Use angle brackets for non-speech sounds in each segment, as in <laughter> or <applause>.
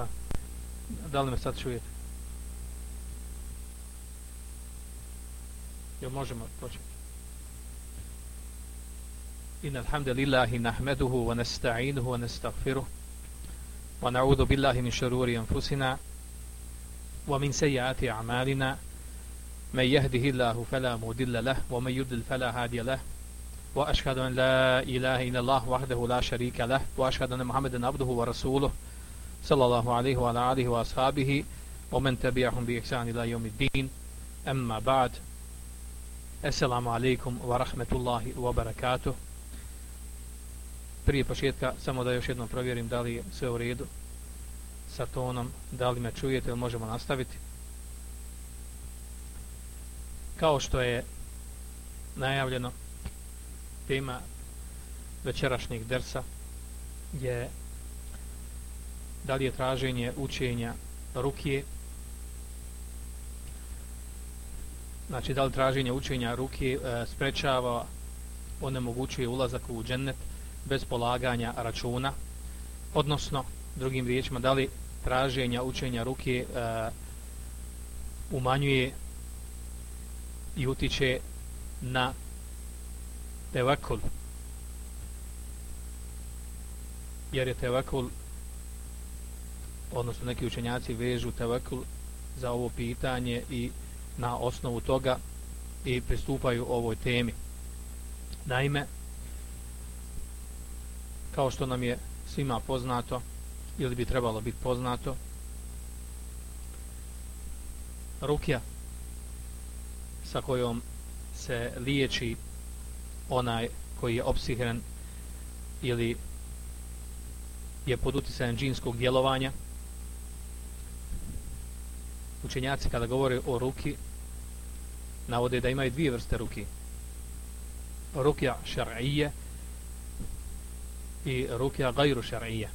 Bismillah. Da li me sad čujete? Jo, možemo. إن الحمد لله نحمده ونستعينه ونستغفره ونعوذ بالله من شرور أنفسنا ومن سيئات أعمالنا من يهده الله فلا مضل له ومن يضلل فلا هادي له وأشهد أن لا إله إلا الله وحده لا شريك له وأشهد أن محمدا عبده ورسوله sallallahu alaihi wa alihi wa ashabihi wa man tabi'ahum bi ihsan ila yawmid din amma ba'd. Assalamu alaikum wa rahmatullahi wa barakatuh. Prije početka samo da još jednom provjerim da li je sve u redu sa tonom, da li me čujete ili možemo nastaviti? Kao što je najavljeno tema večerašnjih dersa je da li je traženje učenja rukije? Znači da li traženje učenja ruke e, sprečava onemogućuje ulazak u džennet bez polaganja računa? Odnosno drugim riječima da li traženja učenja ruke e, umanjuje i utiče na tevakul? Jer je tevakul odnosno neki učenjaci vežu tevekul za ovo pitanje i na osnovu toga i pristupaju ovoj temi. Naime kao što nam je svima poznato ili bi trebalo biti poznato rukja sa kojom se liječi onaj koji je opsihren ili je pod utisajem džinskog djelovanja učenjaci kada govore o ruki navode da imaju dvije vrste ruki rukja šar'ije i rukja gajru šar'ije.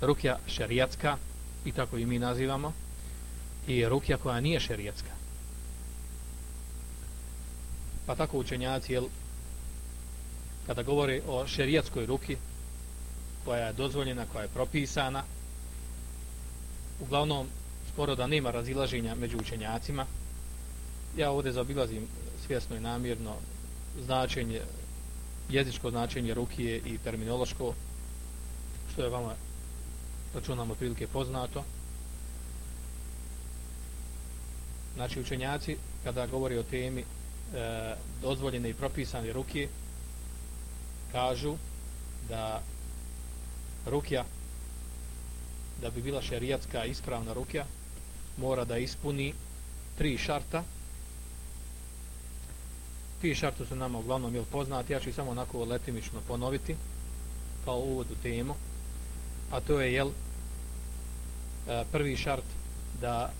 Rukja šarijatska, i tako i mi nazivamo, i rukja koja nije šarijatska. Pa tako učenjaci, jel, kada govore o šarijatskoj ruki, koja je dozvoljena, koja je propisana, uglavnom, sporo da nema razilaženja među učenjacima, ja ovdje zaobilazim svjesno i namjerno značenje jezičko značenje rukije i terminološko, što je vama računamo otprilike poznato. Znači učenjaci, kada govori o temi e, dozvoljene i propisane rukije, kažu da rukja, da bi bila šerijatska ispravna rukja, mora da ispuni tri šarta, ti šartu su nama uglavnom jel poznati, ja ću samo onako letimično ponoviti kao uvod u temu, a to je jel e, prvi šart da,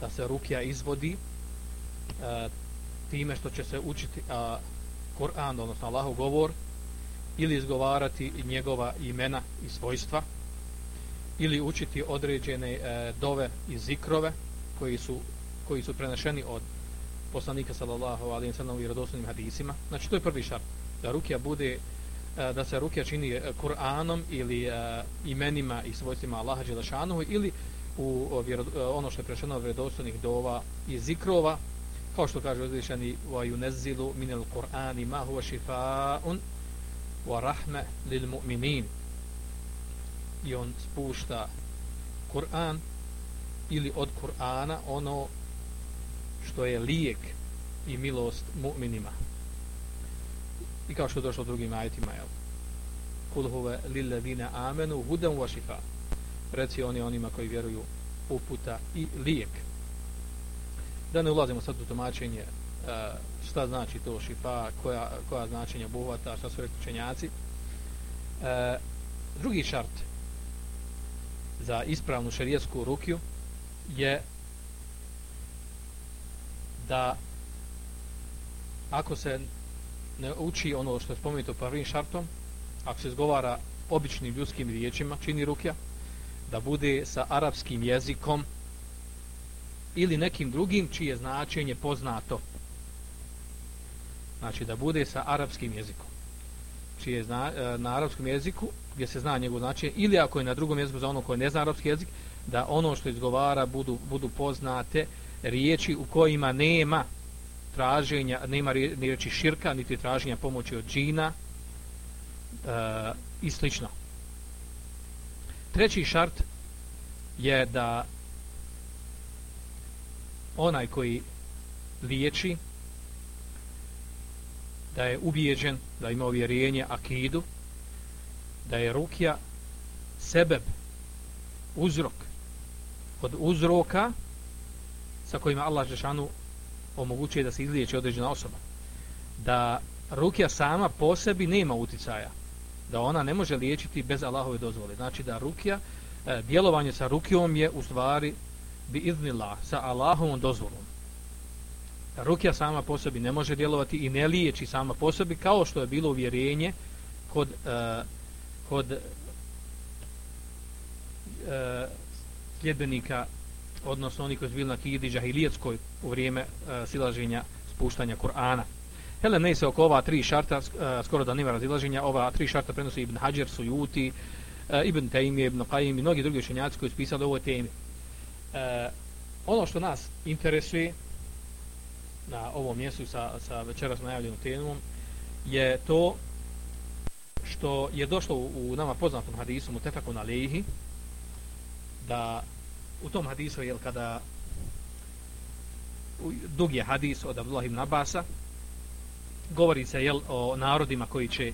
da se rukija izvodi e, time što će se učiti a, Kur'an, odnosno Allahov govor, ili izgovarati njegova imena i svojstva, ili učiti određene e, dove i zikrove koji su, koji su prenešeni od poslanika sallallahu alejhi ve sellem u vjerodostojnim hadisima. Znači to je prvi šart. Da rukija bude e, da se rukija čini e, Kur'anom ili e, imenima i svojstvima Allaha dželle ili u ono što je prešeno od vjerodostojnih dova i zikrova. Kao što kaže uzvišeni wa yunzilu min al-Qur'ani ma huwa shifaa'un wa rahma lil mu'minin i on spušta Kur'an ili od Kur'ana ono što je lijek i milost mu'minima. I kao što je došlo drugim ajetima, jel? Kul huve lilladine amenu hudem wa šifa. Reci oni onima koji vjeruju uputa i lijek. Da ne ulazimo sad u tumačenje e, šta znači to šifa, koja, koja značenja buhvata, šta su rekli e, drugi šart za ispravnu šerijetsku rukiju je da ako se ne uči ono što je spomenuto prvim šartom, ako se izgovara običnim ljudskim riječima, čini rukja, da bude sa arapskim jezikom ili nekim drugim čije značenje poznato. Znači da bude sa arapskim jezikom čije je zna, e, na arapskom jeziku, gdje se zna njegov značenje, ili ako je na drugom jeziku za ono koje ne zna arapski jezik, da ono što izgovara budu, budu poznate riječi u kojima nema traženja, nema ni riječi širka, niti traženja pomoći od džina e, i slično. Treći šart je da onaj koji liječi da je ubijeđen, da ima uvjerenje akidu, da je rukja sebeb, uzrok od uzroka sa kojima Allah Žešanu omogućuje da se izliječi određena osoba. Da rukja sama po sebi nema uticaja. Da ona ne može liječiti bez Allahove dozvole. Znači da rukja, e, eh, djelovanje sa rukijom je u stvari bi iznila sa Allahovom dozvolom. Rukja sama po sebi ne može djelovati i ne liječi sama po sebi kao što je bilo uvjerenje kod, uh, kod uh, sljedbenika odnosno oni koji su bili na kidi džahilijetskoj u vrijeme uh, silaženja spuštanja Kur'ana. Hele, ne se oko ova tri šarta, uh, skoro da nema razilaženja, ova tri šarta prenosi Ibn Hajar, Sujuti, uh, Ibn Taymi, Ibn Qaim i mnogi drugi učenjaci koji su pisali o ovoj temi. Uh, ono što nas interesuje na ovom mjestu sa, sa večeras najavljenom temom je to što je došlo u, u nama poznatom hadisu Mutefakun Alehi da u tom hadisu je kada dug je hadis od Abdullah ibn Abasa govori se jel, o narodima koji će e,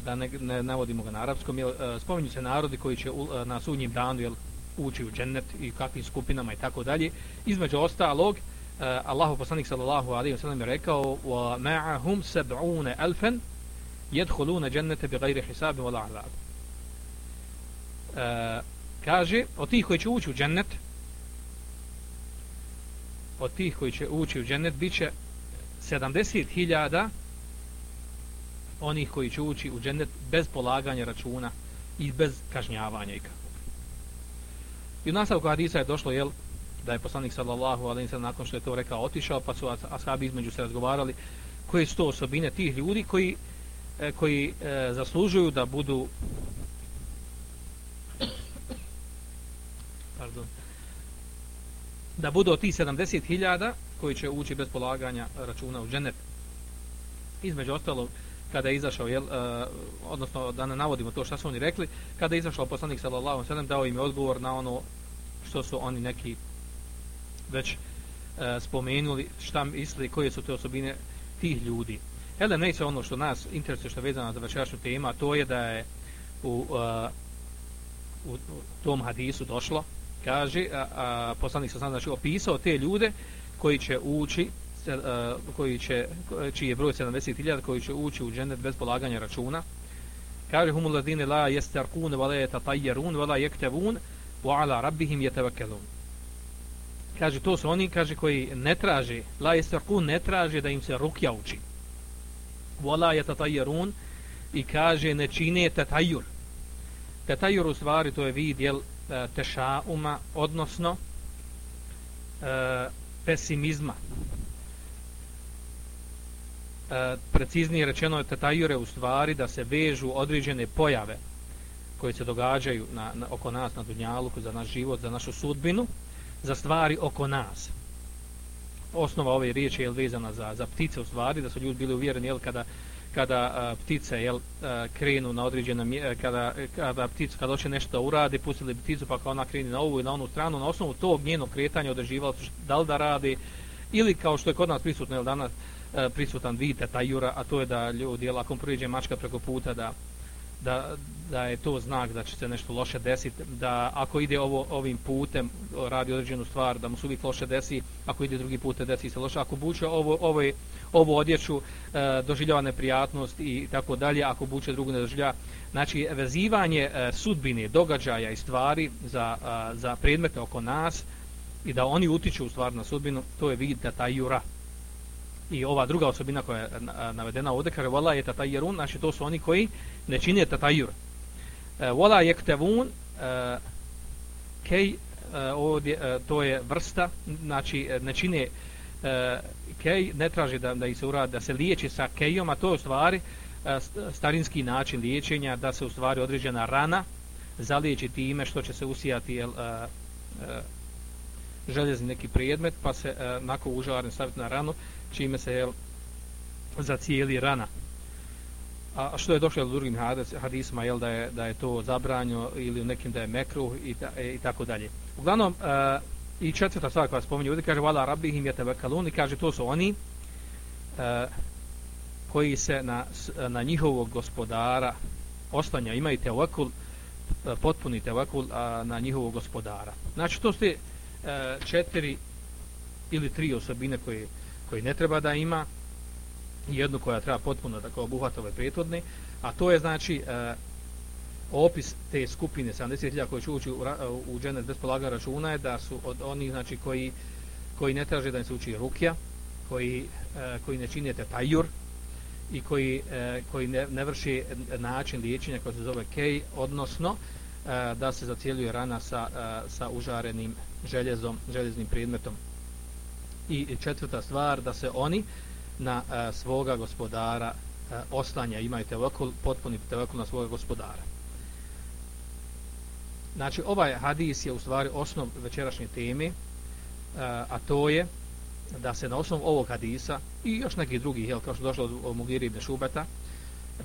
da ne, ne navodimo ga na arapskom jel, e, spominju se narodi koji će u, e, na sudnjim danu jel, ući u džennet i kakvim skupinama i tako dalje. Između ostalog Eh, Allahu poslanik sallallahu alaihi ve sellem je rekao wa ma'ahum 70000 yadkhuluna jannata bighayri hisab wala azab. Uh, kaže od tih koji će ući u džennet od tih koji će ući u džennet biće 70.000 onih koji će ući u džennet bez polaganja računa i bez kažnjavanja i. I u nastavku hadisa je došlo jel, da je poslanik sallallahu alejhi ve sellem nakon što je to rekao otišao pa su ashabi između se razgovarali koje su to osobine tih ljudi koji e, koji e, zaslužuju da budu pardon da budu od tih 70.000 koji će ući bez polaganja računa u dženet. između ostalog kada je izašao jel, e, odnosno da ne navodimo to što su oni rekli kada je izašao poslanik sallallahu alejhi ve sellem dao im odgovor na ono što su oni neki već e, spomenuli šta misli, koje su te osobine tih ljudi. Elem ne ono što nas interesuje što je vezano za večerašnju tema, to je da je u, a, u, u tom hadisu došlo, kaže, a, a, poslanik sam znači opisao te ljude koji će ući, a, koji će, čiji je broj 70.000, koji će ući u džennet bez polaganja računa. Kaže, humul ladine la jestarkun, vala je tatajjerun, vala jektevun, wa ala rabbihim jetevakkelun kaže to su oni kaže koji ne traže la yasrqun ne traže da im se rukja uči. Wala yatatayyarun i kaže ne čine tatayur. Tatayur u stvari to je vid jel e, tešauma odnosno e, pesimizma. E, preciznije rečeno je tatayure u stvari da se vežu određene pojave koje se događaju na, na, oko nas na dunjalu za naš život, za našu sudbinu za stvari oko nas. Osnova ove riječi je vezana za, za ptice u stvari, da su ljudi bili uvjereni jel, kada, kada a, ptice jel, a, krenu na određena kada, kada ptice, kada hoće nešto da uradi, pustili pticu pa kao ona kreni na ovu i na onu stranu, na osnovu tog njenog kretanja odreživali su da li da radi, ili kao što je kod nas prisutno jel, danas a, prisutan vidite taj jura, a to je da ljudi, jel, ako priđe mačka preko puta, da, da, da je to znak da će se nešto loše desiti, da ako ide ovo ovim putem, radi određenu stvar, da mu se uvijek loše desi, ako ide drugi put, desi se loše, ako buče ovo, ovo, ovo odjeću, e, doživljava neprijatnost i tako dalje, ako buče drugu ne doživljava. Znači, vezivanje e, sudbine, događaja i stvari za, a, za predmete oko nas i da oni utiču u stvar na sudbinu, to je vid da taj jura i ova druga osobina koja je navedena ovdje, kaže vola je tatajirun, znači to su oni koji ne čine tatajur. Vola e, je ktevun, e, kej, e, ovdje, to je vrsta, znači ne čine kej, ne traži da, da ih se uradi, da se liječi sa kejom, a to je u stvari starinski način liječenja da se u stvari određena rana zaliječi time što će se usijati jel, željezni neki predmet pa se a, nakon užarne staviti na ranu čime se jel, zacijeli rana. A što je došlo u drugim hadisima jel, da, je, da je to zabranjo ili u nekim da je mekruh i, ta, e, i tako dalje. Uglavnom e, i četvrta stvar koja spominje ovdje kaže vala rabihim je tebekalun i kaže to su oni e, koji se na, na njihovog gospodara oslanja. Imaju tevakul e, potpuni tevakul a, na njihovog gospodara. Znači to su te e, četiri ili tri osobine koje, koji ne treba da ima i jednu koja treba potpuno tako obuhvata ove prethodne a to je znači e, opis te skupine 70.000 koji će ući u, u dženet bez polaga računa je da su od onih znači koji koji ne traže da im se uči rukja koji, e, koji ne činite tajur i koji, e, koji ne, ne vrši način liječenja koji se zove kej, odnosno e, da se zacijeljuje rana sa, e, sa užarenim željezom, željeznim predmetom. I četvrta stvar, da se oni na e, svoga gospodara e, oslanja, imaju tevakul, potpuni tevakul na svoga gospodara. Znači, ovaj hadis je u stvari osnov večerašnje teme, e, a to je da se na osnovu ovog hadisa i još nekih drugih, jel, kao što došlo od Mugiri ibn Šubeta,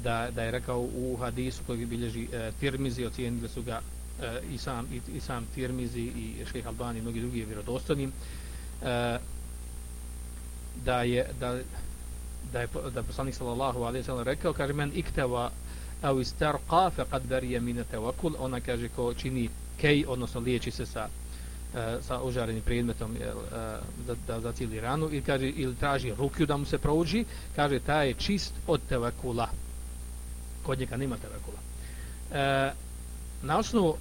da, da je rekao u hadisu koji bilježi e, Tirmizi, ocijenili su ga e, i, sam, i, i sam Tirmizi i Šejh Albani i mnogi drugi vjerodostavni e, da je da, da je da poslanik sallallahu alejhi ve sellem rekao kaže men iktava au istarqa faqad bariya min tawakkul ona kaže ko čini kej odnosno liječi se sa e, sa ožarenim predmetom jel, e, da, da zacili ranu ili, kaže, ili traži rukju da mu se prouđi, kaže taj je čist od tevakula. Kod njega nema tevakula. E, na osnovu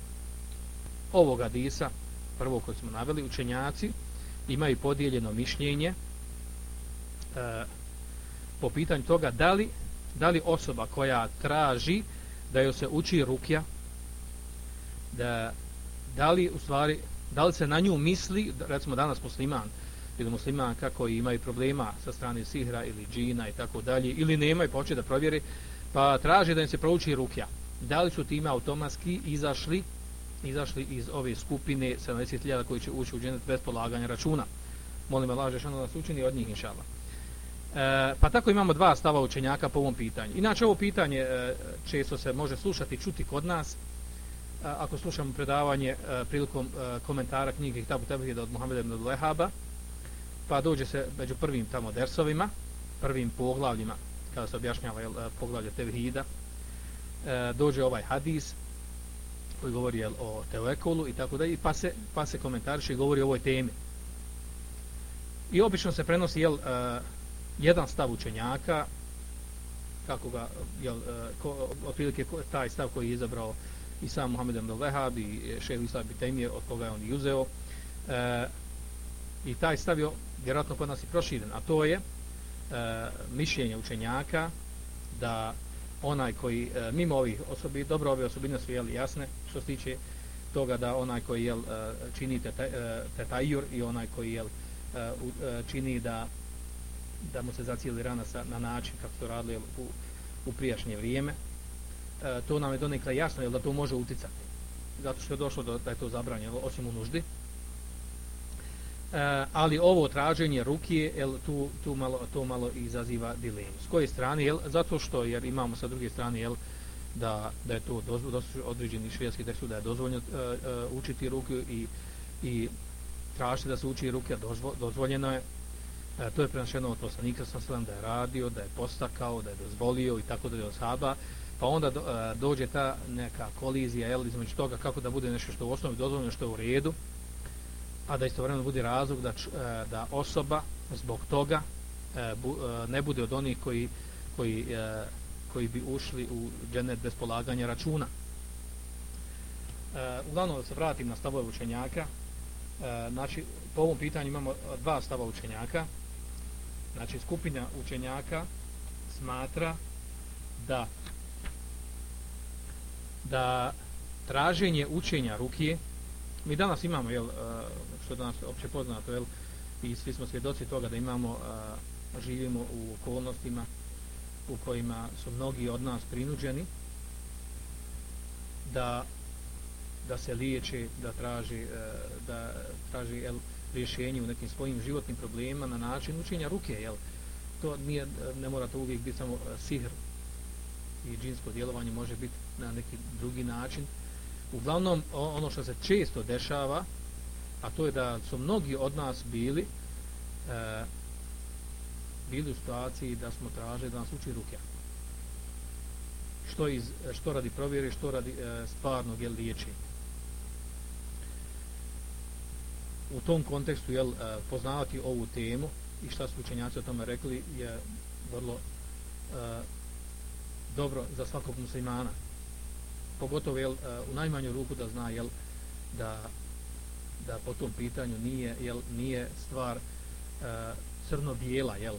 ovog hadisa prvo koji smo naveli, učenjaci imaju podijeljeno mišljenje e, po pitanju toga da li, da li osoba koja traži da joj se uči rukja, da, da li u stvari da li se na nju misli, recimo danas musliman ili musliman kako imaju problema sa strane sihra ili džina i tako dalje, ili nemaju pa poče da provjeri, pa traži da im se prouči rukja. Da li su time automatski izašli izašli iz ove skupine 70.000 koji će ući u dženet bez polaganja računa. Molim Allah, da nas učini od njih, inšallah E, pa tako imamo dva stava učenjaka po ovom pitanju. Inače, ovo pitanje e, često se može slušati čuti kod nas, e, ako slušamo predavanje e, prilikom e, komentara knjige Kitabu Tebhida od Muhammeda ibn Lehaba, pa dođe se među prvim tamo dersovima, prvim poglavljima, kada se objašnjava jel, poglavlje Tevhida, dođe ovaj hadis koji govori jel, o Teoekolu i tako da i pa se, pa se komentariše i govori o ovoj temi. I obično se prenosi jel, jedan stav učenjaka, kako ga, jel, e, ko, otprilike taj stav koji je izabrao i e, sam Muhammed ibn Vehab i šehr Islam Bitemije od koga je on i uzeo e, i taj stavio vjerojatno kod nas i proširen a to je e, mišljenje učenjaka da onaj koji e, mimo ovih osobi dobro ove osobine su jeli jasne što se tiče toga da onaj koji jel, e, čini teta, tetajur tajur i onaj koji jel, čini da da mu se zacijeli rana sa, na način kako to radili u, u prijašnje vrijeme E, to nam je donekle jasno, jer da to može uticati. Zato što je došlo do, da je to zabranjeno, osim u nuždi. E, ali ovo traženje ruke, jel, tu, tu malo, to malo izaziva dilemu. S koje strane? Jel, zato što, jer imamo sa druge strane, jel, da, da je to dozvoljeno, određeni švijetski tekst da je dozvoljeno e, e, učiti ruku i, i tražiti da se uči ruke, dozvo, dozvoljeno je. E, to je prenašeno od poslanika sa da je radio, da je postakao, da je dozvolio i tako da je osaba. pa onda do, e, dođe ta neka kolizija jel, između toga kako da bude nešto što u osnovi dozvoljeno što je u redu a da istovremeno bude razlog da, uh, da osoba zbog toga e, bu, e, ne bude od onih koji, koji, e, koji bi ušli u dženet bez polaganja računa. E, uglavnom da se vratim na stavove učenjaka. E, znači po ovom pitanju imamo dva stava učenjaka znači skupina učenjaka smatra da da traženje učenja rukije, mi danas imamo, jel, e, što danas opće poznato, jel, i svi smo svjedoci toga da imamo, e, živimo u okolnostima u kojima su mnogi od nas prinuđeni da da se liječe, da traži e, da traži el, rješenje u nekim svojim životnim problemima na način učenja ruke, jel? To nije, ne mora to uvijek biti samo e, sihr i džinsko djelovanje, može biti na neki drugi način. Uglavnom, ono što se često dešava, a to je da su mnogi od nas bili e, bili u situaciji da smo tražili da nas uči ruke. Što, iz, e, što radi provjere, što radi e, stvarnog jel, liječenja. U tom kontekstu jel, e, poznavati ovu temu i šta su učenjaci o tome rekli je vrlo e, dobro za svakog muslimana. Pogotovo jel, e, u najmanju ruku da zna jel, da, da po tom pitanju nije, jel, nije stvar e, crno-bijela, jel,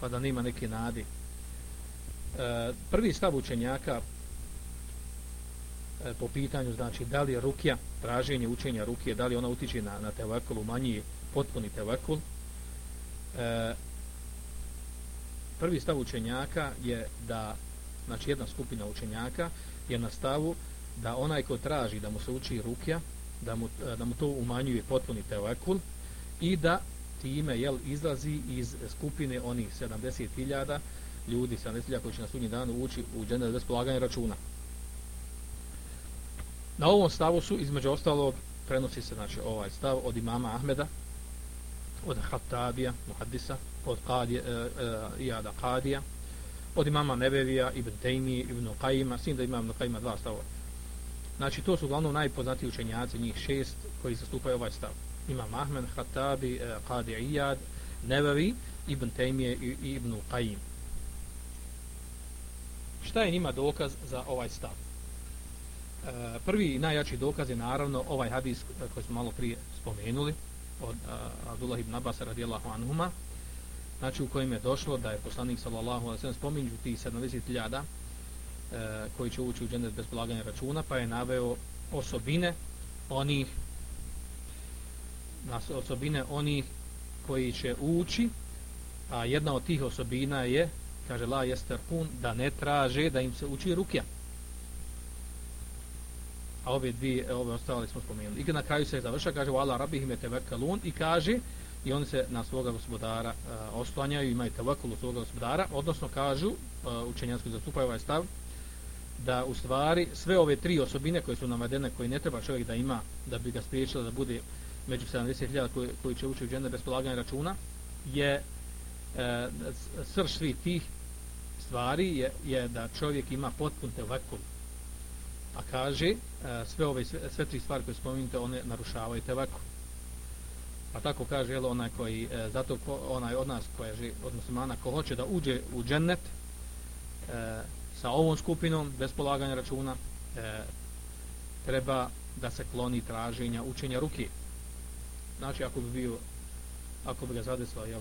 pa da nema neke nadi. E, prvi stav učenjaka E, po pitanju, znači, da li je rukija, traženje učenja rukije, da li ona utiče na, na tevakul, umanji potpuni tevakul. E, prvi stav učenjaka je da, znači, jedna skupina učenjaka je na stavu da onaj ko traži da mu se uči rukija, da mu, e, da mu to umanjuje potpuni tevakul i da time jel, izlazi iz skupine onih 70.000 ljudi, 70.000 koji će na sudnji dan ući u džene bez polaganja računa. Na ovom stavu su, između ostalog, prenosi se znači, ovaj stav od imama Ahmeda, od Hattabija, Muhaddisa, od Qadija, e, e, Iada Qadija, od imama Nebevija, Ibn Tejmi, Ibn Qajima, s da imam Qajima dva stava. Znači, to su uglavnom najpoznatiji učenjaci, njih šest, koji zastupaju ovaj stav. Imam Ahmed, Hattabi, e, Qadi Iyad, Nebevi, Ibn Tejmije i Ibn Qajim. Šta je njima dokaz za ovaj stav? E, prvi i najjači dokaz je naravno ovaj hadis e, koji smo malo prije spomenuli od uh, Abdullah ibn Abbas radijallahu anhuma znači u kojem je došlo da je poslanik sallallahu alaihi sallam spominju ti 70.000 e, koji će ući u džennet bez polaganja računa pa je naveo osobine onih nas osobine onih koji će ući a jedna od tih osobina je kaže la jester da ne traže da im se uči rukja a ove dvije e, ove ostale smo spomenuli. I na kraju se završa kaže wala rabbihim tevekalun i kaže i oni se na svoga gospodara uh, oslanjaju imaju tawakul svoga gospodara odnosno kažu e, uh, učenjanski zastupaju ovaj stav da u stvari sve ove tri osobine koje su navedene koje ne treba čovjek da ima da bi ga spriječilo da bude među 70.000 koji, koji će ući u džene bez polaganja računa je e, srž svih tih stvari je, je da čovjek ima potpun tevakul a kaže e, sve ove sve, sve tri stvari koje spominjete one narušavaju tevakul pa tako kaže jel, onaj koji e, zato ko, onaj od nas koja je od muslimana ko hoće da uđe u džennet e, sa ovom skupinom bez polaganja računa e, treba da se kloni traženja učenja ruke. Znači ako bi bio ako bi ga zadesla jel,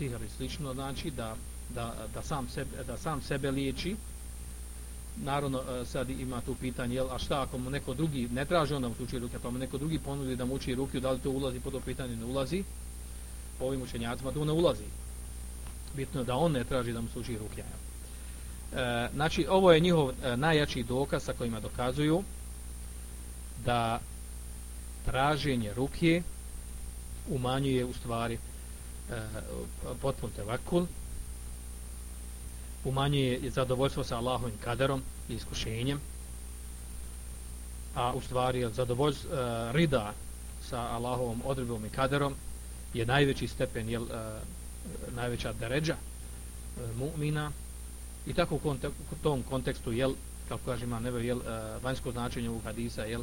e, e i slično znači da, da, da, sam sebe, da sam sebe liječi naravno e, sad ima tu pitanje jel, a šta ako mu neko drugi ne traži onda mu uči ruke pa mu neko drugi ponudi da mu uči ruke da li to ulazi po to pitanje ne ulazi po ovim učenjacima to ne ulazi bitno da on ne traži da mu se uči ruke. E, znači ovo je njihov e, najjači dokaz sa kojima dokazuju da traženje ruke umanjuje u stvari e, potpun tevakul umanjuje zadovoljstvo sa Allahovim kaderom i iskušenjem a u stvari zadovoljstvo uh, e, rida sa Allahovom odredbom i kaderom je najveći stepen jel, uh, najveća deređa uh, mu'mina i tako u, kontek u tom kontekstu jel, kako kaže ima jel, uh, vanjsko značenje ovog hadisa jel,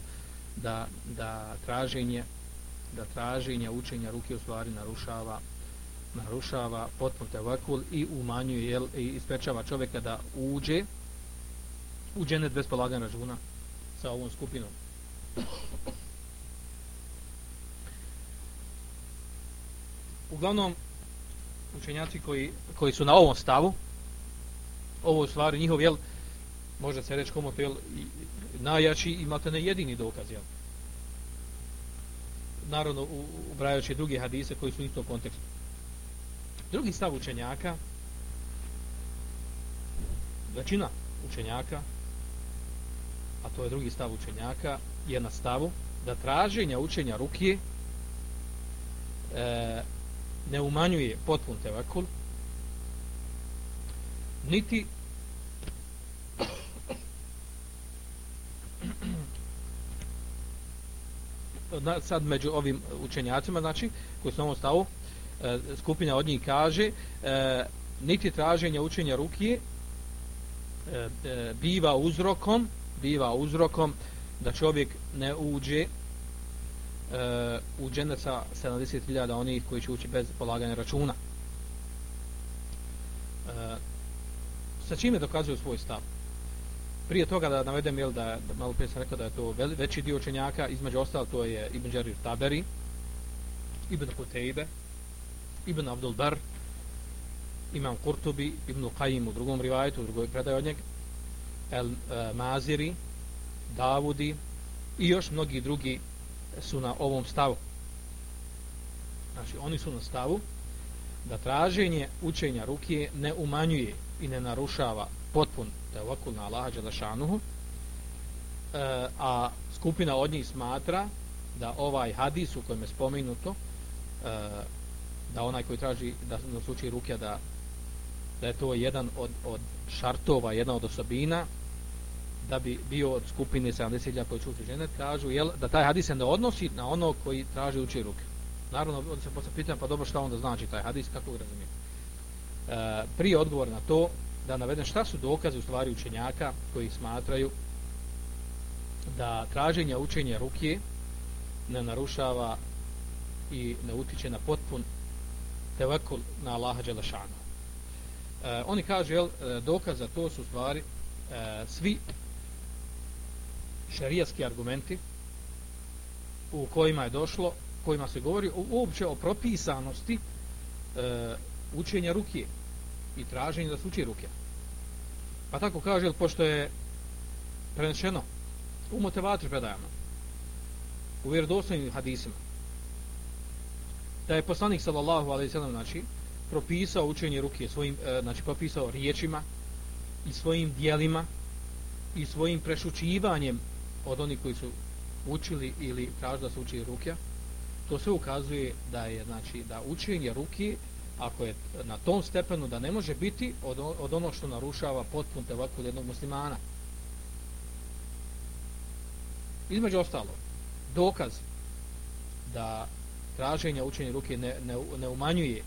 da, da traženje da traženje učenja ruke u stvari narušava narušava potpun tevakul i umanjuje jel, i ispečava čovjeka da uđe u dženet bez polaganja računa sa ovom skupinom. Uglavnom, učenjaci koji, koji su na ovom stavu, ovo u stvari njihov, jel, može se reći komu jel, najjači, imate ne jedini dokaz, jel, naravno ubrajajući drugi hadise koji su u istom kontekstu. Drugi stav učenjaka većina učenjaka a to je drugi stav učenjaka je na stavu da traženja učenja rukije e, ne umanjuje potpun tevakul niti <clears throat> sad među ovim učenjacima znači koji su na ovom stavu E, skupina od njih kaže e, niti traženje učenja rukije e, biva uzrokom biva uzrokom da čovjek ne uđe u džennet sa 70.000 onih koji će ući bez polaganja računa. Sa čime dokazuju svoj stav? Prije toga da navedem jel, da, da malo prije sam rekao da je to veći dio učenjaka, između ostalo to je Ibn Jarir Taberi, Ibn Kutejbe, Ibn Abdul Bar, Imam Kurtubi, Ibn Qajim u drugom rivajetu, u drugoj predaju od njega, El e, Maziri, Davudi i još mnogi drugi su na ovom stavu. Znači, oni su na stavu da traženje učenja ruke ne umanjuje i ne narušava potpun tevakul na Allaha Đelešanuhu, e, a skupina od njih smatra da ovaj hadis u kojem je spomenuto, e, da onaj koji traži da nas uči ruke da, da je to jedan od, od šartova, jedna od osobina da bi bio od skupine 70.000 koji će ući ženet, kažu jel, da taj hadis se ne odnosi na ono koji traži uči ruke. Naravno, onda se posle pitam, pa dobro šta onda znači taj hadis, kako ga razumijem. E, prije odgovor na to, da navedem šta su dokaze u stvari učenjaka koji smatraju da traženje učenja ruke ne narušava i ne utiče na potpun tevakul na Allaha Đelešanu. E, oni kažu, jel, e, dokaz za to su stvari e, svi šarijaski argumenti u kojima je došlo, kojima se govori uopće o propisanosti e, učenja ruke i traženja da se uči ruke. Pa tako kaže, pošto je prenešeno u motivatru predajama, u vjerodostojnim hadisima, da je poslanik sallallahu alejhi ve sellem znači, propisao učenje ruke svojim, e, znači, propisao riječima i svojim dijelima i svojim prešučivanjem od onih koji su učili ili tražili da se uči ruke, to sve ukazuje da je znači da učenje ruke ako je na tom stepenu da ne može biti od, od ono što narušava potpun tevakul jednog muslimana. Između ostalo, dokaz da traženje učenja ruke ne, ne, ne umanjuje e,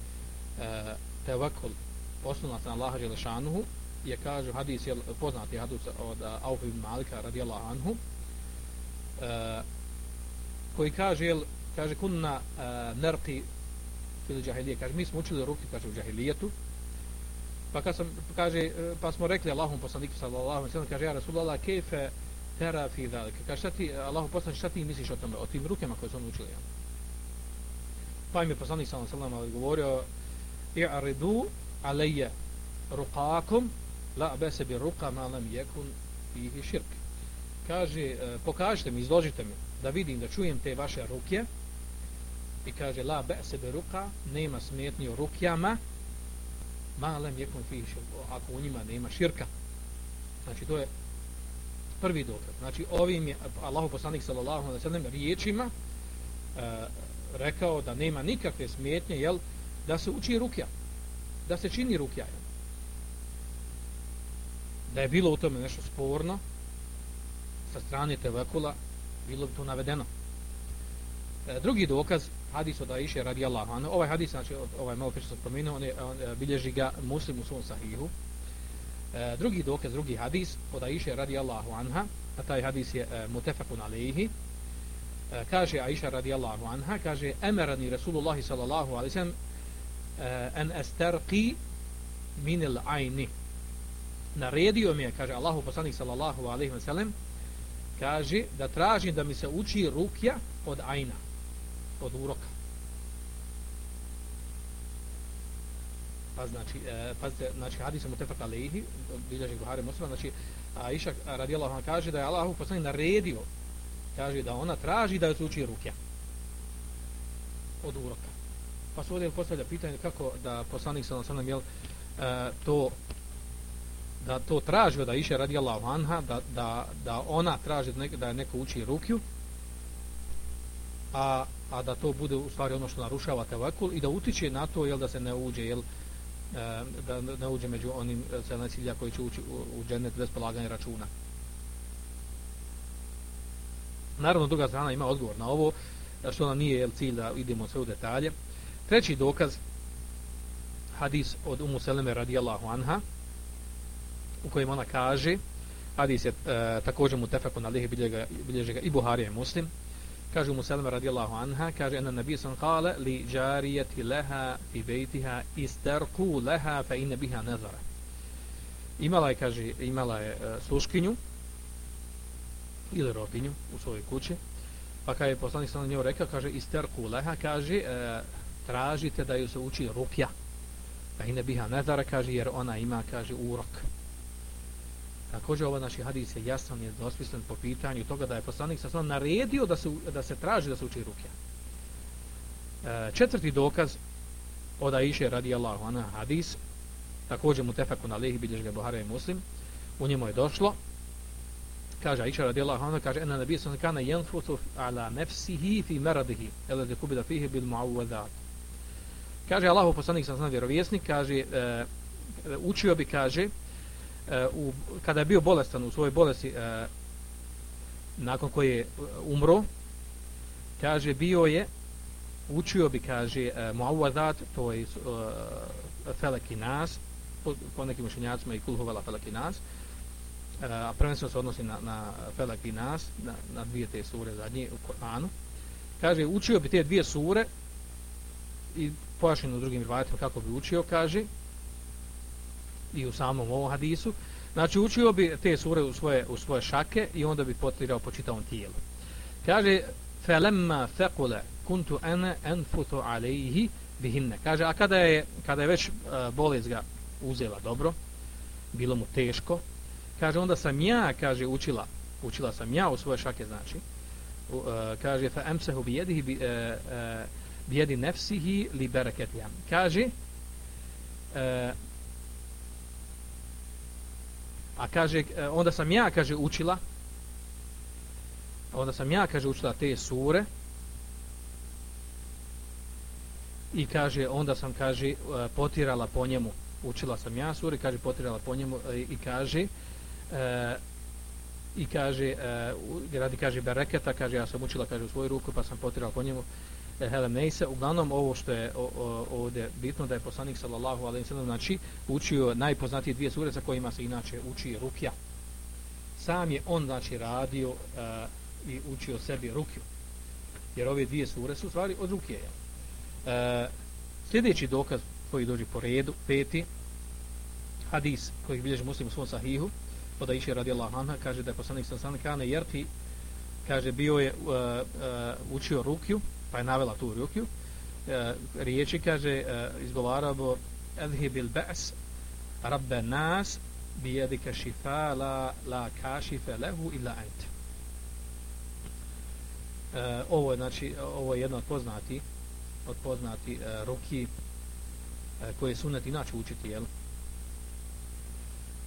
tevakul osnovna na Allaha Želešanuhu je kažu hadis, je poznati hadis od e, Auf ibn Malika radijallahu anhu, e, koji kaže jel, kaže kunna e, uh, nerqi fil džahilije kaže mi smo učili ruke kaže u džahilijetu. Pa kad sam kaže e, pa smo rekli Allahom poslaniku sallallahu alejhi ve sellem kaže ja rasulullah kayfa tara fi zalika? Kaže šta ti Allahu poslanik šta ti misliš o tome o tim rukama koje su učili? ja pa im je poslanik sallallahu alejhi ve sellem govorio i'ridu alayya ruqakum la ba'sa bi ruqa ma lam yakun fihi shirk kaže, e, pokažite mi, izložite mi, da vidim, da čujem te vaše ruke, i kaže, la be bi ruqa, nema smetnji o rukjama, yakun fihi fiše, ako u njima nema širka. Znači, to je prvi dokaz. Znači, ovim je Allahu poslanik sallallahu alaihi sallam riječima e, rekao da nema nikakve smetnje, jel, da se uči rukja, da se čini rukja. Da je bilo u tome nešto sporno, sa strane Tevekula, bilo bi to navedeno. E, drugi dokaz, hadis od Aisha radijallahu anhu, ovaj hadis, znači ovaj malo prije sam spomenuo, on, je, on e, bilježi ga muslim u svom sahihu. E, drugi dokaz, drugi hadis od Aisha radijallahu anha, a taj hadis je e, mutefakun alejhi, E, kaže Aisha radijallahu anha, kaže, emerani Rasulullahi sallallahu alaihi sallam, e, en min il ajni. Naredio mi je, kaže Allahu poslanik sallallahu alaihi wa sallam, kaže da tražim da mi se uči rukja od ajna, od uroka. Pa znači, e, pazite, znači hadis mu tefak alejhi, bilježi Buhari Muslima, znači Aisha radijallahu anha kaže da je Allahu poslanik naredio, kaže da ona traži da se uči ruke. od uroka. Pa se ovdje postavlja pitanje kako da poslanik sa onom jel, e, to da to traži da iše radi Allahu anha da, da, da ona traži da, neko, da je neko uči rukju a, a da to bude u stvari ono što narušava tevakul i da utiče na to jel da se ne uđe jel e, da ne uđe među onim e, selnasilja koji će ući u, u džennet bez polaganja računa naravno druga strana ima odgovor na ovo što ona nije jel, cilj da idemo sve u detalje. Treći dokaz hadis od Umu Seleme radijallahu anha u kojem ona kaže hadis je e, također mu tefakun alihi bilježe ga i Buharija i Muslim. Kaže Umu Seleme radijallahu anha kaže ena nabi sam kale li džarijeti leha fi bejtiha isterku leha fa ine biha nezara imala je kaže imala je e, sluškinju ili robinju u svojoj kući. Pa kada je poslanik sam na njoj rekao kaže isterku leha kaže e, tražite da ju se uči rukja pa ne biha nezara kaže jer ona ima kaže urok također ovaj naši hadis je jasan je dosmislen po pitanju toga da je poslanik sa naredio da se, da se traži da se uči rukja. E, četvrti dokaz od Aisha radijallahu anha hadis također mu tefakun alihi bilješ Buhara i Muslim u njemu je došlo kaže Aisha radijallahu anha kaže ena nabi sallallahu kana yanfutu ala nafsihi fi maradihi alladhi kubida fihi bil muawwadat kaže Allahu poslanik sallallahu alejhi vjerovjesnik kaže e, e, učio bi kaže e, u, kada je bio bolestan u svojoj bolesti e, nakon koje je e, umro kaže bio je učio bi kaže e, muawwadat to je e, felek nas po, po nekim učenjacima i kulhovala felek nas E, a prvenstveno se odnosi na, na Felak i Nas, na, na dvije te sure zadnje u Koranu. Kaže, učio bi te dvije sure i pojašnjeno u drugim rivajatima kako bi učio, kaže, i u samom ovom hadisu. Znači, učio bi te sure u svoje, u svoje šake i onda bi potirao po čitavom tijelu. Kaže, felemma fekule kuntu ene enfutu alejhi bihinne. Kaže, a kada je, kada je već uh, bolest ga uzela dobro, bilo mu teško, kaže onda sam ja kaže učila učila sam ja u svoje šake znači uh, kaže fa amsahu bi yadihi bi, uh, uh, bi yadi nafsihi li barakatiha kaže uh, a kaže uh, onda sam ja kaže učila onda sam ja kaže učila te sure i kaže onda sam kaže potirala po njemu. Učila sam ja sure kaže potirala po njemu i kaže uh, e, i kaže eh, e, radi kaže bereketa kaže ja sam učila kaže u svoju ruku pa sam potirala po njemu eh, e, Helem neise uglavnom ovo što je o, o, ovdje bitno da je poslanik sallallahu alejhi ve sellem znači učio najpoznatije dvije sure sa kojima se inače uči rukja. Sam je on znači radio e, i učio sebi rukju. Jer ove dvije sure su stvari od rukje e, sljedeći dokaz koji dođe po redu peti hadis koji bilježi muslim u svom sahihu od Aisha radijallahu anha kaže da je poslanik sallallahu alejhi ve sellem jerti kaže bio je uh, uh, učio rukju pa je navela tu rukju uh, riječi kaže uh, izgovarao bo adhibil ba's rabbe nas bi šifa shifa la la kašife lahu illa ant. Uh, ovo je znači ovo je jedno od poznati od poznati uh, ruki uh, koje sunet inače učiti jel'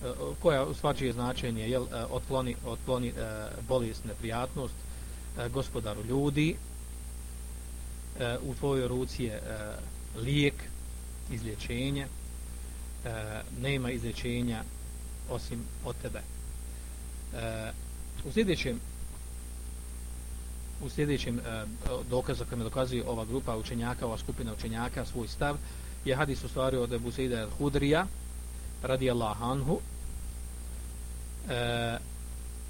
Eh, koja u svačije značenje jel, eh, otkloni, otkloni e, bolest, neprijatnost e, gospodaru ljudi u tvojoj ruci je lijek izlječenje nema izlječenja osim od tebe. U sljedećem u sljedećem dokazu kojem dokazuje ova grupa učenjaka, ova skupina učenjaka svoj stav je hadis u stvari od Ebu Sejda Hudrija radi Allah anhu. E,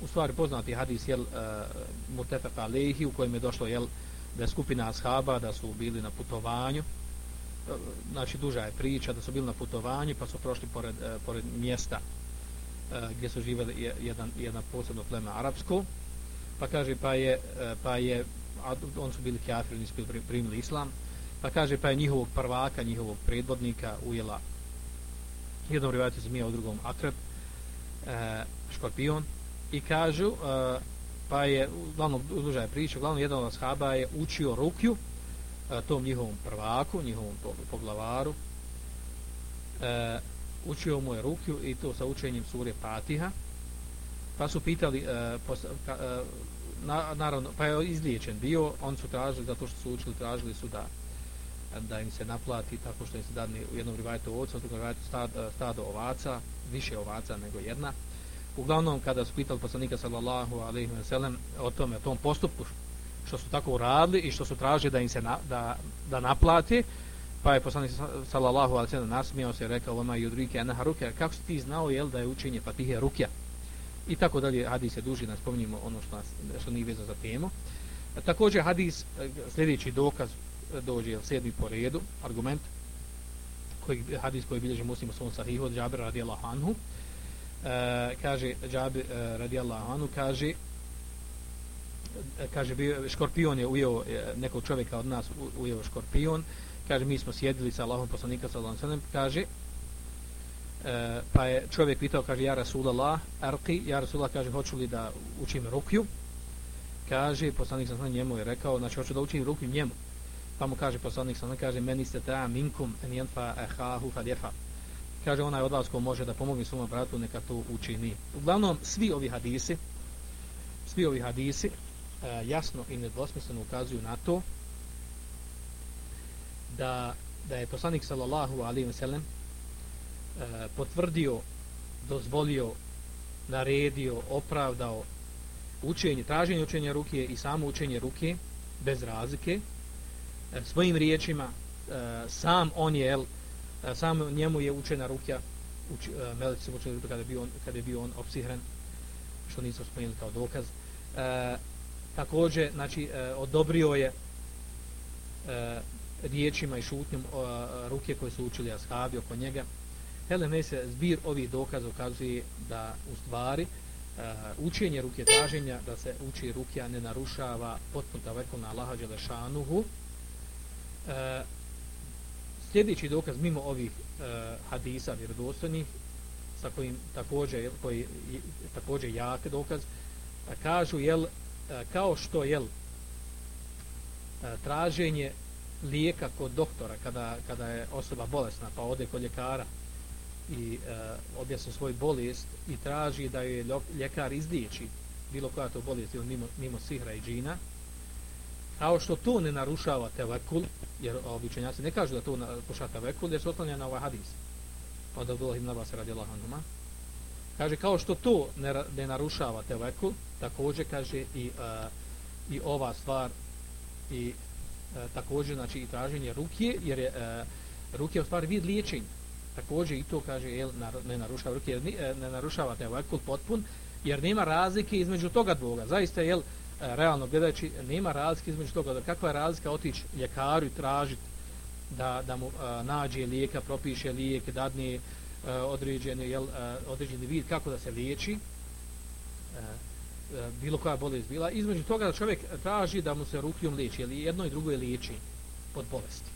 u stvari poznati hadis jel, e, mutefek alehi u kojem je došlo jel, da je skupina ashaba da su bili na putovanju. E, znači duža je priča da su bili na putovanju pa su prošli pored, e, pored mjesta e, gdje su živjeli jedan, jedan posebno pleme arapsko. Pa kaže pa je, e, pa je a oni su bili kafiri, nisu bili primili islam. Pa kaže pa je njihovog prvaka njihovog predvodnika ujela jednom rivajetu zmija u drugom akrep e, škorpion i kažu e, pa je uglavnom duža je priča uglavnom jedan od ashaba je učio rukju e, tom njihovom prvaku njihovom poglavaru. E, učio mu je rukju i to sa učenjem sure Fatiha. Pa su pitali e, pos, ka, e, na, naravno pa je izliječen bio on su tražili zato što su učili tražili su da da im se naplati tako što im se dadne u jednom rivajtu ovca, u drugom rivajtu stad, stado ovaca, više ovaca nego jedna. Uglavnom, kada su pitali poslanika sallallahu alaihi wa sallam o tome, o tom postupku, što su tako uradili i što su tražili da im se na, da, da naplati, pa je poslanik sallallahu alaihi wa sallam nasmijao se i rekao, oma judrike enaha rukja, kako si ti znao, jel, da je učenje fatihe rukja? I tako dalje, hadis je duži, da spominjemo ono što, nas, što nije vezano za temu. Također, hadis, e, sljedeći dokaz dođe jel, sedmi po redu, argument, koji, hadis koji bilježi muslim u svom sahihu od Džabira radijallahu anhu, e, kaže, Džabir e, radijallahu anhu, kaže, e, kaže, bio, škorpion je ujeo e, nekog čovjeka od nas, ujeo škorpion, kaže, mi smo sjedili sa Allahom poslanika, sa Allahom kaže, e, pa je čovjek pitao, kaže, ja Rasulallah, arqi, ja Rasulallah, kaže, hoću li da učim rukju, kaže, poslanik sa njemu je rekao, znači, hoću da učim rukju njemu, pa mu kaže poslanik sa kaže meni se ta minkum en yanfa akhahu fadyafa kaže onaj od vas ko može da pomogne svom bratu neka to učini. Uglavnom svi ovi hadisi svi ovi hadisi e, jasno i nedvosmisleno ukazuju na to da da je poslanik sallallahu alejhi ve sellem e, potvrdio dozvolio naredio opravdao učenje traženje učenja ruke i samo učenje ruke bez razlike E, svojim riječima e, sam on je e, sam njemu je učena rukja uči, Melić se učena kada je bio on, kada je bio on opsihren što nismo spomenuli kao dokaz. E, također znači odobrio je e, riječima i šutnjom e, ruke koje su učili ashabi oko njega. Hele se zbir ovih dokaza ukazuje da u stvari uh, učenje ruke traženja da se uči rukja ne narušava potpuno tavekul na Allaha Đelešanuhu E, sljedeći dokaz mimo ovih e, hadisa vjerodostojnih sa kojim također koji također jak dokaz a kažu jel e, kao što jel e, traženje lijeka kod doktora kada, kada je osoba bolesna pa ode kod ljekara i e, objasni svoj bolest i traži da je ljekar izliječi bilo koja to bolest ili mimo, mimo sihra i džina A što to ne narušava tevekul, jer običenjaci ne kažu da to narušava tevekul, jer se otlanja na ovaj hadis. Od Abdullah ibn Abbas radi Allah anuma. Kaže, kao što to ne, ne narušava tevekul, također kaže i, uh, i ova stvar i uh, također znači i traženje ruke, jer je uh, ruke u stvari vid liječenja. Također i to kaže, jel, ne narušava ruke, jer ne narušava tevekul potpun, jer nema razlike između toga dvoga. Zaista, jel, E, realno gledajući, nema razlike između toga, da kakva je razlika otići ljekaru i tražiti da, da mu a, nađe lijeka, propiše lijek, dadne e, a, određeni, jel, a, određeni vid kako da se liječi, a, a, bilo koja bolest bila, između toga da čovjek traži da mu se rukijom liječi, jer jedno i drugo je liječi od bolesti.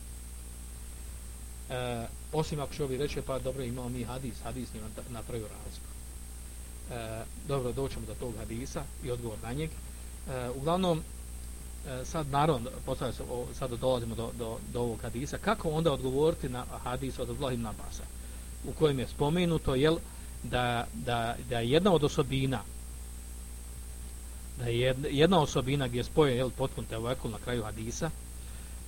E, osim ako čovjek reče pa dobro, imamo mi hadis, hadis njima napravio razliku. E, dobro, doćemo do tog hadisa i odgovor na njeg. E, uglavnom, e, sad naravno, postavljamo se, sad dolazimo do, do, do ovog hadisa, kako onda odgovoriti na hadis od Vlahim Nabasa, u kojem je spomenuto, jel, da, da, da je jedna od osobina, da je jedna osobina gdje spoje, jel, potpun tevekul na kraju hadisa,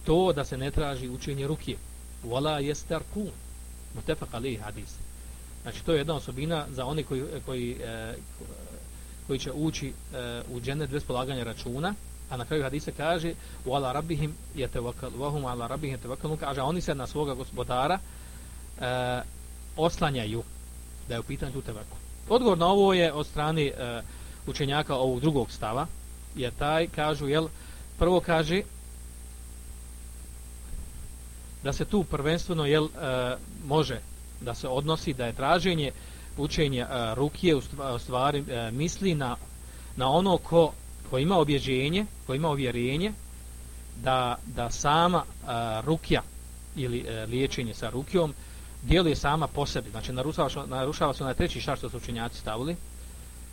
to da se ne traži učenje ruke. Wala jestar kun. Mutefak ali hadis. Znači, to je jedna osobina za oni koji, koji, e, koji će ući e, u džennet bez polaganja računa, a na kraju hadisa kaže u ala rabbihim yatawakkal wa hum ala rabbihim yatawakkalun kaže oni se na svoga gospodara e, oslanjaju da je u pitanju tu tevakul. Odgovor na ovo je od strane e, učenjaka ovog drugog stava je taj kažu jel prvo kaže da se tu prvenstveno jel e, može da se odnosi da je traženje e, učenje uh, rukije u e, stvari uh, misli na, na ono ko, ko ima objeđenje, ko ima ovjerenje da, da sama uh, rukija ili uh, liječenje sa rukijom djeluje sama po sebi. Znači narušava, narušava se na treći šar što su učenjaci stavili.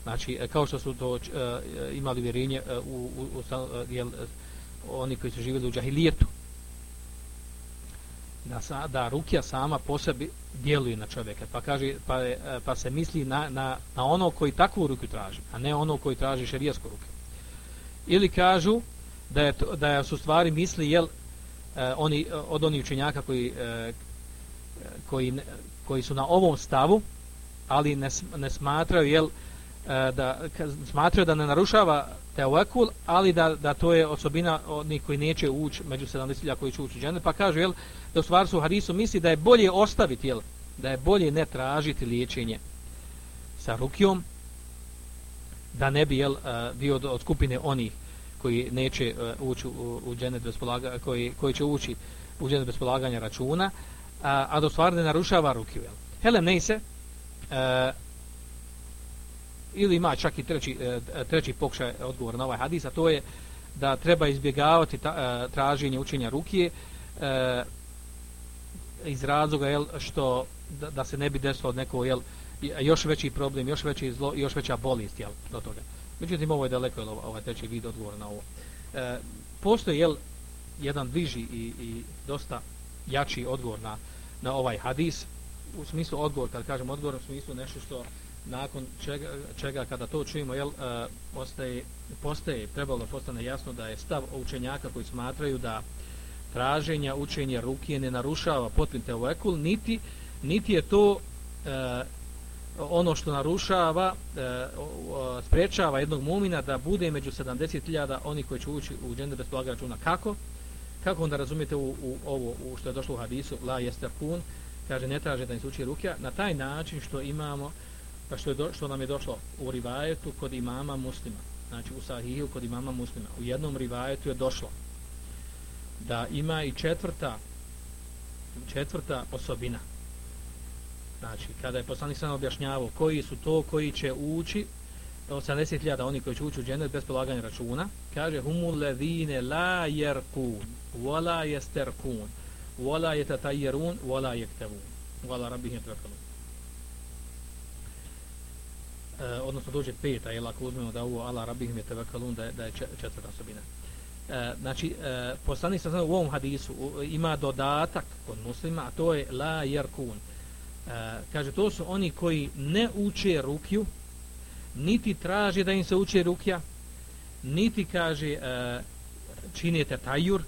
Znači kao što su to uh, imali vjerenje uh, u, u, u uh, jel, uh, oni koji su živjeli u džahilijetu da, sa, da rukija sama po sebi djeluje na čovjeka. Pa, kaže, pa, e, pa se misli na, na, na ono koji takvu ruku traži, a ne ono koji traži šerijasku ruku. Ili kažu da je, to, da su stvari misli jel, eh, oni, od onih učenjaka koji, eh, koji, koji su na ovom stavu, ali ne, ne smatraju jel, eh, da, smatraju da ne narušava tevekul, ali da, da to je osobina onih koji neće ući među 70.000 koji će ući u pa kažu jel, da u stvari su hadisu misli da je bolje ostaviti, jel, da je bolje ne tražiti liječenje sa rukijom, da ne bi jel, eh, bio od, od skupine onih koji neće uh, ući u, u dženet bez polaganja, koji, koji će ući u dženet bez polaganja računa, a, a do stvari ne narušava rukiju. Jel. Helem Neise, uh, eh, ili ima čak i treći, e, treći pokušaj e, odgovor na ovaj hadis, a to je da treba izbjegavati ta, e, traženje učenja rukije iz razloga jel, što da, da se ne bi desilo neko nekog jel, još veći problem, još veći zlo, još veća bolest jel, do toga. Međutim, ovo je daleko jel, ovaj treći vid odgovor na ovo. E, postoji jel, jedan bliži i, i dosta jači odgovor na, na ovaj hadis. U smislu odgovor, kad kažem odgovor, u smislu nešto što nakon čega, čega kada to čujemo, jel, e, postaje, postaje, trebalo postane jasno da je stav učenjaka koji smatraju da traženja učenja rukije ne narušava potpun teovekul, niti, niti je to e, ono što narušava, e, sprečava jednog mumina da bude među 70.000 oni koji će ući u džene bez blaga računa. Kako? Kako onda razumijete u, u ovo u što je došlo u hadisu, la jester kun, kaže ne traže da im se uči rukija, na taj način što imamo, Pa što, je do, što nam je došlo u rivajetu kod imama muslima, znači u sahiju kod imama muslima, u jednom rivajetu je došlo da ima i četvrta četvrta osobina, Znači, kada je poslanik sam objašnjavao koji su to koji će ući, 80.000 oni koji će ući u džennet bez polaganja računa, kaže humul ledine la jerkun, wala jesterkun, wala jetatajerun, wala jektevun, wala rabbihim jetvekalun. E, odnosno dođe peta, jel ako uzmemo da ovo ala rabihim je tevakalun, da, da je četvrta osobina. E, znači, e, poslanik sam u ovom hadisu u, ima dodatak kod muslima, a to je la jerkun. E, kaže to su oni koji ne uče rukju niti traže da im se uče rukja niti kaže e, činite tajur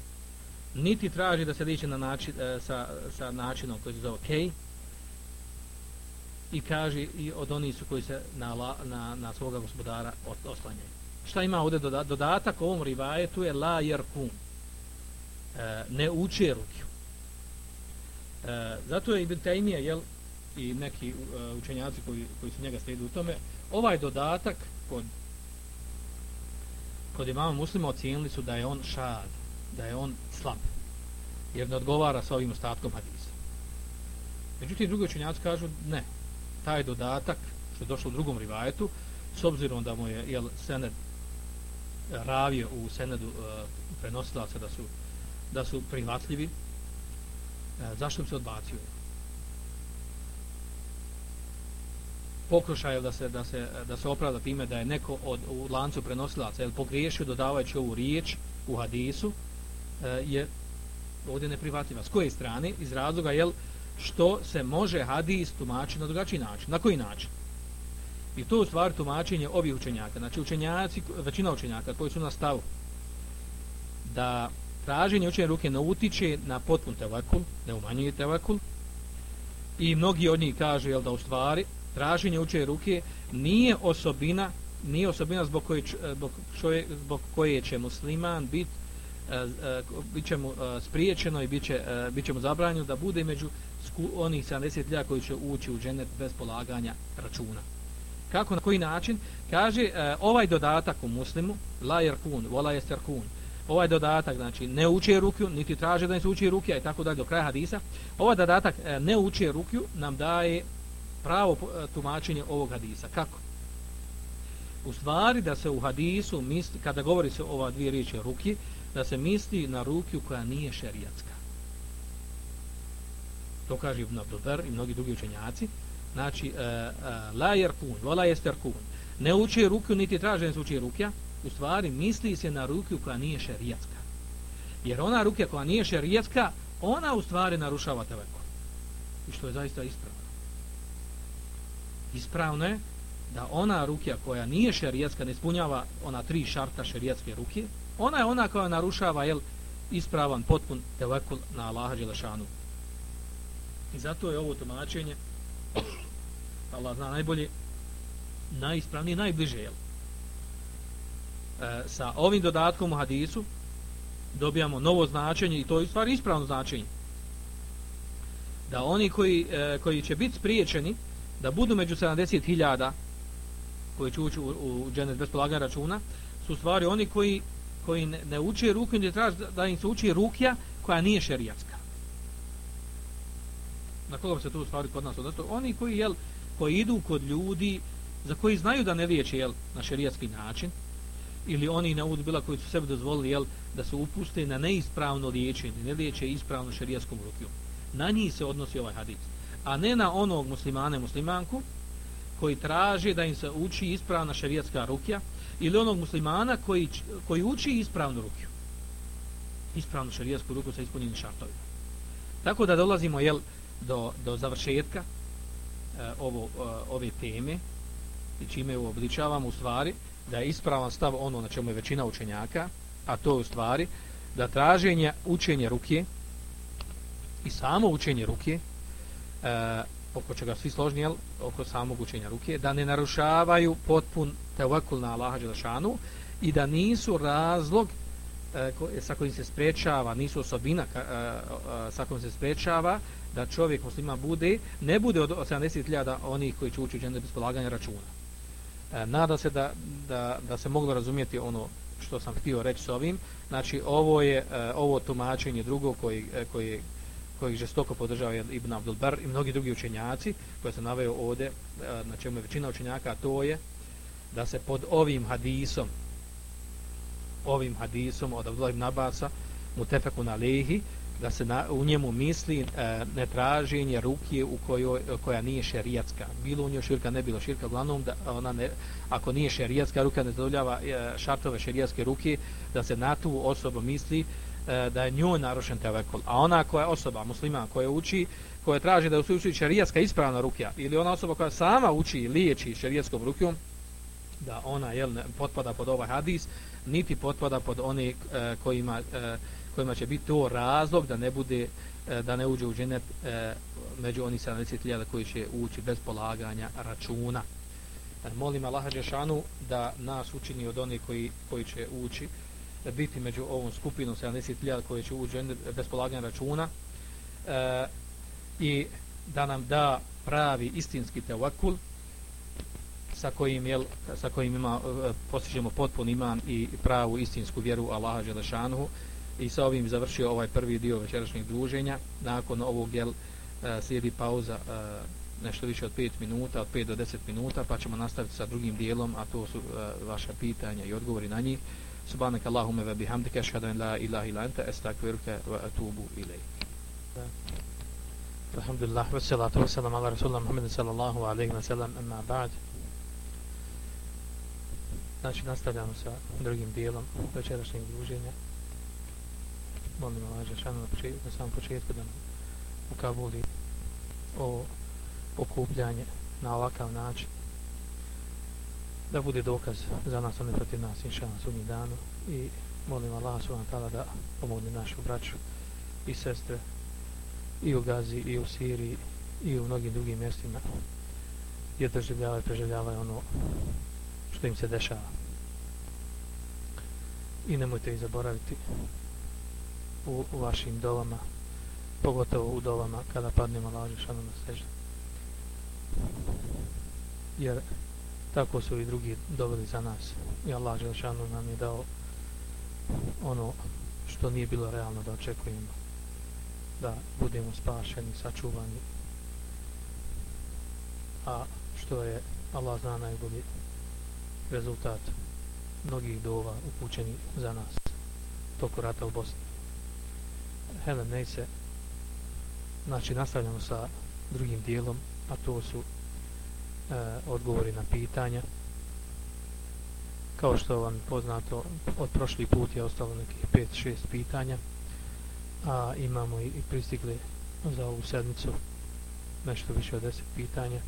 niti traže da se diče na način, e, sa, sa načinom koji se zove kej i kaže i od onih su koji se na, na, na svoga gospodara oslanjaju šta ima ovdje dodatak ovom rivajetu je la jerkum. e, ne uče rukju e, zato je Ibn Taymiye jel, i neki e, učenjaci koji, koji su njega slijedi u tome, ovaj dodatak kod, kod imama muslima ocijenili su da je on šad, da je on slab, jer ne odgovara sa ovim ostatkom hadisa. Međutim, drugi učenjaci kažu ne, taj dodatak što je došlo u drugom rivajetu, s obzirom da mu je jel, sened ravio u senedu e, uh, prenosilaca da su, da su prihvatljivi, e, zašto se odbacio? pokušaj da se da se da se opravda time da je neko od u lancu prenosilaca jel, pogriješio dodavajući ovu riječ u hadisu e, je ovdje neprihvatljiva. S koje strane? Iz razloga jel što se može hadis tumačiti na drugačiji način. Na koji način? I to u stvari tumačenje ovih učenjaka. Znači učenjaci, većina učenjaka koji su na stavu da traženje učenja ruke ne utiče na potpun tevakul, ne umanjuje tevakul, i mnogi od njih kažu jel, da u stvari traženje učenja ruke nije osobina nije osobina zbog koje, zbog, čovjek, zbog koje će musliman biti e, e, bit će mu e, spriječeno i bit će, bit će mu zabranjeno da bude među onih 70 lja koji će ući u dženet bez polaganja računa. Kako, na koji način? Kaže, e, ovaj dodatak u muslimu, la jerkun, vola jesterkun, ovaj dodatak, znači, ne uče rukju, niti traže da ne se uči rukja i tako dalje do kraja hadisa, ovaj dodatak e, ne uče rukju nam daje pravo e, tumačenje ovog hadisa. Kako? U stvari da se u hadisu misli, kada govori se ova dvije riječi ruki, da se misli na rukiju koja nije šerijatska. To kaže Ibn Abdulber i mnogi drugi učenjaci. Znači, e, e, la jer kun, vola jester kun. Ne uči ruku, niti traže se uči rukja. U stvari misli se na ruku koja nije šerijatska. Jer ona ruke koja nije šerijatska, ona u stvari narušava tevekul. I što je zaista ispravno. Ispravno je da ona rukija koja nije šerijatska, ne ispunjava ona tri šarta šerijatske ruke, ona je ona koja narušava jel, ispravan, potpun tevekul na Allaha Đelešanu. I zato je ovo tumačenje Allah zna najbolje najispravnije, najbliže jel? E, sa ovim dodatkom u hadisu dobijamo novo značenje i to je stvar ispravno značenje da oni koji, e, koji će biti spriječeni da budu među 70.000 koji će ući u, u dženet bez polaganja računa su stvari oni koji, koji ne, ne uče ruku i traži da im se uči rukja koja nije šerijatska na koga se to stvari kod nas odnosno oni koji, jel, koji idu kod ljudi za koji znaju da ne liječe jel, na šerijatski način ili oni na udbila koji su sebi dozvolili jel, da se upuste na neispravno liječenje, ne liječe ispravno šerijatskom rukijom. Na njih se odnosi ovaj hadis. A ne na onog muslimane muslimanku koji traži da im se uči ispravna šerijatska rukija ili onog muslimana koji, koji uči ispravnu rukiju. Ispravnu šerijatsku ruku sa ispunjenim šartovima. Tako da dolazimo jel, do, do završetka e, ovo, e, ove teme i čime uobličavamo u stvari da je ispravan stav ono na čemu je većina učenjaka, a to je u stvari da traženje učenje ruke i samo učenje ruke e, oko čega svi složni jel, oko samog učenja ruke da ne narušavaju potpun tevakul na Allaha Đelešanu i da nisu razlog E, e, sa kojim se sprečava nisu osobina e, sa kojim se sprečava da čovjek muslima bude ne bude od 70.000 onih koji će ući u bez polaganja računa nada se da, da, da se moglo razumjeti ono što sam htio reći s ovim. Znači, ovo je ovo tumačenje drugo koji, koji, koji žestoko podržava Ibn Abdul Bar i mnogi drugi učenjaci koje se naveo ovdje, na čemu je većina učenjaka, to je da se pod ovim hadisom ovim hadisom od Abdullah ibn Abasa mutefeku na lehi da se na, u njemu misli e, netraženje ruke u kojoj, koja nije šerijatska. Bilo u njoj širka, ne bilo širka. Uglavnom, da ona ne, ako nije šerijatska ruka, ne zadovoljava e, šartove šerijatske ruke, da se na tu osobu misli e, da je njoj narušen tevekol. A ona koja je osoba, muslima, koja uči, koja traži da je uči šerijatska ispravna ruka, ili ona osoba koja sama uči i liječi šerijatskom rukom, da ona jel, ne, potpada pod ovaj hadis, niti potpada pod one e, kojima e, kojima će biti to razlog da ne bude e, da ne uđe u dženet e, među oni 70.000 koji će ući bez polaganja računa. E, molim Allaha Đešanu da nas učini od onih koji, koji će ući biti među ovom skupinom 70.000 koji će ući bez polaganja računa e, i da nam da pravi istinski tevakul sa kojim, jel, sa kojim ima, e, postižemo potpun iman i pravu istinsku vjeru Allaha Đelešanu i sa ovim završio ovaj prvi dio večerašnjeg druženja. Nakon ovog jel e, slijedi pauza e, nešto više od 5 minuta od 5 do 10 minuta pa ćemo nastaviti sa drugim dijelom a to su vaša pitanja i odgovori na njih. Subhanak Allahume ve bihamdike ashhadu an la ilaha illa anta astaghfiruka wa atubu ilayk. Alhamdulillah wa wassalamu wa salam ala rasulullah Muhammed sallallahu alejhi wa sallam amma ba'd. Znači nastavljamo sa drugim dijelom večerašnjeg druženja. Molim Allah Žešanu na, počet, na samom početku da nam ukabuli o okupljanje na ovakav način. Da bude dokaz za nas, a ne protiv nas, inša na sudnji danu i molim Allah subhanahu ta'ala da pomogne našu braću i sestre i u Gazi, i u Siriji, i u mnogim drugim mjestima jer doživljavaju preživljavaju ono što im se dešava. I nemojte ih zaboraviti u, u vašim dovama, pogotovo u dovama kada padnemo laži šanu na sežu. Jer tako su i drugi doveli za nas. I Allah Želšanu nam je dao ono što nije bilo realno da očekujemo. Da budemo spašeni, sačuvani. A što je Allah zna najbolje rezultat mnogih dova upućeni za nas toku rata u Bosni. Helen Neise znači nastavljamo sa drugim dijelom a to su e, odgovori na pitanja. Kao što vam poznato od prošli put je ostalo nekih 5-6 pitanja a imamo i, i pristigli za ovu sedmicu nešto više od deset pitanja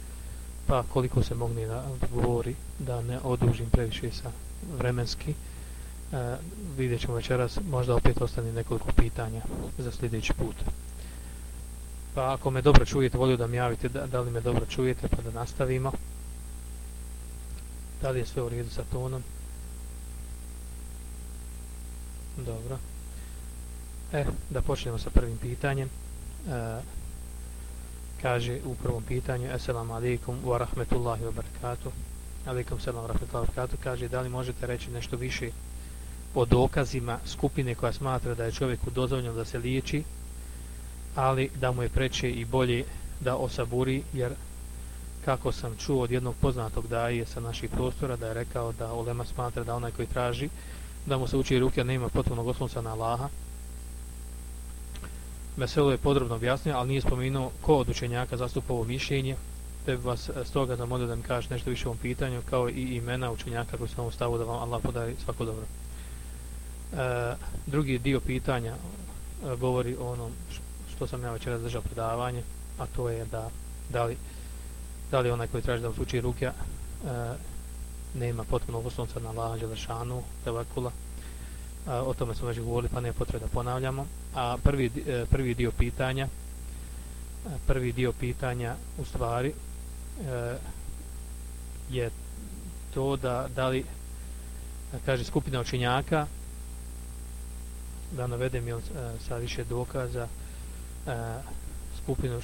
pa koliko se mogne da govori da ne odužim previše sa vremenski e, vidjet ćemo večeras možda opet ostane nekoliko pitanja za sljedeći put. Pa ako me dobro čujete volio da mi javite da, da li me dobro čujete pa da nastavimo. Da li je sve u redu sa tonom? Dobro. E, da počnemo sa prvim pitanjem. E, kaže u prvom pitanju Assalamu alaikum wa rahmetullahi wa barakatuh. Alaikum salam wa rahmetullahi wa barakatuh. Kaže da li možete reći nešto više o dokazima skupine koja smatra da je čovjeku dozvoljeno da se liječi ali da mu je preče i bolje da osaburi jer kako sam čuo od jednog poznatog daje sa naših prostora da je rekao da Olema smatra da onaj koji traži da mu se uči ruke nema potpunog oslonca na Allaha Veselo je podrobno objasnio, ali nije spomenuo ko od učenjaka zastupa ovo mišljenje, te bi vas e, stoga zamolio da mi kažeš nešto više o ovom pitanju, kao i imena učenjaka koji su na ovom stavu da vam Allah podari svako dobro. E, drugi dio pitanja e, govori o onom što sam ja večeras držao predavanje, a to je da da li, da li onaj koji traži da uči ruke e, nema potpuno oslonca na Allah Đelešanu, Tevakula, a, o tome smo već govorili pa ne potrebe da ponavljamo. A prvi, e, prvi dio pitanja e, prvi dio pitanja u stvari e, je to da da li kaže skupina učenjaka da navedem jel, e, sa više dokaza e, skupinu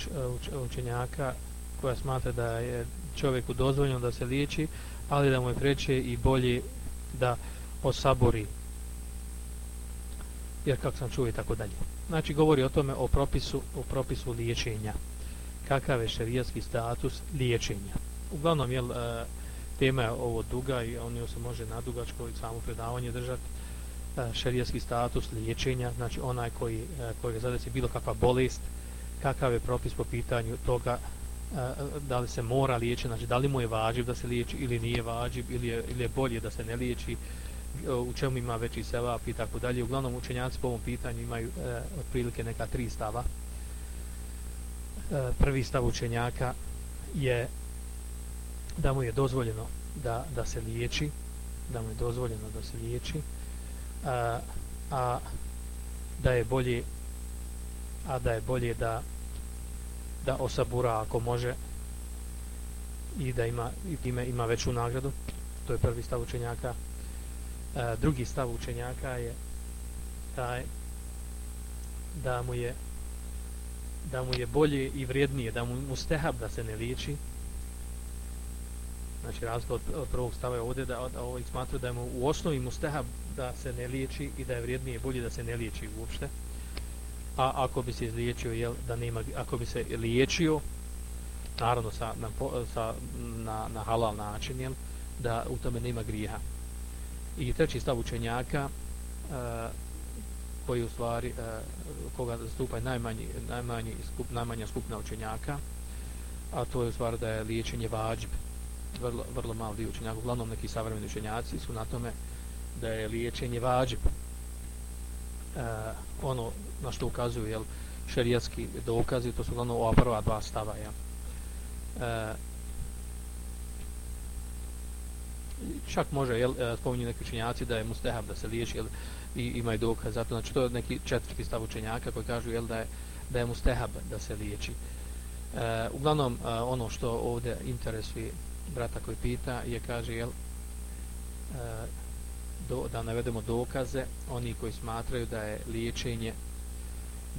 učenjaka koja smatra da je čovjeku dozvoljeno da se liječi ali da mu je preče i bolje da osabori jer kako sam čuo i tako dalje. Znači govori o tome o propisu, o propisu liječenja. Kakav je šerijatski status liječenja. Uglavnom je e, tema je ovo duga i on se može na dugačko i samo predavanje držati. E, šerijatski status liječenja, znači onaj koji, e, koji zadesi bilo kakva bolest, kakav je propis po pitanju toga e, da li se mora liječiti, znači da li mu je vađiv da se liječi ili nije vađiv ili je, ili je bolje da se ne liječi, u čemu ima veći sevap i tako dalje. Uglavnom učenjaci po ovom pitanju imaju e, otprilike neka tri stava. E, prvi stav učenjaka je da mu je dozvoljeno da, da se liječi, da mu je dozvoljeno da se liječi, a, a da je bolje a da je bolje da da osabura ako može i da ima i time ima veću nagradu to je prvi stav učenjaka A, drugi stav učenjaka je taj da mu je da mu je bolje i vrijednije da mu mustehab da se ne liječi. Znači razlika od, od prvog stava je ovdje da, da ovaj smatra da je mu u osnovi mustehab da se ne liječi i da je vrijednije bolje da se ne liječi uopšte. A ako bi se izliječio jel, da nema, ako bi se liječio naravno sa, na, sa, na, na halal način jel, da u tome nema grijeha i treći stav učenjaka uh, koji u stvari e, koga zastupa najmanji, najmanji skup, najmanja skupna učenjaka a to je u stvari da je liječenje vađb vrlo, vrlo malo dio učenjaka uglavnom neki savremeni učenjaci su na tome da je liječenje vađb uh, ono na što ukazuju jel, šerijatski dokazi to su uglavnom ova prva dva stava ja. Uh, e, čak može jel e, spominju neki učenjaci da je mustehab da se liječi jel i imaju dokaz zato znači to je neki četvrti stav učenjaka koji kažu jel da je da je mustehab da se liječi. E, uglavnom e, ono što ovdje interesuje brata koji pita je kaže jel e, do, da navedemo dokaze oni koji smatraju da je liječenje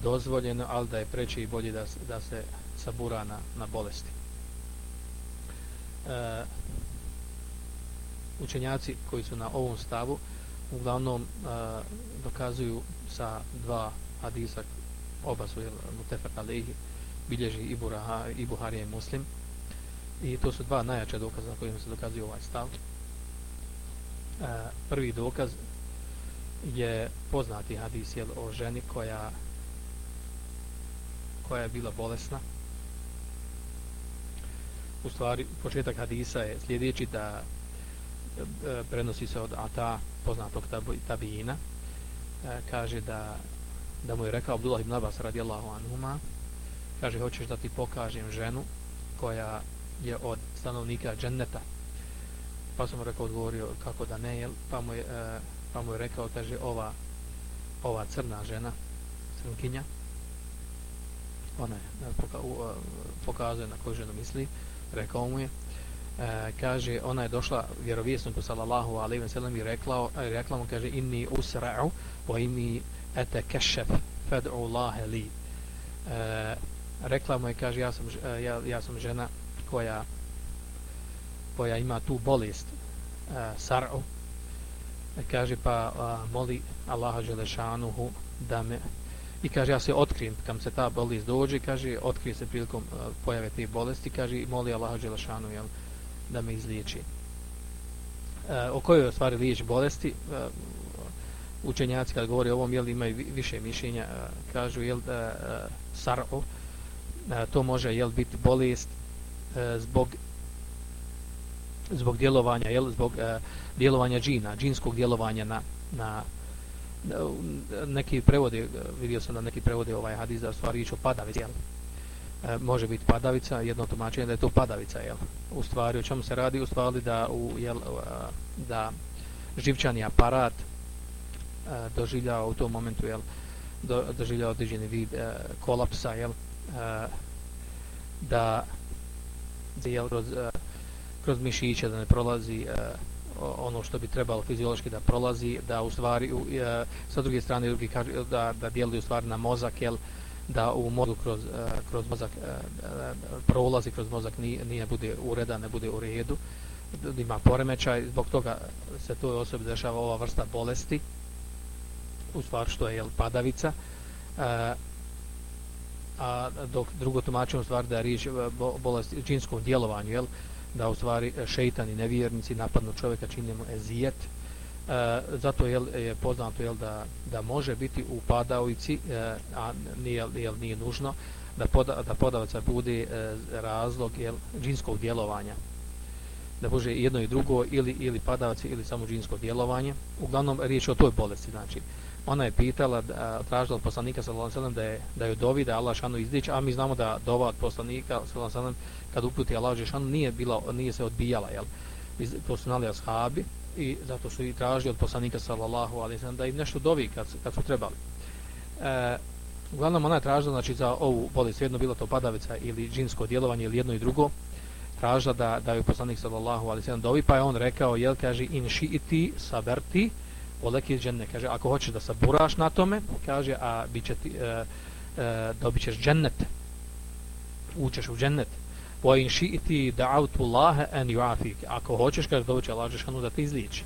dozvoljeno ali da je preče i bolje da, da se sabura na, na bolesti. E, učenjaci koji su na ovom stavu uglavnom e, dokazuju sa dva hadisa oba su mutefak alihi bilježi i, Buraha, i Buharija i Muslim. I to su dva najjače dokaza na kojima se dokazuje ovaj stav. E, prvi dokaz je poznati hadis jel, o ženi koja koja je bila bolesna. U stvari početak hadisa je sljedeći da E, prenosi se od Ata, poznatog tabijina, e, kaže da da mu je rekao Abdullah ibn Abbas radijallahu anhuma kaže hoćeš da ti pokažem ženu koja je od stanovnika dženneta? Pa sam mu rekao odgovorio kako da ne jel? Pa mu je, e, pa mu je rekao kaže ova ova crna žena crnkinja ona je pokazuje na koju ženu misli rekao mu je e, kaže ona je došla vjerovjesniku sallallahu alejhi ve sellem i rekla e, rekla mu kaže inni usra'u wa inni atakashaf fad'u Allah li. E, rekla mu je kaže ja sam e, ja, ja sam žena koja koja ima tu bolest e, sar'u. E, kaže pa a, moli Allaha dželešanuhu da me i kaže ja se otkrijem kam se ta bolest dođe. Kaže otkrije se prilikom a, pojave te bolesti. Kaže i moli Allaha dželešanuhu jel, da me izliječi. E, o kojoj stvari liječ bolesti? E, učenjaci kad govori o ovom jel, imaju više mišljenja e, kažu jel, da e, sar'u e, to može jel, biti bolest e, zbog zbog djelovanja jel zbog e, djelovanja džina džinskog djelovanja na na neki prevodi e, vidio sam da neki prevodi ovaj hadis da stvari ići opada, jel e, može biti padavica jedno tumačenje da je to padavica jel? U stvari o čemu se radi? U stvari da u jel e, da živčani aparat e, doživljava u tom momentu jel do, doživljava određeni vid e, kolapsa jel e, da jel kroz e, kroz mišiće da ne prolazi e, ono što bi trebalo fiziološki da prolazi da u stvari e, sa druge strane drugi kaže da da djeluje u stvari na mozak jel da u mozgu kroz eh, kroz mozak eh, eh, prolazi kroz mozak nije, nije bude ureda, ne bude u redu ima poremećaj zbog toga se to osobi dešava ova vrsta bolesti u stvari što je jel padavica uh, a dok drugo tumačimo u stvari da je riječ bolest džinskom djelovanju jel da u stvari šeitan i nevjernici napadnu čovjeka čini mu ezijet e, zato je, je poznato jel, da, da može biti u padavici e, a nije, jel, nije nužno da, poda, da podavaca bude e, razlog jel, džinskog djelovanja. Da može jedno i drugo ili, ili padavac ili samo džinsko djelovanje. Uglavnom riječ o toj bolesti znači. Ona je pitala, da, tražila od poslanika sallallahu da je da joj dovi da Allah šanu izdić, a mi znamo da dova od poslanika sallallahu kad uputi Allah šanu nije bila nije se odbijala, jel? To su nali ashabi i zato su i tražili od poslanika sallallahu alejhi ve da im nešto dovi kad kad su trebali. E, uglavnom ona je tražila znači za ovu bolest jedno bilo to padavica ili džinsko djelovanje ili jedno i drugo tražila da da je poslanik sallallahu alejhi ve dovi pa je on rekao jel kaže in shiiti saberti oleki dženne, kaže, ako hoćeš da saburaš na tome, kaže, a bit će ti, e, e, dobit ćeš džennet, učeš u džennet, wa in shi'ti da'awtu Allaha an yu'afik. Ako hoćeš kaže doći Allah džeshanu da te izliječi.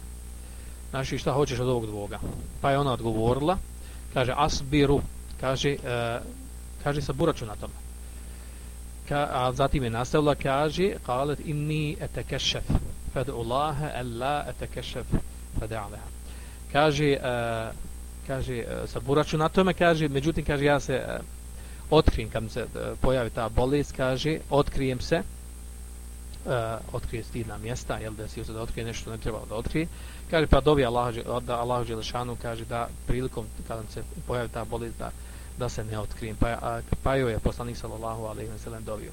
Znači šta hoćeš od ovog dvoga? Pa je ona odgovorila, kaže asbiru, kaže e, kaže saburaću na tome. Ka, a zatim je nastavila, kaže qalet inni atakashaf fad'u Allaha alla atakashaf fad'alaha kaže uh, kaže uh, na tome kaže međutim kaže ja se uh, otkrijem kad se e, pojavi ta bolest kaže otkrijem se uh, otkrije stidna mjesta jel da se da otkrije nešto ne treba da otkrije. Kaže pa dobi Allah da Allah Đelešanu, kaže da prilikom kada se pojavi ta bolest da da se ne otkrijem. Pa a, pa joj je poslanik sallallahu alaihi wa sallam dovio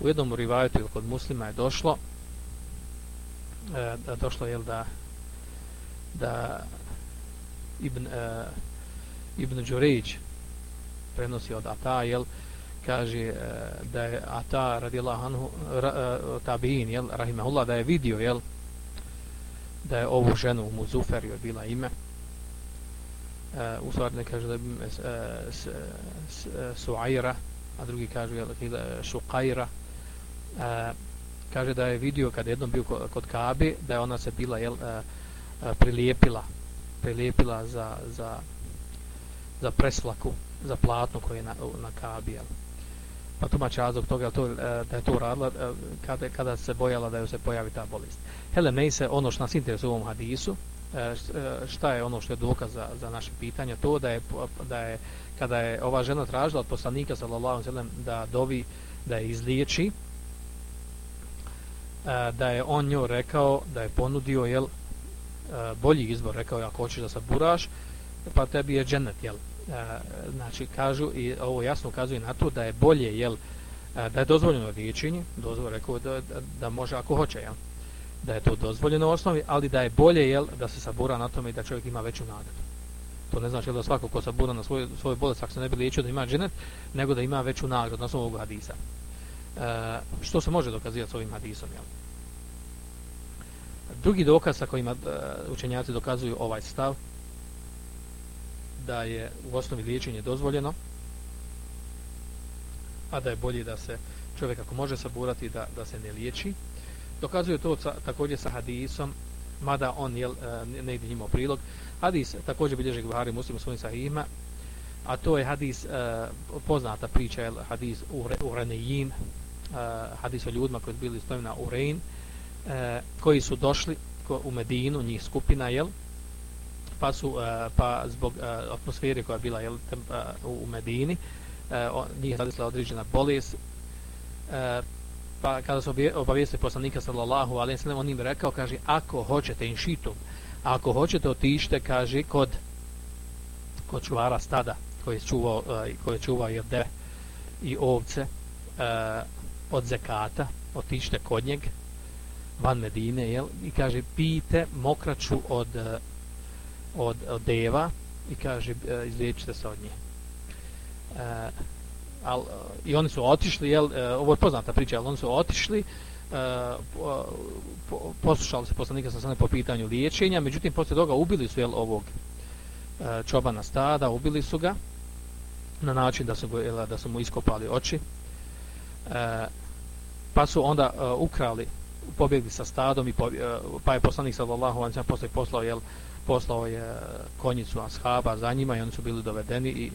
u jednom rivajetu kod muslima je došlo e, da došlo je da da Ibn uh, Ibn Đurejić prenosi od Ata, jel, kaže e, da je Ata radijallahu anhu ra, e, tabiin, jel, rahimahullah, da je vidio, jel, da je ovu ženu u Muzuferiju bila ime. E, u stvari ne kaže da je e, Suaira, Suajra, a drugi kaže jel, Šukajra. E, kaže da je vidio kad je jednom bio kod Kabe, da je ona se bila, jel, e, prilijepila prilijepila za, za, za preslaku za platno koje je na, na kabi pa tumač razlog toga to, eh, da je to radila eh, kada, kada se bojala da joj se pojavi ta bolest hele mej se ono što nas interesuje u ovom hadisu eh, šta je ono što je dokaz za, za naše pitanje to da je, da je kada je ova žena tražila od poslanika sallallahu sallam da dovi da je izliječi da je on njoj rekao da je ponudio jel, bolji izbor, rekao je, ako hoćeš da saburaš, pa tebi je džennet, jel? E, znači kažu i ovo jasno ukazuje na to da je bolje jel e, da je dozvoljeno liječenje dozvoljeno rekao da, da, da može ako hoće jel da je to dozvoljeno u osnovi ali da je bolje jel da se sabura na tome i da čovjek ima veću nagradu. To ne znači da svako ko sabura na svoj, svoj bolest ako se ne bi liječio da ima dženet nego da ima veću nagradu na osnovu ovog hadisa. E, što se može dokazivati s ovim hadisom jel? Drugi dokaz sa kojima e, učenjaci dokazuju ovaj stav da je u osnovi liječenje dozvoljeno a da je bolje da se čovjek ako može saburati da, da se ne liječi dokazuje to sa, također sa hadisom mada on je, negdje imao prilog hadis također bilježi Buhari muslim u svojim sahihima a to je hadis uh, poznata priča je hadis u, u Renejin uh, e, hadis o ljudima koji su bili spomena u Rein e, koji su došli u Medinu, njih skupina, jel? Pa su, uh, pa zbog uh, atmosfere koja je bila jel, tem, uh, u Medini, uh, o, njih je zadisla određena bolest, uh, pa kada su obavijestili poslanika sallallahu alaihi sallam, on im rekao, kaže, ako hoćete inšitum, ako hoćete otište, kaže, kod, kod čuvara stada, koji je čuvao, uh, koji je čuvao jer deve i ovce, uh, od zekata, otište kod njega, van Medine, jel? I kaže, pijte mokraču od, uh, od, od deva i kaže, e, izliječite se od nje. E, al, I oni su otišli, jel? E, ovo je poznata priča, ali oni su otišli, e, poslušali se poslanika sa po pitanju liječenja, međutim, poslije toga ubili su, jel, ovog e, čobana stada, ubili su ga na način da su, go, jel, da su mu iskopali oči. E, pa su onda e, ukrali pobjegli sa stadom i pobjegli, pa je poslanik sallallahu alejhi ve sellem posle poslao jel poslao je konjicu ashaba za njima i oni su bili dovedeni i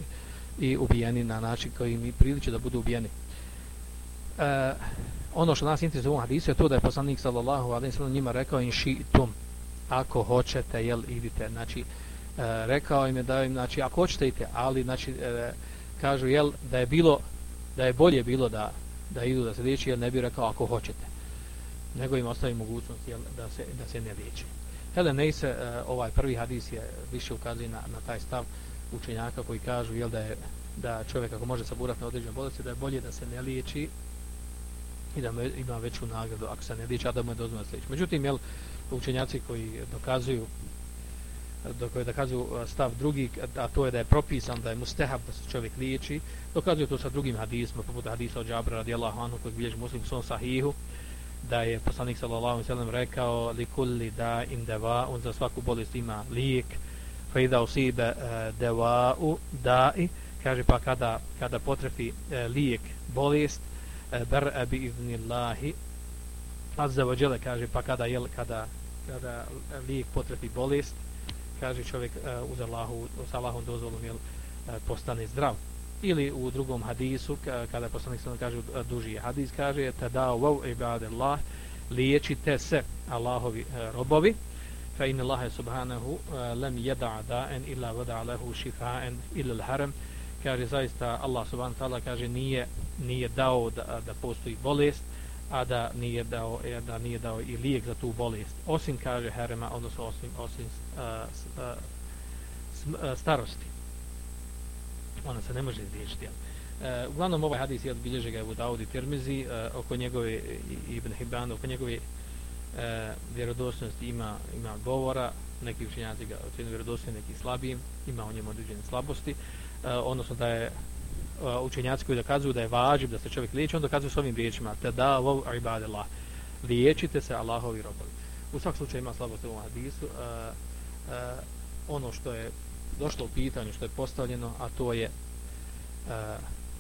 i ubijeni na način koji mi priliče da budu ubijeni. E, ono što nas interesuje u hadisu je to da je poslanik sallallahu alaihi sallam njima rekao in shi'tum ako hoćete jel idite znači e, rekao im je da im znači ako hoćete idite ali znači e, kažu jel da je bilo da je bolje bilo da da idu da se liječi jel ne bi rekao ako hoćete nego im ostavi mogućnost jel, da, se, da se ne liječi. Hele, ne se, eh, ovaj prvi hadis je više ukazuje na, na taj stav učenjaka koji kažu jel, da je da čovjek ako može saburati na određenu bolesti, da je bolje da se ne liječi i da ima veću nagradu ako se ne liječi, a da mu je dozvoljeno sliječi. Međutim, jel, učenjaci koji dokazuju do koje dokazuju eh, stav drugi, a to je da je propisan da je mustehab da se čovjek liječi, dokazuju to sa drugim hadisma, poput hadisa od Džabra radijallahu anhu kojeg bilježi muslim u svom sahihu, da je poslanik sallallahu alejhi ve sellem rekao li kulli da in deva on za svaku bolest ima lijek. Fa ida usiba e, uh, u da'i kaže pa kada kada potrefi uh, lijek bolest e, bar bi iznillahi azza wa jalla kaže pa kada jel kada kada lijek potrefi bolest kaže čovjek uh, uz Allahu uz Allahom dozvolom jel postane zdrav ili u drugom hadisu kada poslanik sallallahu kaže duži hadis kaže tada wa ibadallah liječite se Allahovi e, robovi fa inna Allaha subhanahu e, lam yad'a da'an illa wada'a lahu shifa'an ila al-haram. Kaže zaista Allah subhanahu ta'ala kaže nije nije dao da, da postoji bolest a da nije dao e, da nije dao i lijek za tu bolest. Osim kaže harema odnosno osim osim uh, uh, starosti ona se ne može izliječiti. E, uglavnom ovaj hadis je bilježe ga u Daudi Tirmizi, e, oko njegove Ibn Hibban, oko njegove e, vjerodostojnosti ima, ima govora, neki učenjaci ga ocjenu vjerodostojni, neki slabijim, ima u njemu određene slabosti, e, odnosno da je e, učenjaci koji dokazuju da je važib da se čovjek liječi, on dokazuju s ovim riječima, te da vov ibadillah, liječite se Allahovi robovi. U svak slučaju ima slabost u ovom hadisu, e, e, ono što je došlo u pitanju što je postavljeno, a to je e,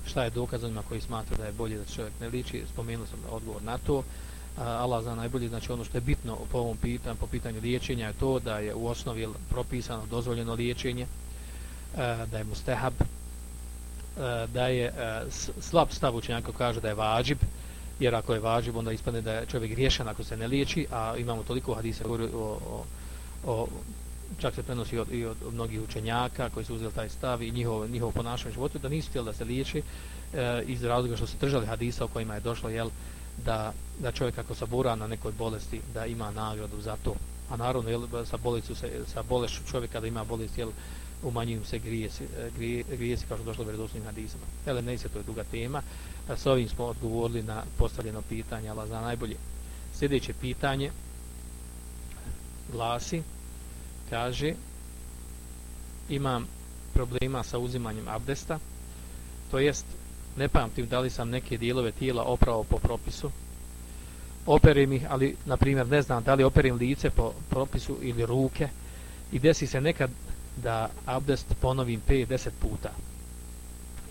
šta je dokazanima koji smatra da je bolje da čovjek ne liči, spomenuo sam odgovor na to. E, Allah zna najbolje, znači ono što je bitno po ovom pitanju, po pitanju liječenja je to da je u osnovi propisano dozvoljeno liječenje, e, da je mustehab, da je slab stav učenjaka kaže da je vađib, jer ako je vađib onda ispadne da je čovjek griješan ako se ne liječi, a imamo toliko hadisa o, o, o čak se prenosi od, i od, od mnogih učenjaka koji su uzeli taj stav i njihov, njihov ponašanje životu, da nisu htjeli da se liječi e, iz razloga što su držali hadisa u kojima je došlo jel, da, da čovjek ako sabura na nekoj bolesti da ima nagradu za to. A naravno jel, sa, bolicu, sa, sa bolešću čovjeka da ima bolest jel, umanjuju se grijesi, grije, grijesi kao što došlo u vjerodostojnim hadisama. Jel, ne se to je duga tema. S ovim smo odgovorili na postavljeno pitanje, ali za najbolje. Sljedeće pitanje glasi, kaže, imam problema sa uzimanjem abdesta, to jest, ne pamtim da li sam neke dijelove tijela oprao po propisu, operim ih, ali, na primjer, ne znam da li operim lice po propisu ili ruke, i desi se nekad da abdest ponovim 5-10 puta.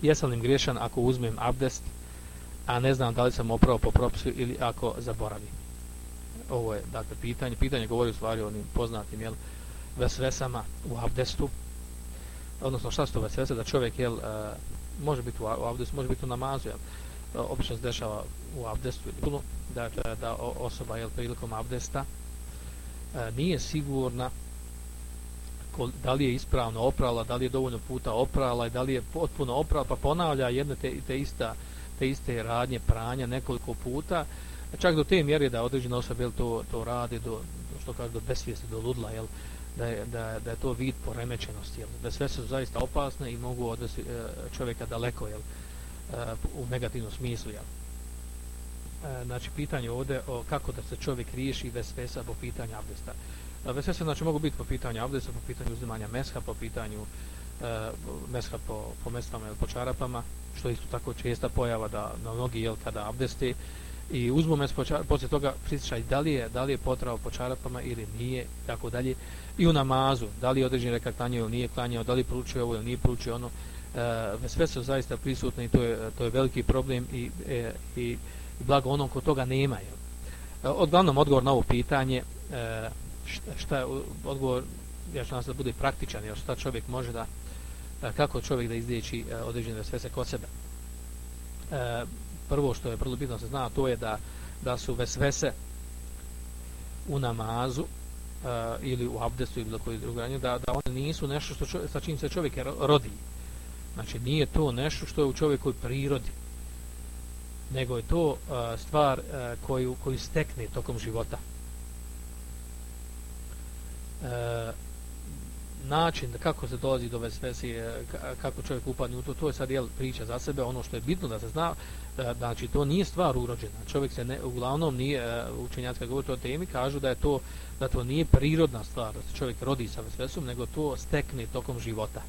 Jesam li griješan ako uzmem abdest, a ne znam da li sam oprao po propisu ili ako zaboravim. Ovo je, dakle, pitanje. Pitanje govori u stvari o onim poznatim, jel, vesvesama u abdestu. Odnosno, šta su to vesvese? Da čovjek, jel, uh, može biti u abdestu, može biti u namazu, jel, e, obično se dešava u abdestu ili puno, dakle, da osoba, jel, prilikom abdesta uh, nije sigurna da li je ispravno oprala, da li je dovoljno puta oprala i da li je potpuno oprala, pa ponavlja jedne te, te, ista, te iste radnje pranja nekoliko puta, čak do te mjere da određena osoba jel, to, to radi do, što kaže, do besvijesti, do ludla, jel, da, je, da, da je to vid poremećenosti, jel, da sve su zaista opasne i mogu odvesti e, čovjeka daleko jel, e, u negativnom smislu. Jel. E, znači, pitanje ovdje o kako da se čovjek riješi vesvesa po pitanju abdesta. E, Vesvese znači mogu biti po pitanju abdesta, po pitanju uzimanja mesha, po pitanju mesha po, po mestama ili po čarapama, što je isto tako česta pojava da na mnogi jel kada abdesti i uzmu mes po čarapama, poslije toga prisjećaj da li je, da li je potrao po čarapama ili nije, tako dalje. I u namazu, da li je određen rekat klanjao ili nije klanjao, da li pručio ovo ili nije pručio ono, e, sve su zaista prisutne i to je, to je veliki problem i, e, i blago onom ko toga nema. Jel. E, odglavnom odgovor na ovo pitanje, e, šta je odgovor, ja ću nas da bude praktičan, jer šta čovjek može da, e, kako čovjek da izliječi e, određene vesvese kod sebe. E, prvo što je vrlo bitno se zna, to je da, da su vesvese u namazu Eh, ili u abdestu ili bilo koji drugi da, da one nisu nešto što čovjek, sa čim se čovjek rodi. Znači nije to nešto što je u čovjekoj prirodi, nego je to a, stvar a, koju, koju stekne tokom života e, način kako se dolazi do vesvese, e, kako čovjek upadne u to, to je sad jel, priča za sebe, ono što je bitno da se zna, e, znači to nije stvar urođena. Čovjek se ne, uglavnom nije, e, učenjacka govori o temi, kažu da je to, da to nije prirodna stvar, da se čovjek rodi sa vesvesom, nego to stekne tokom života.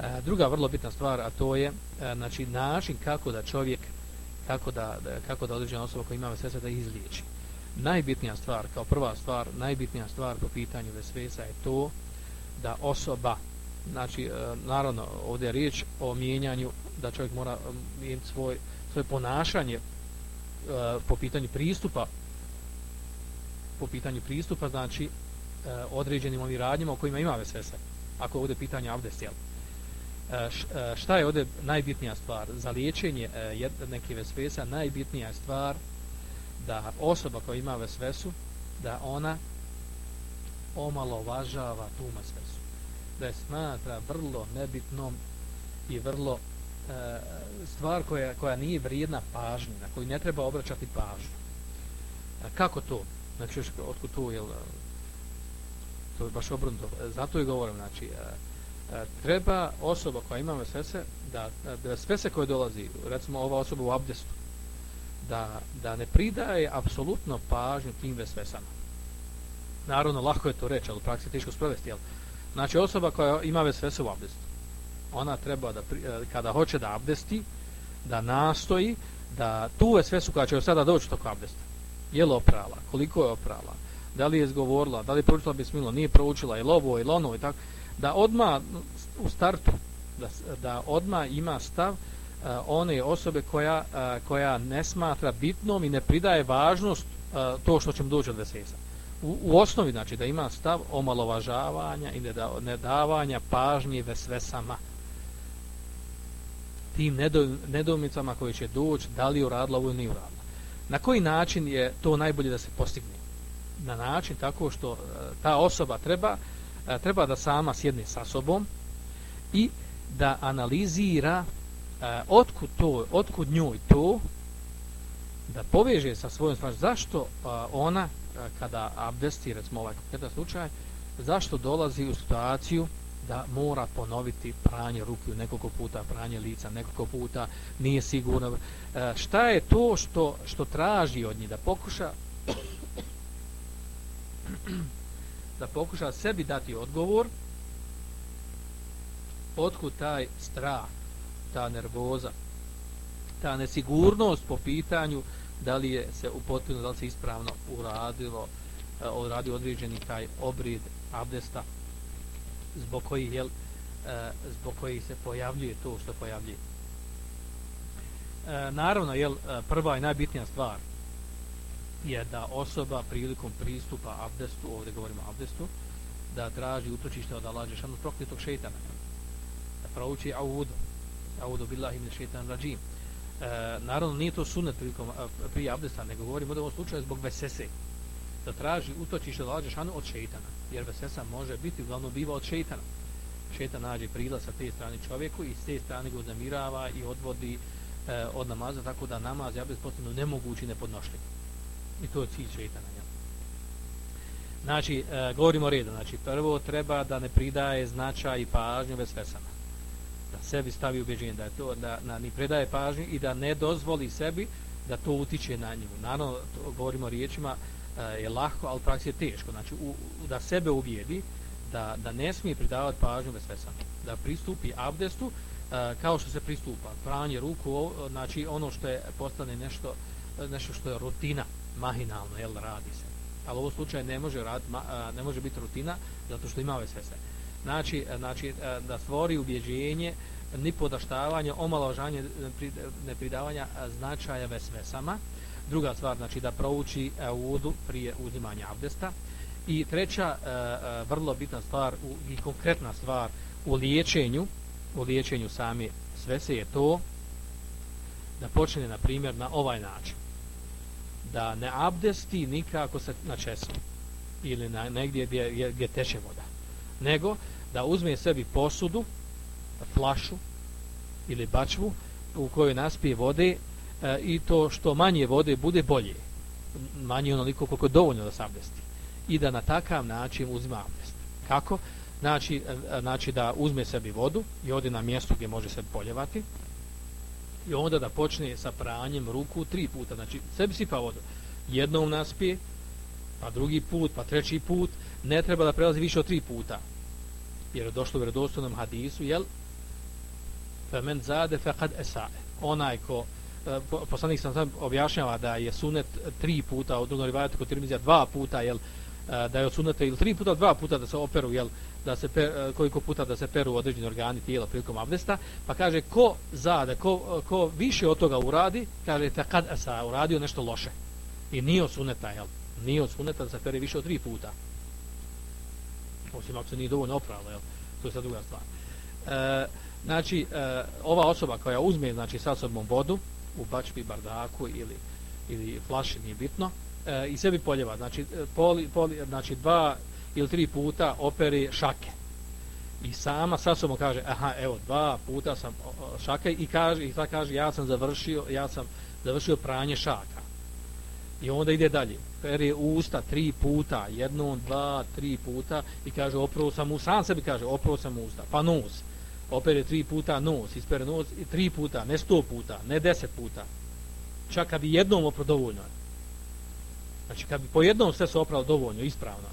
E, druga vrlo bitna stvar, a to je znači način kako da čovjek, kako da, da kako da određena osoba koja ima vesvese da izliječi najbitnija stvar, kao prva stvar, najbitnija stvar po pitanju vesvesa je to da osoba, znači, e, naravno, ovdje je riječ o mijenjanju, da čovjek mora mijenjati svoj, svoje ponašanje e, po pitanju pristupa, po pitanju pristupa, znači, e, određenim ovim radnjima o kojima ima vesvese ako ovdje pitanje abdest, jel? Šta je ovdje najbitnija stvar? Za liječenje neke vesvesa najbitnija stvar da osoba koja ima vesvesu, da ona omalovažava tu masvesu. Da je smatra vrlo nebitnom i vrlo e, stvar koja, koja nije vrijedna pažnje, na koju ne treba obraćati pažnju. A kako to? Znači, još otkud to je to je baš obrnuto. Zato i govorim, znači, e, e, treba osoba koja ima vesvese, da, da vesvese koje dolazi, recimo ova osoba u abdestu, da, da ne pridaje apsolutno pažnju tim vesvesama. Naravno, lako je to reći, ali u praksi je teško sprovesti. Jel? Znači, osoba koja ima vesvesu u abdestu, ona treba da, e, kada hoće da abdesti, da nastoji da tu vesvesu koja će sada doći toko abdesta, je li oprala, koliko je oprala, da li je izgovorila, da li je proučila bismilo, nije proučila, je li ovo, je li ono, i tako, da odma u startu, da, da odma ima stav, uh, one osobe koja, uh, koja ne smatra bitnom i ne pridaje važnost uh, to što će mu doći od vesesa. U, u osnovi, znači, da ima stav omalovažavanja i nedavanja pažnje vesvesama tim nedomicama koje će doći, da li uradila ovo ili nije uradila. Na koji način je to najbolje da se postigne? Na način tako što e, ta osoba treba, e, treba da sama sjedne sa sobom i da analizira e, otkud to, otkud njoj to da poveže sa svojom stvar zašto ona kada abdesti recimo ovaj konkretan slučaj zašto dolazi u situaciju da mora ponoviti pranje ruku nekoliko puta, pranje lica nekoliko puta, nije sigurno. E, šta je to što, što traži od njih da pokuša <clears throat> da pokuša sebi dati odgovor otkud taj strah, ta nervoza, ta nesigurnost po pitanju da li je se upotpuno, da li se ispravno uradilo, e, uradio određeni taj obrid abdesta zbog koji jel, e, zbog koji se pojavljuje to što pojavljuje. E, naravno, jel, prva i najbitnija stvar je da osoba prilikom pristupa abdestu, ovdje govorimo o abdestu, da traži utočište od Allah Žešanu prokljetog šeitana. Da prouči audu. Audu billahi min šeitan rađim. E, naravno, nije to sunet prilikom prije abdesta, nego govorimo da u ovom slučaju zbog vesese da traži utočište da šanu od šeitana. Jer vesesa može biti, uglavnom biva od šeitana. Šeitan nađe prila sa te strane čovjeku i s te strane ga zamirava i odvodi e, od namaza, tako da namaz je postupno nemogući nepodnošljiv. I to je cilj šeitana. Ja. Znači, e, govorimo o redu. Znači, prvo treba da ne pridaje značaj i pažnju vesesama. Da sebi stavi ubeđenje da je to, da da ni predaje pažnju i da ne dozvoli sebi da to utiče na nju. Naravno, to govorimo riječima riječima, je lahko, ali praksi je teško. Znači, u, da sebe uvijedi da, da ne smije pridavati pažnju vesvesama. Da pristupi abdestu eh, kao što se pristupa. Pranje ruku, znači ono što je postane nešto, eh, nešto što je rutina, mahinalno, jel, radi se. Ali u ovom slučaju ne može, rad, ne može biti rutina zato što ima vesvese. Znači, e, znači e, da stvori ubjeđenje ni podaštavanje, omaložanje e, nepridavanja značaja vesvesama. Druga stvar, znači da prouči uvodu prije uzimanja abdesta. I treća, vrlo bitna stvar i konkretna stvar u liječenju, u liječenju same svese je to da počne, na primjer, na ovaj način. Da ne abdesti nikako se na česu ili na negdje gdje, gdje teče voda. Nego da uzme sebi posudu, flašu ili bačvu u kojoj naspije vode e, i to što manje vode bude bolje. Manje onoliko koliko je dovoljno da se abdesti. I da na takav način uzima abdest. Kako? Znači, e, e, znači da uzme sebi vodu i ode na mjesto gdje može se poljevati i onda da počne sa pranjem ruku tri puta. Znači, sebi sipa vodu. Jednom naspije, pa drugi put, pa treći put. Ne treba da prelazi više od tri puta. Jer je došlo u vredostojnom hadisu, jel? Femen zade fekad esae. Onaj ko eh, poslanik sam sam objašnjava da je sunet tri puta, u drugog rivajata kod Tirmizija dva puta, jel, eh, da je od suneta ili tri puta, dva puta da se operu, jel, da se per, eh, koliko puta da se peru određeni organi tijela prilikom abdesta, pa kaže ko zade, ko, ko više od toga uradi, kaže te kad sa uradio nešto loše. I nije od suneta, jel, nije od suneta da se pere više od tri puta. Osim ako se nije dovoljno opralo, jel, to je sad druga stvar. E, znači, e, ova osoba koja uzme, znači, sa sobom vodu, u bačpi, bardaku ili, ili flaši, nije bitno, e, i sebi poljeva. Znači, e, poli, poli, znači, dva ili tri puta operi šake. I sama sa sobom kaže, aha, evo, dva puta sam šake i kaže, i ta kaže, ja sam završio, ja sam završio pranje šaka. I onda ide dalje. Pere usta tri puta, jednom, dva, tri puta i kaže, oprao sam usta. sam sebi kaže, oprao sam usta, pa nos opere tri puta nos, ispere nos i tri puta, ne sto puta, ne deset puta. Čak kad bi jednom opro dovoljno. Znači kad bi po jednom sve se oprao dovoljno, ispravno.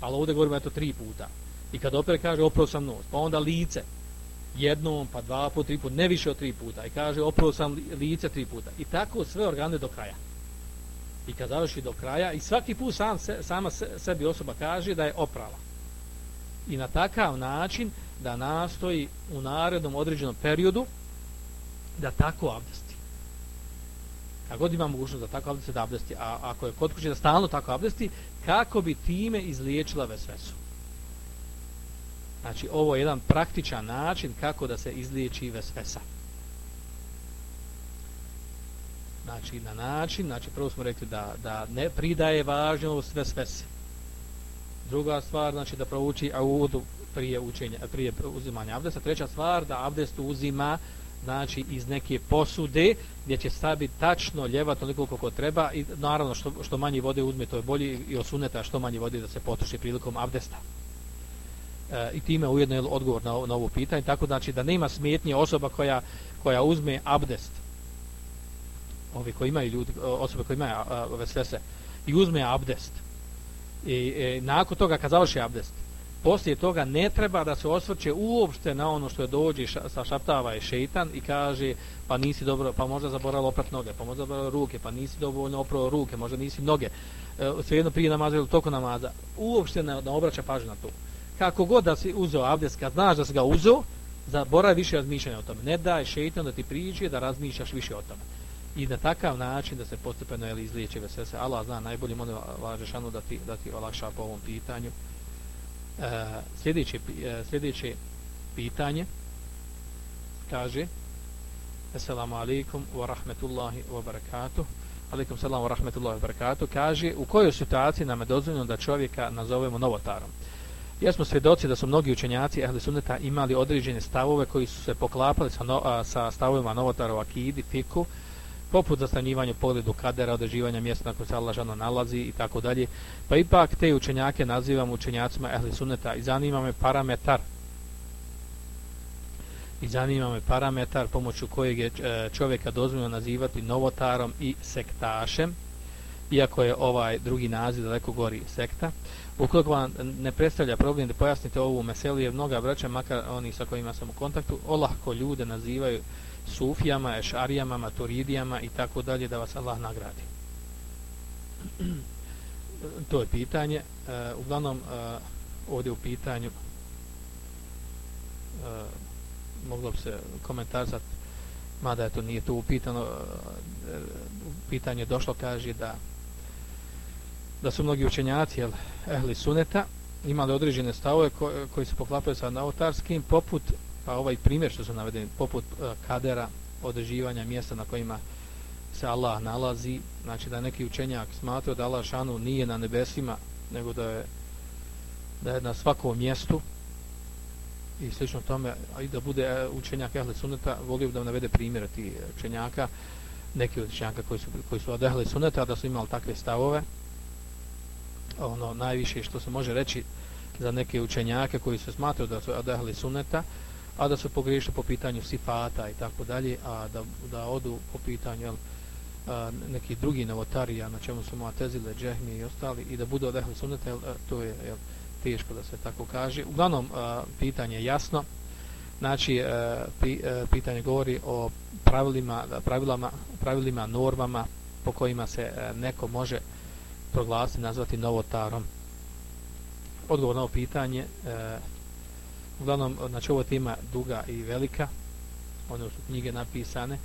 Ali ovdje govorimo eto tri puta. I kad opere kaže oprao sam nos, pa onda lice. Jednom, pa dva puta, tri puta, ne više od tri puta. I kaže oprao sam lice tri puta. I tako sve organe do kraja. I kad završi do kraja, i svaki put sam, se, sama sebi osoba kaže da je oprala. I na takav način da nastoji u narednom određenom periodu da tako abdesti. kad god ima mogućnost da tako abdesti, da abdesti, a ako je kod kuće da stalno tako abdesti, kako bi time izliječila vesvesu. Znači, ovo je jedan praktičan način kako da se izliječi vesvesa. Znači, na način, znači, prvo smo rekli da, da ne pridaje važnost sve vesvese. Druga stvar, znači, da prouči audu prije učenja, prije uzimanja abdesta. Treća stvar, da abdest uzima znači iz neke posude gdje će staviti tačno ljevat toliko koliko treba i naravno što, što manje vode uzme to je bolje i osuneta što manje vode da se potroši prilikom abdesta. e, i time ujedno je odgovor na, na ovo pitanje tako znači da nema smetnje osoba koja koja uzme abdest ovi koji imaju ljudi osobe koji imaju ove sve se i uzme abdest i, i nakon toga kad završi abdest poslije toga ne treba da se osvrće uopšte na ono što je dođe sa šaptava i šeitan i kaže pa nisi dobro, pa možda zaboravio oprat noge, pa možda zaboravio ruke, pa nisi dovoljno oprao ruke, možda nisi noge, e, svejedno prije namaza ili toko namaza, uopšte ne, ne obraća pažnju na to. Kako god da si uzeo abdest, kad znaš da si ga uzeo, zaboravi više razmišljanja o tome. Ne daj šeitan da ti priđe da razmišljaš više o tome. I na takav način da se postepeno ili izliječe vesese. Allah zna najbolje, molim Lažešanu da ti, da ti olakša po ovom pitanju. E, sljedeće, e, sljedeće pitanje kaže Assalamu alaikum wa rahmetullahi wa barakatuh Alaikum salam wa rahmetullahi wa barakatuh kaže u kojoj situaciji nam je dozvoljeno da čovjeka nazovemo novotarom Jesmo svjedoci da su mnogi učenjaci ehli sunneta imali određene stavove koji su se poklapali sa, no, sa stavovima novotarova akidi, fiku poput zastanjivanja pogledu kadera, odreživanja mjesta na kojem se Allah žano nalazi i tako dalje. Pa ipak te učenjake nazivam učenjacima ehli sunneta i zanima me parametar i zanima me parametar pomoću kojeg je e, čovjeka dozvoljeno nazivati novotarom i sektašem iako je ovaj drugi naziv daleko gori sekta. Ukoliko vam ne predstavlja problem da pojasnite ovu meselu, jer mnoga braća, makar oni sa kojima sam u kontaktu, olahko ljude nazivaju sufijama, ešarijama, maturidijama i tako dalje da vas Allah nagradi. <clears throat> to je pitanje. Uh, uglavnom, uh, ovdje u pitanju uh, moglo bi se komentarzati mada je to nije to upitano uh, pitanje došlo kaže da da su mnogi učenjaci jel, ehli suneta imali određene stavove ko, koji se poklapaju sa novotarskim poput pa ovaj primjer što su navedeni poput e, kadera održivanja mjesta na kojima se Allah nalazi znači da neki učenjak smatrao da Allah šanu nije na nebesima nego da je da je na svakom mjestu i slično tome i da bude e, učenjak Ehle suneta volio da navede primjere ti učenjaka neki od učenjaka koji su, koji su od Ehle suneta da su imali takve stavove. Ono najviše što se može reći za neke učenjake koji se smatraju da su odahli suneta, a da su pogriješili po pitanju sifata i tako dalje, a da, da odu po pitanju jel, a, neki drugi novotarija na čemu su Muatezile, Džehmije i ostali i da budu adahli suneta, jel, to je jel, teško da se tako kaže. Uglavnom, a, pitanje je jasno. Znači, a, pi, a, pitanje govori o pravilima, pravilama, pravilima, normama po kojima se a, neko može proglasiti, nazvati novotarom. Odgovor na ovo pitanje, a, uglavnom, znači ovo tema duga i velika, one su knjige napisane,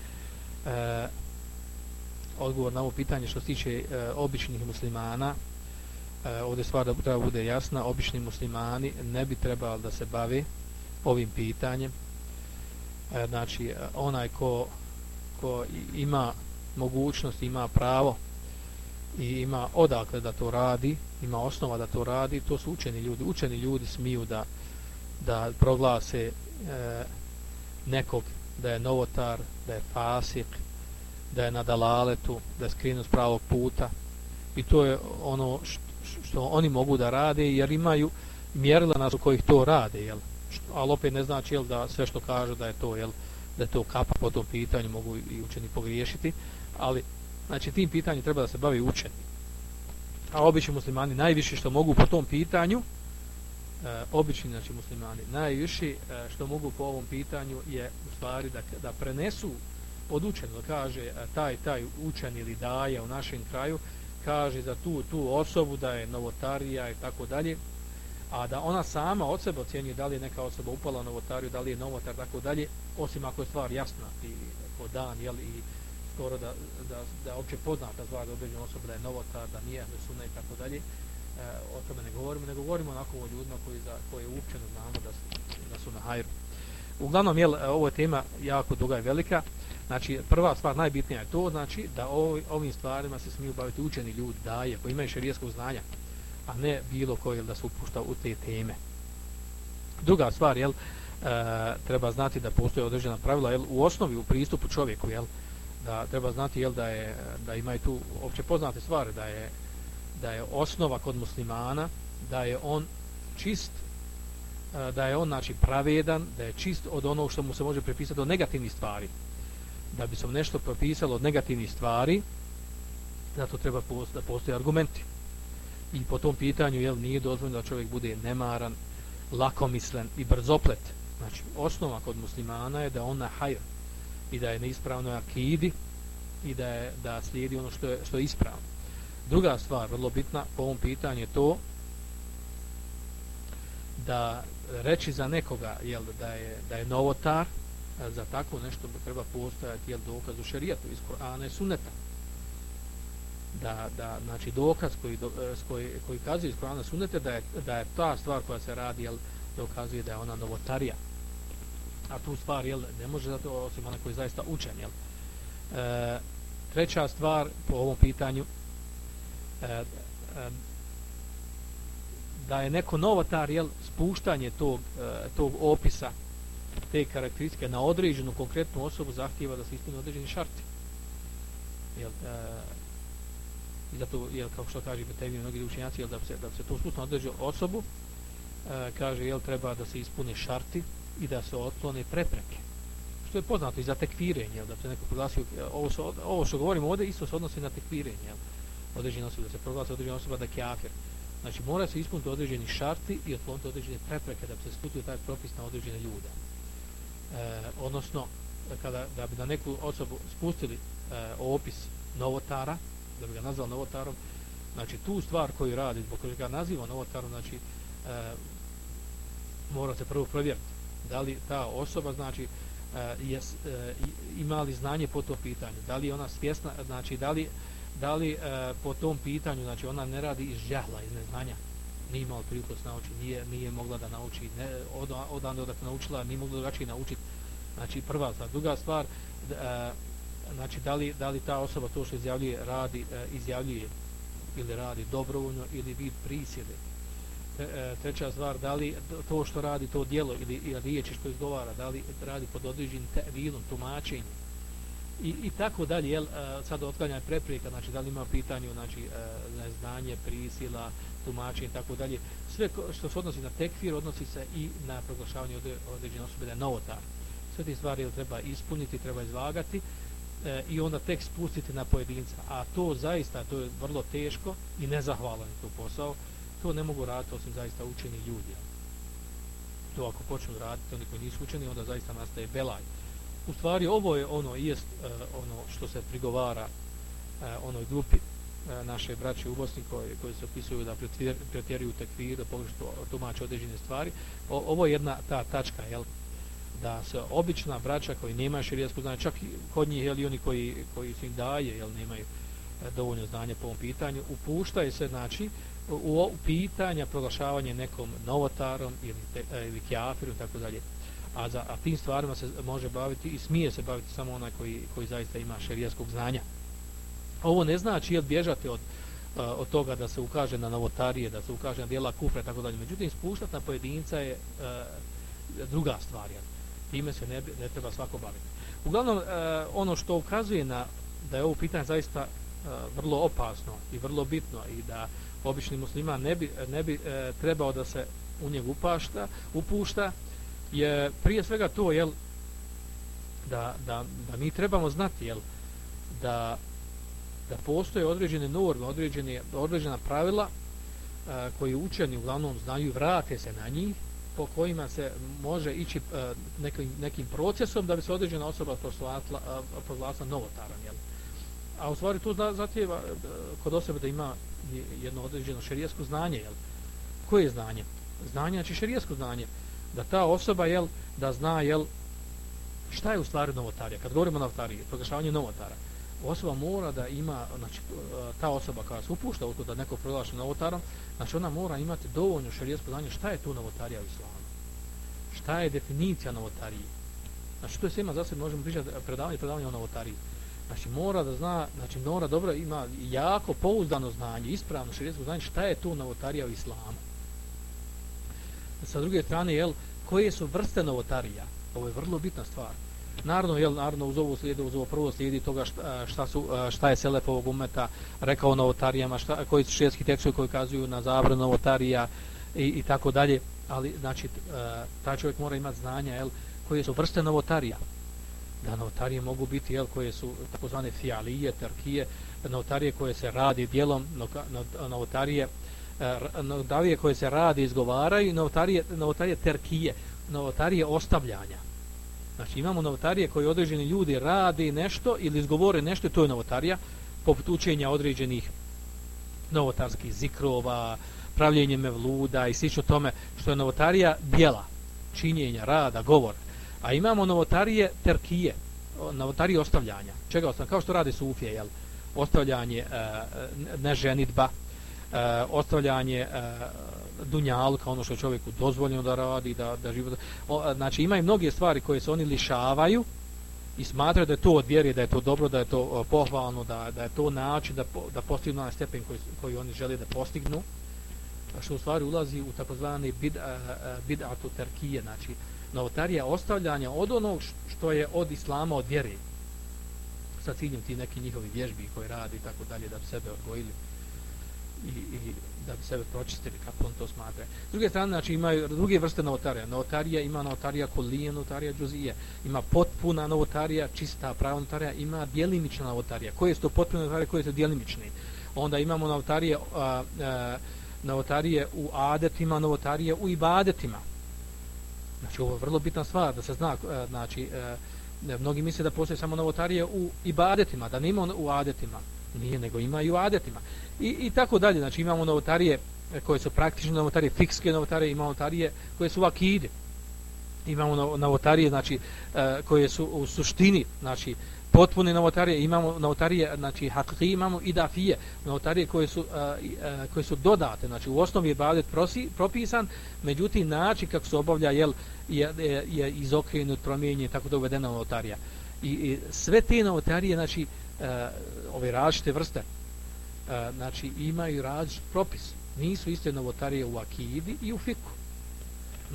e, odgovor na ovo pitanje što se tiče e, običnih muslimana, e, ovdje stvar da treba bude jasna, obični muslimani ne bi trebali da se bavi ovim pitanjem, e, znači e, onaj ko, ko ima mogućnost, ima pravo i ima odakle da to radi, ima osnova da to radi, to su učeni ljudi. Učeni ljudi smiju da, da proglase e, nekog da je novotar, da je fasik, da je na dalaletu, da je skrinu s pravog puta. I to je ono što, što oni mogu da rade jer imaju mjerila nas u kojih to rade. Jel? Ali opet ne znači jel, da sve što kažu da je to jel, da je to kapa po tom pitanju mogu i učeni pogriješiti. Ali znači tim pitanjem treba da se bavi učeni. A obični muslimani najviše što mogu po tom pitanju, e, obični znači muslimani. Najviše e, što mogu po ovom pitanju je u stvari da, da prenesu od učenog, kaže e, taj, taj učen ili daje u našem kraju, kaže za tu, tu osobu da je novotarija i tako dalje, a da ona sama od sebe ocjenjuje da li je neka osoba upala novotariju, da li je novotar, tako dalje, osim ako je stvar jasna i po dan, jel, i skoro da, da, da je opće poznata stvar da osoba da je novotar, da nije da suna i tako dalje, E, o tome ne govorimo, nego govorimo onako o ljudima koji, za, koji je uopćeno znamo da su, da su na hajru. Uglavnom, jel, e, ovo je tema jako duga i velika, znači prva stvar, najbitnija je to, znači da ovi, ovim stvarima se smiju baviti učeni ljudi, daje, koji imaju šarijeskog znanja, a ne bilo koji da se upušta u te teme. Druga stvar, jel, e, treba znati da postoje određena pravila, jel, u osnovi, u pristupu čovjeku, jel, da treba znati jel da je da ima tu opće poznate stvari da je da je osnova kod muslimana da je on čist da je on znači pravedan, da je čist od onog što mu se može prepisati od negativnih stvari. Da bi se nešto prepisalo od negativnih stvari, zato treba da postoje argumenti. I po tom pitanju jel, nije dozvoljeno da čovjek bude nemaran, lakomislen i brzoplet. Znači, osnova kod muslimana je da on na hajr i da je na ispravnoj akidi i da, je, da slijedi ono što je, što je ispravno. Druga stvar, vrlo bitna po ovom pitanju je to da reći za nekoga jel, da, je, da je novotar, za tako nešto bi treba postojati jel, dokaz u šarijetu iz Korana i Sunneta. Da, da, znači dokaz koji, do, e, koji, koji kazuje iz Korana i Sunneta da je, da je ta stvar koja se radi jel, dokazuje da je ona novotarija. A tu stvar jel, ne može zato osim ona koji je zaista učen. Jel. E, treća stvar po ovom pitanju E, e, da je neko novotar jel, spuštanje tog, e, tog opisa te karakteristike na određenu konkretnu osobu zahtjeva da se ispune određeni šarti. Jel, e, I zato, jel, kao što kaže Betevi mnogi učenjaci, jel, da, se, da se to spustno određe osobu, e, kaže, jel, treba da se ispune šarti i da se otklone prepreke. Što je poznato i za tekvirenje, jel, da se neko proglasio, ovo, ovo što govorimo ovdje, isto se odnosi na tekvirenje, jel, određena osoba, da se proglasi određena osoba da je kafir. Znači, mora se ispuniti određeni šarti i otkloniti određene prepreke da bi se spustio taj propis na određene ljude. E, odnosno, kada, da bi na neku osobu spustili e, opis novotara, da bi ga nazvali novotarom, znači, tu stvar koju radi, zbog koju ga naziva novotarom, znači, e, mora se prvo provjeriti da li ta osoba, znači, e, je, e, ima li znanje po to pitanju, da li ona svjesna, znači, da li, da li e, po tom pitanju, znači ona ne radi iz žahla, iz neznanja, nije imala priliku da nauči, nije, nije mogla da nauči, ne, od, odavno da se naučila, nije mogla drugačije naučiti. Znači prva stvar. Druga stvar, e, znači da li, da li ta osoba to što izjavljuje, radi, e, izjavljuje ili radi dobrovoljno ili vid prisjede. E, treća stvar, da li to što radi to dijelo ili, ili riječi što izgovara, da li radi pod određenim tevilom, tumačenjem, i, i tako dalje, jel, sad otklanjanje prepreka, znači da li ima pitanje, znači e, neznanje, prisila, tumačenje i tako dalje, sve što se odnosi na tekfir, odnosi se i na proglašavanje određene osobe da je novotar. Sve te stvari jel, treba ispuniti, treba izvagati e, i onda tek spustiti na pojedinca. A to zaista, to je vrlo teško i nezahvalan to posao, to ne mogu raditi osim zaista učeni ljudi. To ako počnu raditi, oni koji nisu učeni, onda zaista nastaje belaj u stvari ovo je ono jest e, ono što se prigovara e, onoj grupi e, naše braće u Bosni koji, koji se opisuju da pretjeruju tekvir, da pogrešno tumače određene stvari. O, ovo je jedna ta tačka, jel, da se obična braća koji nema širijasko znanje, čak i kod njih, jel, i oni koji, koji su im daje, jel, nemaju e, dovoljno znanje po ovom pitanju, upuštaju se, znači, u, u pitanja proglašavanje nekom novotarom ili, te, e, ili kjafirom, tako dalje a za a tim stvarima se može baviti i smije se baviti samo onaj koji, koji zaista ima šerijskog znanja. Ovo ne znači jel bježati od, od toga da se ukaže na novotarije, da se ukaže na dijela kufra i tako dalje. Međutim, spuštati na pojedinca je uh, druga stvar. Jel. Time se ne, ne treba svako baviti. Uglavnom, uh, ono što ukazuje na da je ovo pitanje zaista uh, vrlo opasno i vrlo bitno i da obični musliman ne bi, ne bi uh, trebao da se u njeg upašta, upušta, je prije svega to jel da, da, da mi trebamo znati jel da da postoje određene norme, određene, određena pravila a, koji učeni uglavnom znaju vrate se na njih po kojima se može ići a, nekim, nekim procesom da bi se određena osoba proglasila e, novotaran jel. A u stvari to zatjeva kod osobe da ima jedno određeno šerijsko znanje jel. Koje je znanje? znanje, znači šerijsko znanje da ta osoba jel da zna jel šta je u stvari novotarija? Kad govorimo o novotariji proglašavanje novotara osoba mora da ima znači e, ta osoba koja se upušta u to da neko proglaša novotarom znači ona mora imati dovoljno šerijetsko znanje šta je to novotarija u islamu. Šta je definicija novotarije? Znači to je svima za sebe možemo pričati predavanje predavanje o novotariji. Znači mora da zna znači mora dobro ima jako pouzdano znanje ispravno šerijetsko znanje šta je to novotarija u islamu sa druge strane, jel, koje su vrste novotarija? Ovo je vrlo bitna stvar. Naravno, jel, naravno, uz ovo slijedi, uz ovo prvo slijedi toga šta, šta, su, šta je Selef ovog umeta rekao novotarijama, šta, koji su šijetski tekstovi koji kazuju na zabranu novotarija i, i tako dalje. ali znači taj čovjek mora imati znanja jel, koje su vrste novotarija da novotarije mogu biti jel, koje su takozvane fialije, terkije novotarije koje se radi dijelom novotarije Eh, novotarije koje se radi izgovaraju novotarije, novotarije terkije novotarije ostavljanja znači imamo novotarije koje određeni ljudi radi nešto ili izgovore nešto to je novotarija poput učenja određenih novotarskih zikrova pravljenje mevluda i slično tome što je novotarija dijela činjenja, rada, govor a imamo novotarije terkije novotarije ostavljanja čega ostavljanja? kao što radi sufije jel? ostavljanje e, neženitba e, ostavljanje e, dunjalka, ono što je čovjeku dozvoljeno da radi, da, da život... O, eh, znači, imaju mnoge stvari koje se oni lišavaju i smatraju da je to od vjere, da je to dobro, da je to pohvalno, da, da je to način da, da postignu na stepen koji, koji oni žele da postignu, što u stvari ulazi u takozvani bid, bid'atu terkije, znači novotarija ostavljanja od onog što je od islama, od vjere, sa ciljem ti neki njihovi vježbi koji radi i tako dalje, da bi sebe odgojili i, i da bi sebe pročistili kako on to smatra. S druge strane, znači imaju druge vrste novotarija. Novotarija ima novotarija kolije, novotarija džuzije. Ima potpuna novotarija, čista prava novotarija, ima djelimična novotarija. Koje su to potpune novotarije, koje su djelimične? Onda imamo novotarije, a, a, novotarije u adetima, novotarije u ibadetima. Znači, ovo je vrlo bitna stvar da se zna, a, znači, a, mnogi misle da postoje samo novotarije u ibadetima, da nema u adetima. Nije, nego ima i u adetima. I, i tako dalje, znači imamo novotarije e, koje su praktične novotarije, fikske novotarije, imamo novotarije koje su vakide. Imamo novotarije, znači, e, koje su u suštini, znači, potpune novotarije, imamo novotarije, znači, hakli, imamo i dafije, novotarije koje su, e, koje su dodate, znači, u osnovi je badet prosi, propisan, međutim, način kako se obavlja, jel, je, je, je izokrenut, promijenjen, tako da uvedena novotarija. I, I sve te novotarije, znači, e, ove različite vrste, e, znači imaju različit propis. Nisu iste novotarije u akidi i u fiku.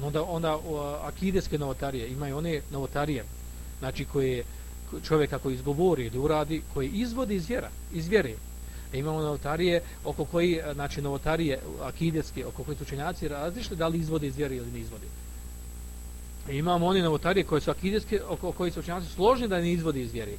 Onda, onda akideske novotarije imaju one novotarije znači koje čovjek ako izgovori ili uradi, koje izvodi iz vjera, iz vjere. E imamo novotarije oko koji, znači novotarije akideske, oko koji su učenjaci različite, da li izvode iz vjere ili ne izvode. E imamo one novotarije koje su akideske, oko koji su učenjaci složni da ne izvode iz vjere.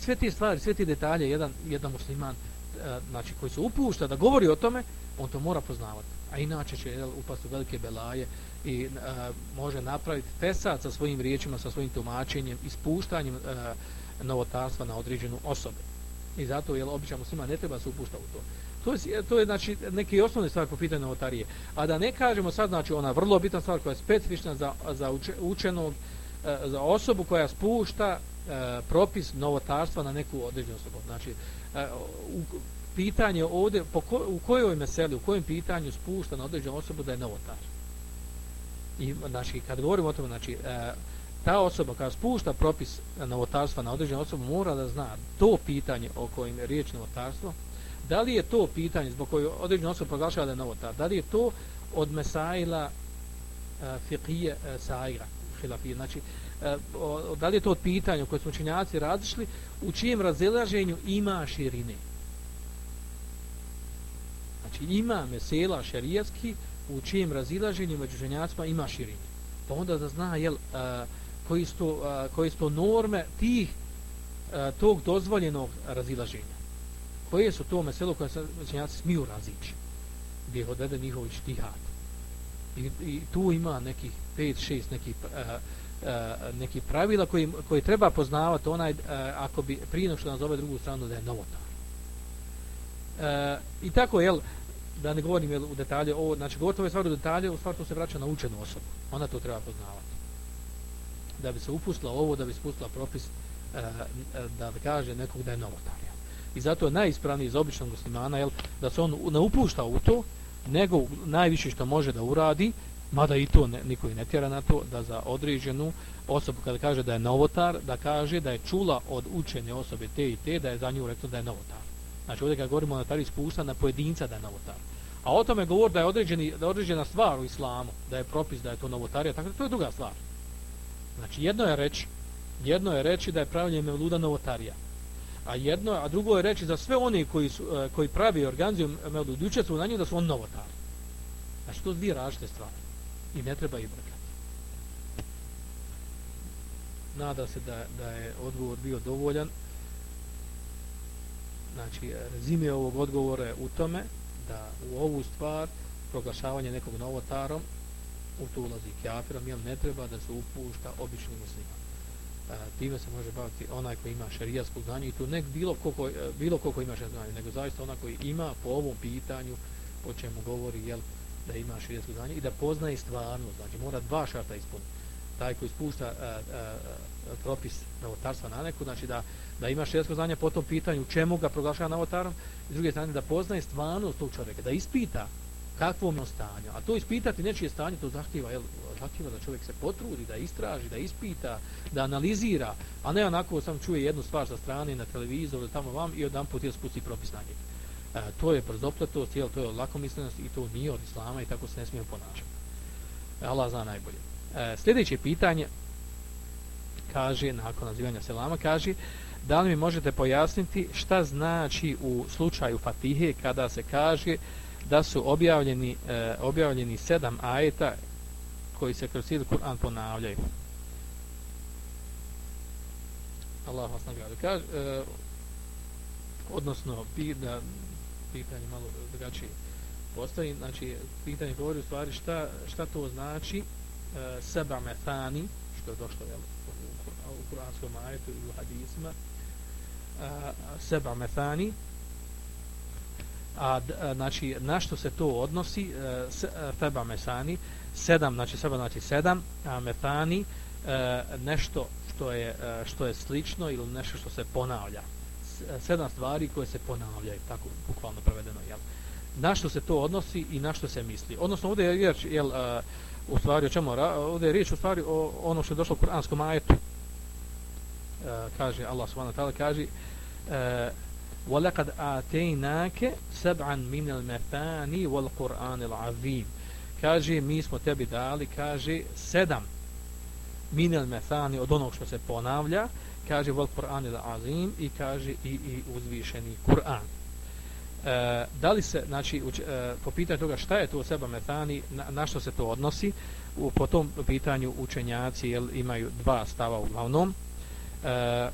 Sve te stvari, sve te detalje, jedan, jedan musliman e, znači koji se upušta da govori o tome, on to mora poznavati. A inače će jel, upast u velike belaje i a, može napraviti fesad sa svojim riječima, sa svojim tumačenjem, ispuštanjem a, novotarstva na određenu osobu. I zato je običan muslima ne treba se upušta u to. To je, to je znači neke osnovne stvari po pitanju novotarije. A da ne kažemo sad, znači ona vrlo bitna stvar koja je specifična za, za uče, učenog, E, za osobu koja spušta e, propis novotarstva na neku određenu osobu. Znači, e, u pitanje ovdje, po ko, u kojoj meseli, u kojem pitanju spušta na određenu osobu da je novotar. I, znači, kad govorimo o tome, znači, e, ta osoba kada spušta propis novotarstva na određenu osobu, mora da zna to pitanje o kojem je riječ novotarstvo, da li je to pitanje zbog koje određena osoba proglašava da je novotar, da li je to od mesaila e, fiqije e, saira, hilafije, znači, e, o, da li je to od pitanja koje smo činjaci različili, u čijem razilaženju ima širine. Znači ima mesela šarijatski u čijem razilaženju među ženjacima ima širine. Pa onda da zna jel, a, koji, su to, a, koji su to norme tih a, tog dozvoljenog razilaženja. Koje su to meselo koje se činjaci smiju razići gdje je odvede njihov štihad. I, I tu ima nekih 5-6 nekih eh, eh, a, a, neki pravila koji, koji treba poznavati onaj a, ako bi prije što nazove drugu stranu da je novotar. E, I tako, jel, da ne govorim jel, u detalje, ovo, znači gotovo je stvar u detalje, u stvar to se vraća na učenu osobu. Ona to treba poznavati. Da bi se upustila ovo, da bi spustila propis, e, da kaže nekog da je novotarija. I zato je najispravniji iz običnog muslimana, jel, da se on ne upušta u to, nego najviše što može da uradi, mada i to ne, niko i ne tjera na to, da za određenu osobu kada kaže da je novotar, da kaže da je čula od učene osobe te i te, da je za nju rekla da je novotar. Znači ovdje kad govorimo o notari spusta na pojedinca da je novotar. A o tome govor da je, određeni, da je određena stvar u islamu, da je propis da je to novotarija, tako da to je druga stvar. Znači jedno je reći, jedno je reći da je pravljenje mevluda novotarija. A jedno, a drugo je reći za sve oni koji su e, koji pravi organizuju mevluda učestvuju na njih da su on novotar. Znači to dvije različite stvari. i ne treba ih brkati. Nada se da, da je odgovor bio dovoljan. Znači, rezime ovog odgovora je u tome da u ovu stvar proglašavanje nekog novotarom u to ulazi kjafirom, jel ne treba da se upušta obični muslima. E, time se može baviti onaj koji ima šerijatsko znanje i to ne bilo koliko, e, bilo koliko ima šerijatsko znanje, nego zaista onaj koji ima po ovom pitanju po čemu govori jel, da ima šerijatsko znanje i da poznaje stvarno, znači mora dva šarta ispuniti. Taj koji spušta a, a, a, propis novotarstva na neku, znači da, da ima šerijatsko znanje po tom pitanju čemu ga proglašava novotarom, s druge strane da poznaje stvarno tog čovjeka, da ispita takvom ono stanju. A to ispitati nečije stanje, to zahtjeva, jel, zahtjeva da čovjek se potrudi, da istraži, da ispita, da analizira, a ne onako sam čuje jednu stvar sa strane na televizoru ili tamo vam i odam put jel spusti propis na njeg. E, to je brzopletost, jel, to je lakomislenost i to nije od islama i tako se ne smije ponašati. E, Allah zna najbolje. E, sljedeće pitanje kaže, nakon nazivanja selama, kaže da li mi možete pojasniti šta znači u slučaju Fatihe kada se kaže da su objavljeni, e, objavljeni sedam ajeta koji se kroz cijeli Kur'an ponavljaju. Allah vas nagradi. Kaže, e, odnosno, pi, da, pitanje malo drugačije postavi, znači, pitanje govori u stvari šta, šta to znači e, seba metani, što je došlo jel, u, u Kur'anskom ajetu i u hadisima, e, seba metani, a, a znači na što se to odnosi e, e feba mesani sedam znači seba znači sedam a metani e, nešto što je e, što je slično ili nešto što se ponavlja. E, sedam stvari koje se ponavljaju tako bukvalno prevedeno jel? Na što se to odnosi i na što se misli. Odnosno ovdje je riječ jel uh, u stvari o čemu ovdje je riječ u stvari o ono što je došlo u kuranskom ajetu. Uh, kaže Allah subhanahu wa ta'ala kaže uh, وَلَقَدْ آتَيْنَاكَ سَبْعًا مِنَ الْمَثَانِ وَالْقُرْآنِ الْعَظِيمِ kaže mi smo tebi dali kaže sedam minel methani od onog što se ponavlja kaže vol Kur'an il azim i kaže i, i uzvišeni Kur'an e, da li se znači uč, e, po pitanju toga šta je to seba methani na, na što se to odnosi u, po tom pitanju učenjaci jel, imaju dva stava uglavnom e,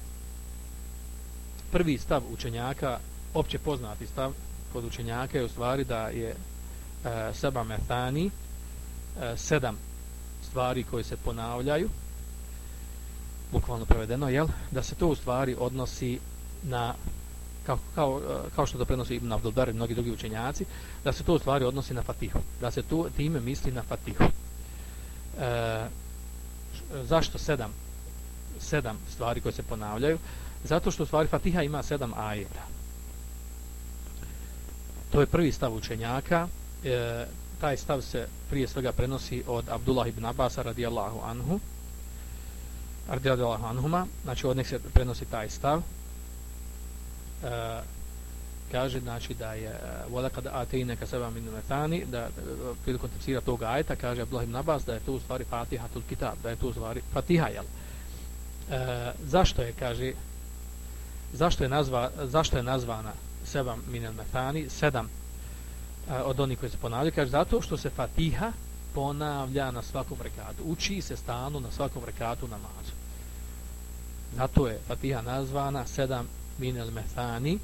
prvi stav učenjaka, opće poznati stav kod učenjaka je u stvari da je e, seba metani, e, sedam stvari koje se ponavljaju, bukvalno prevedeno, jel? da se to u stvari odnosi na kao, kao, e, kao što to prenosi Ibn Abdelbar i mnogi drugi učenjaci, da se to u stvari odnosi na Fatihu. Da se to time misli na Fatihu. E, zašto sedam? Sedam stvari koje se ponavljaju. Zato što stvari Fatiha ima sedam ajeta. To je prvi stav učenjaka. E, taj stav se prije svega prenosi od Abdullah ibn Abbas radijallahu anhu. Radijallahu anhuma. Znači od nek se prenosi taj stav. E, kaže znači da je e, voda kada ate neka seba min metani da prilikom tefsira tog ajeta kaže Abdullah ibn Abbas da je to u stvari Fatiha tul kitab da je to u stvari Fatiha jel e, zašto je kaže zašto je nazva zašto je nazvana sebam minel metani sedam a, od onih koji se ponavljaju. Kaže zato što se Fatiha ponavlja na svakom rekatu. Uči se stanu na svakom rekatu namazu. Zato je Fatiha nazvana sedam minel metani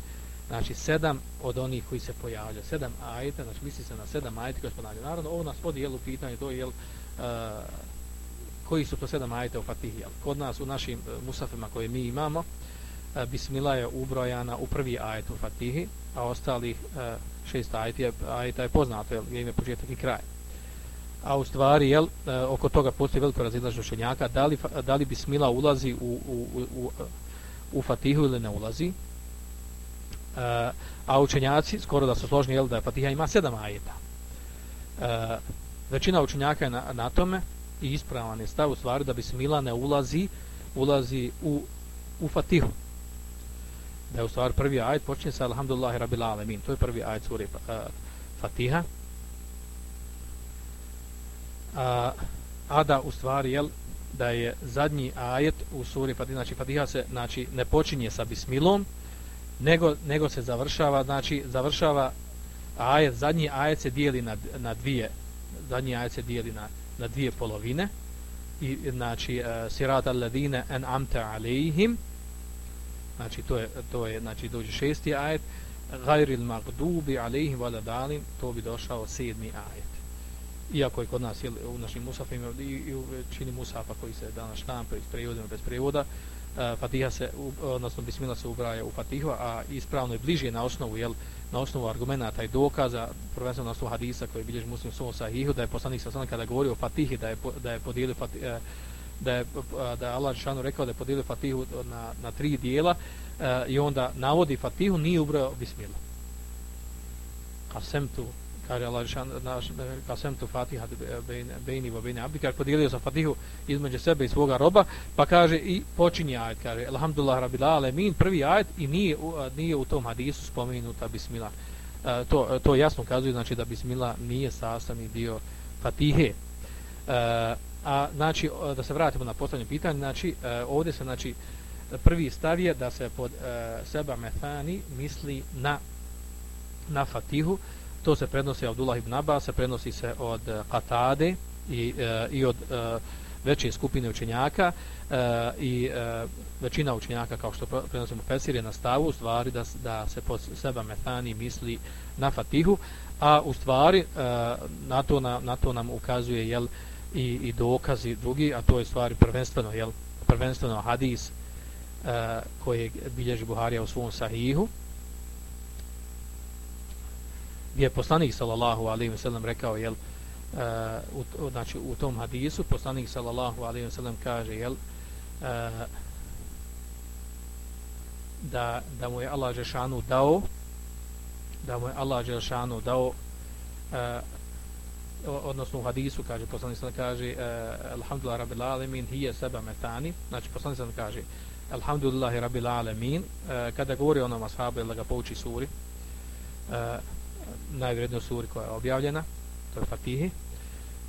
znači sedam od onih koji se pojavljaju sedam ajeta znači misli se na sedam ajeta koji se ponavljaju. Naravno ovo nas podi jel u pitanje, to je jel a, koji su to sedam ajeta u Fatihi jel? kod nas u našim uh, musafima koje mi imamo Bismila Bismillah je ubrojana u prvi ajet u Fatihi, a ostalih e, šest ajeta je, ajeta je poznato, jel, ime početak i kraj. A u stvari, jel, e, oko toga postoji veliko razilaž učenjaka, da li, da li Bismillah ulazi u, u, u, u Fatihu ili ne ulazi. A učenjaci, skoro da su složni, jel, da je Fatiha ima sedam ajeta. Većina učenjaka je na, na tome i ispravan je stav u stvari da Bismillah ne ulazi ulazi u, u Fatihu da je u stvari prvi ajet počinje sa Alhamdulillahi Rabbil Alamin. To je prvi ajet suri uh, Fatiha. A, a da u stvari jel, da je zadnji ajet u suri Fatiha, znači Fatiha se znači, ne počinje sa Bismilom, nego, nego se završava, znači završava ajet, zadnji ajet se dijeli na, na dvije, zadnji ajet se dijeli na, na dvije polovine i znači uh, sirat alladine an amta alejhim znači to je to je znači dođe šesti ajet. Ghayril magdubi alejhi wala dalin to bi došao sedmi ajet. Iako je kod nas jel, u našim musafima i, i u većini musafa koji se danas štampa iz prevodima bez prevoda uh, Fatiha se, odnosno Bismillah se ubraja u Fatihu, a ispravno je bliže na osnovu, jel, na osnovu argumenta i dokaza, prvenstveno na osnovu hadisa koji bilježi muslim u svom sahihu, da je poslanik sa kada govori o Fatihi, da je, da je podijelio Fatiha, uh, e, da je, da je Allah Žešanu rekao da je podijelio Fatihu na, na tri dijela e, i onda navodi Fatihu, nije ubrao Bismillah. Kasem tu kaže Allah Žešanu, naš e, kasem tu Fatiha bejni wa bejni abdi kaže podijelio sa Fatihu između sebe i svoga roba pa kaže i počinje ajet kaže alhamdulillah rabbil alamin prvi ajet i nije nije u tom hadisu spomenuta bismillah e, to e, to jasno kazuje znači da bismillah nije sastavni dio Fatihe a znači da se vratimo na postavljanje pitanje, znači e, ovdje se znači prvi stav je da se pod e, seba mefani misli na na Fatihu. To se prenosi Abdullah ibn Abbas, se prenosi se od e, Katade i, e, i od e, veće skupine učenjaka e, i e, većina učenjaka kao što prenosimo Pesir je na stavu u stvari da, da se pod seba metani misli na Fatihu, a u stvari e, na, to, na, na to nam ukazuje jel, i, i dokazi drugi, a to je stvari prvenstveno jel, prvenstveno hadis e, uh, koji bilježi Buharija u svom sahihu gdje je poslanik sallallahu alejhi ve sellem rekao jel e, u, znači u tom hadisu poslanik sallallahu alejhi ve sellem kaže jel e, da da mu je Allah Žešanu dao da mu je Allah Žešanu dao uh, odnosno u hadisu kaže poslanik sallallahu kaže e, alhamdulillah rabbil alamin hiya saba matani znači poslanik sallallahu kaže alhamdulillah rabbil alamin e, kada govori onom ashabu da ga pouči suri e, uh, najvrednija sura koja je objavljena, to je Fatihi.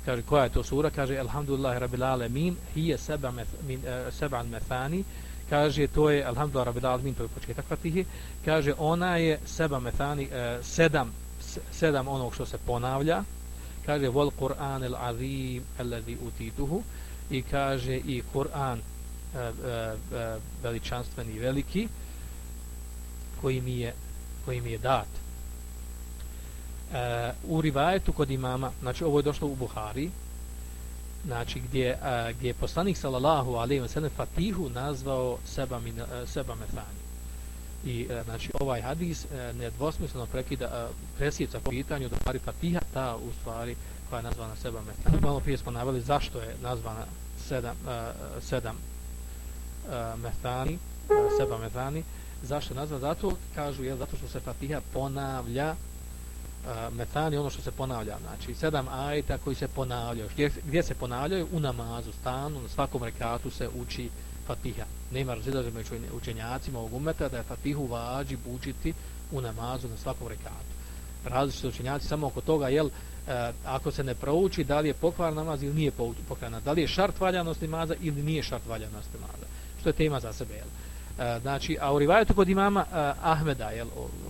Kaže, koja je to sura? Kaže, Alhamdulillah, Rabbil Alamin, hiya saba min, saba matani. Kaže, to je, Alhamdulillah, Rabbil Alamin, to je početak Fatihi. Kaže, ona je saba matani sedam, sedam onog što se ponavlja. Kaže, vol Kur'an el azim, alladhi utituhu. I kaže, i Kur'an e, e, e, veličanstveni veliki, koji mi je, koji mi je dat u rivajetu kod imama, znači ovo je došlo u Buhari, znači gdje, gdje je poslanik sallallahu alaihi wa sallam Fatihu nazvao seba, min, seba mefani. I e, znači ovaj hadis uh, nedvosmisleno prekida, e, uh, presjeca po pitanju da pari Fatiha ta u stvari koja je nazvana seba mefani. Malo prije smo naveli zašto je nazvana sedam, uh, sedam uh, metani, uh, seba metani. zašto je nazvana? Zato kažu, je zato što se Fatiha ponavlja metani ono što se ponavlja znači sedam ajta koji se ponavljaju gdje, gdje se ponavljaju u namazu stanu na svakom rekatu se uči fatiha. Nema razilaže među učenjacima ovog umeta da je fatihu vađi učiti u namazu na svakom rekatu. Različite učenjaci samo oko toga jel e, ako se ne prouči da li je pokvar namaz ili nije pokvar da li je šart valjanost namaza ili nije šart valjanost namaza. Što je tema za sebe jel. E, znači, a u rivajetu kod imama e, Ahmeda, jel,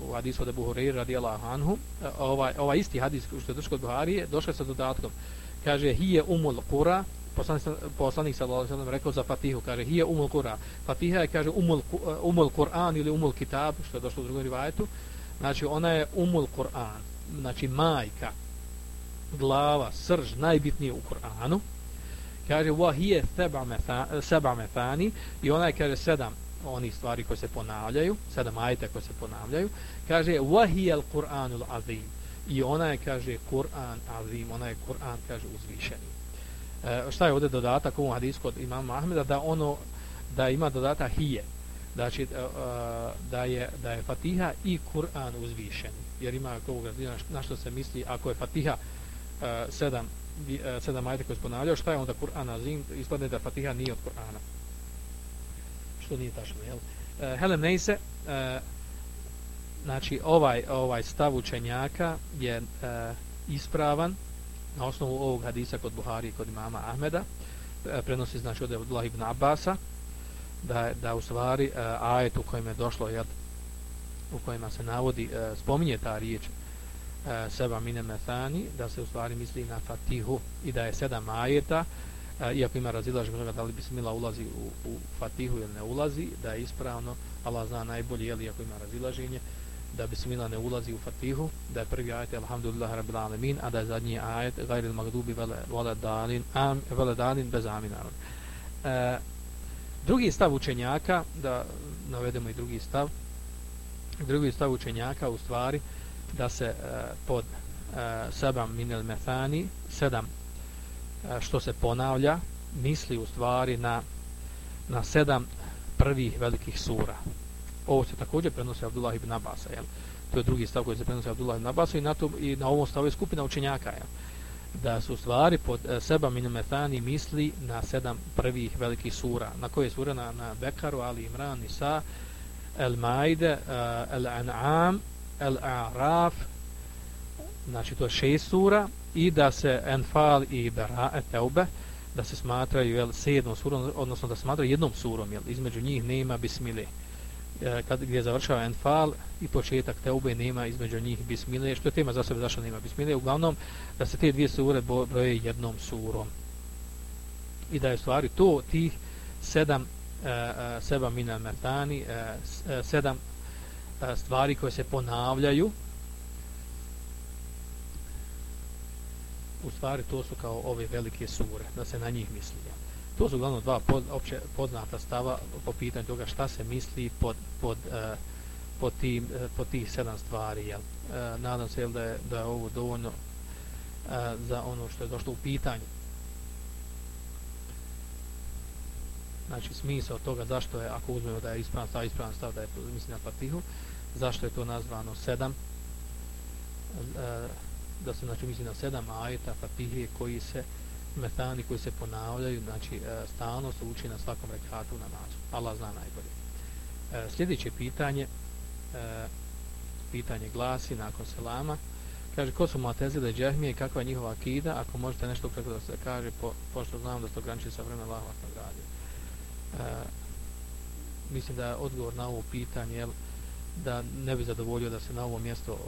u hadisu od Ebu Hureyre radijallahu anhu, e, ovaj, ovaj isti hadis što je došao kod Buharije, došao sa dodatkom, kaže, hije umul kura, poslanik, poslanik sallallahu alejhi rekao za Fatihu kaže hije umul kura Fatiha je kaže umul umul eh, Kur'an ili umul kitab što je došlo u drugom rivajetu. Znači ona je umul Kur'an znači majka glava srž najbitnije u Kur'anu kaže wa hiya sab'a methani. I ona je kaže sedam oni stvari koje se ponavljaju, sedam ajeta koje se ponavljaju, kaže wa hiya al-Qur'anul azim. I ona je kaže Kur'an azim, ona je Kur'an kaže uzvišeni. E, šta je ovdje dodatak u hadisu kod imama Ahmeda da ono da ima dodatak hije. Znači e, e da je da je Fatiha i Kur'an uzvišeni. Jer ima koga na što se misli ako je Fatiha e, sedam e, sedam ajeta koje se šta je onda Kur'an azim? Ispadne da Fatiha nije od Kur'ana što nije tačno, jel? Uh, Helem Neise, znači ovaj ovaj stav učenjaka je ispravan na osnovu ovog hadisa kod Buhari i kod imama Ahmeda, e, prenosi znači od Abdullah ibn Abasa, da, da u stvari uh, ajet u kojem je došlo, jel, u kojima se navodi, uh, spominje ta riječ, e, seba mine methani, da se u stvari misli na fatihu i da je sedam ajeta, e, iako ima razilaž toga da li bismila ulazi u, u fatihu ili ne ulazi, da je ispravno, Allah zna najbolje, jel, iako ima razilaženje, da bismillah ne ulazi u fatihu, da je prvi ajet alhamdulillah rabbil alamin, a da je zadnji ajet gajril magdubi vele dalin, am, vele dalin bez amina. E, drugi stav učenjaka, da navedemo i drugi stav, drugi stav učenjaka u stvari, da se e, pod e, sebam minel methani, sedam e, što se ponavlja, misli u stvari na, na sedam prvih velikih sura. Ovo se također prenosi Abdullah ibn Abasa, jel? To je drugi stav koji se prenosi Abdullah ibn Abasa i na, to, i na ovom stavu je skupina učenjaka, jel? Da su stvari pod e, seba minometani misli na sedam prvih velikih sura. Na koje sura? Na, na Bekaru, Ali Imran, Nisa, El Maide, e, El An'am, El A'raf, znači to je šest sura, i da se Enfal i Bera, Teube, da se smatraju jel, sedmom surom, odnosno da se smatraju jednom surom, jel, između njih nema bismile. E, kad, gdje završava Enfal i početak Teube nema između njih bismile, što je tema za sebe zašto nema bismile, uglavnom da se te dvije sure broje jednom surom. I da je stvari to tih sedam e, e, uh, seba mina mertani, uh, sedam uh, stvari koje se ponavljaju, u stvari to su kao ove velike sure, da se na njih misli. To su uglavnom dva pod, opće poznata stava po pitanju toga šta se misli pod, pod, eh, uh, pod, tim, eh, uh, pod tih sedam stvari. Jel? Uh, nadam se jel, da, je, da je ovo dovoljno uh, za ono što je došlo u pitanju. Znači smisao toga zašto je, ako uzmemo da je ispravan stav, ispravan stav da je mislim na Fatihu, zašto je to nazvano sedam, uh, da se znači misli na sedam ajeta Fatihe koji se metani koji se ponavljaju, znači e, stalno se uči na svakom rekatu na nazu. Allah zna najbolje. E, sljedeće pitanje, e, pitanje glasi nakon selama, kaže ko su Mu'tezile i Džehmije i kakva je njihova akida, ako možete nešto kako da se kaže, po, pošto znam da se ograniči sa vremenom Allahova nagradio. E, mislim da je odgovor na ovo pitanje, jel, da ne bi zadovoljio da se na ovo mjesto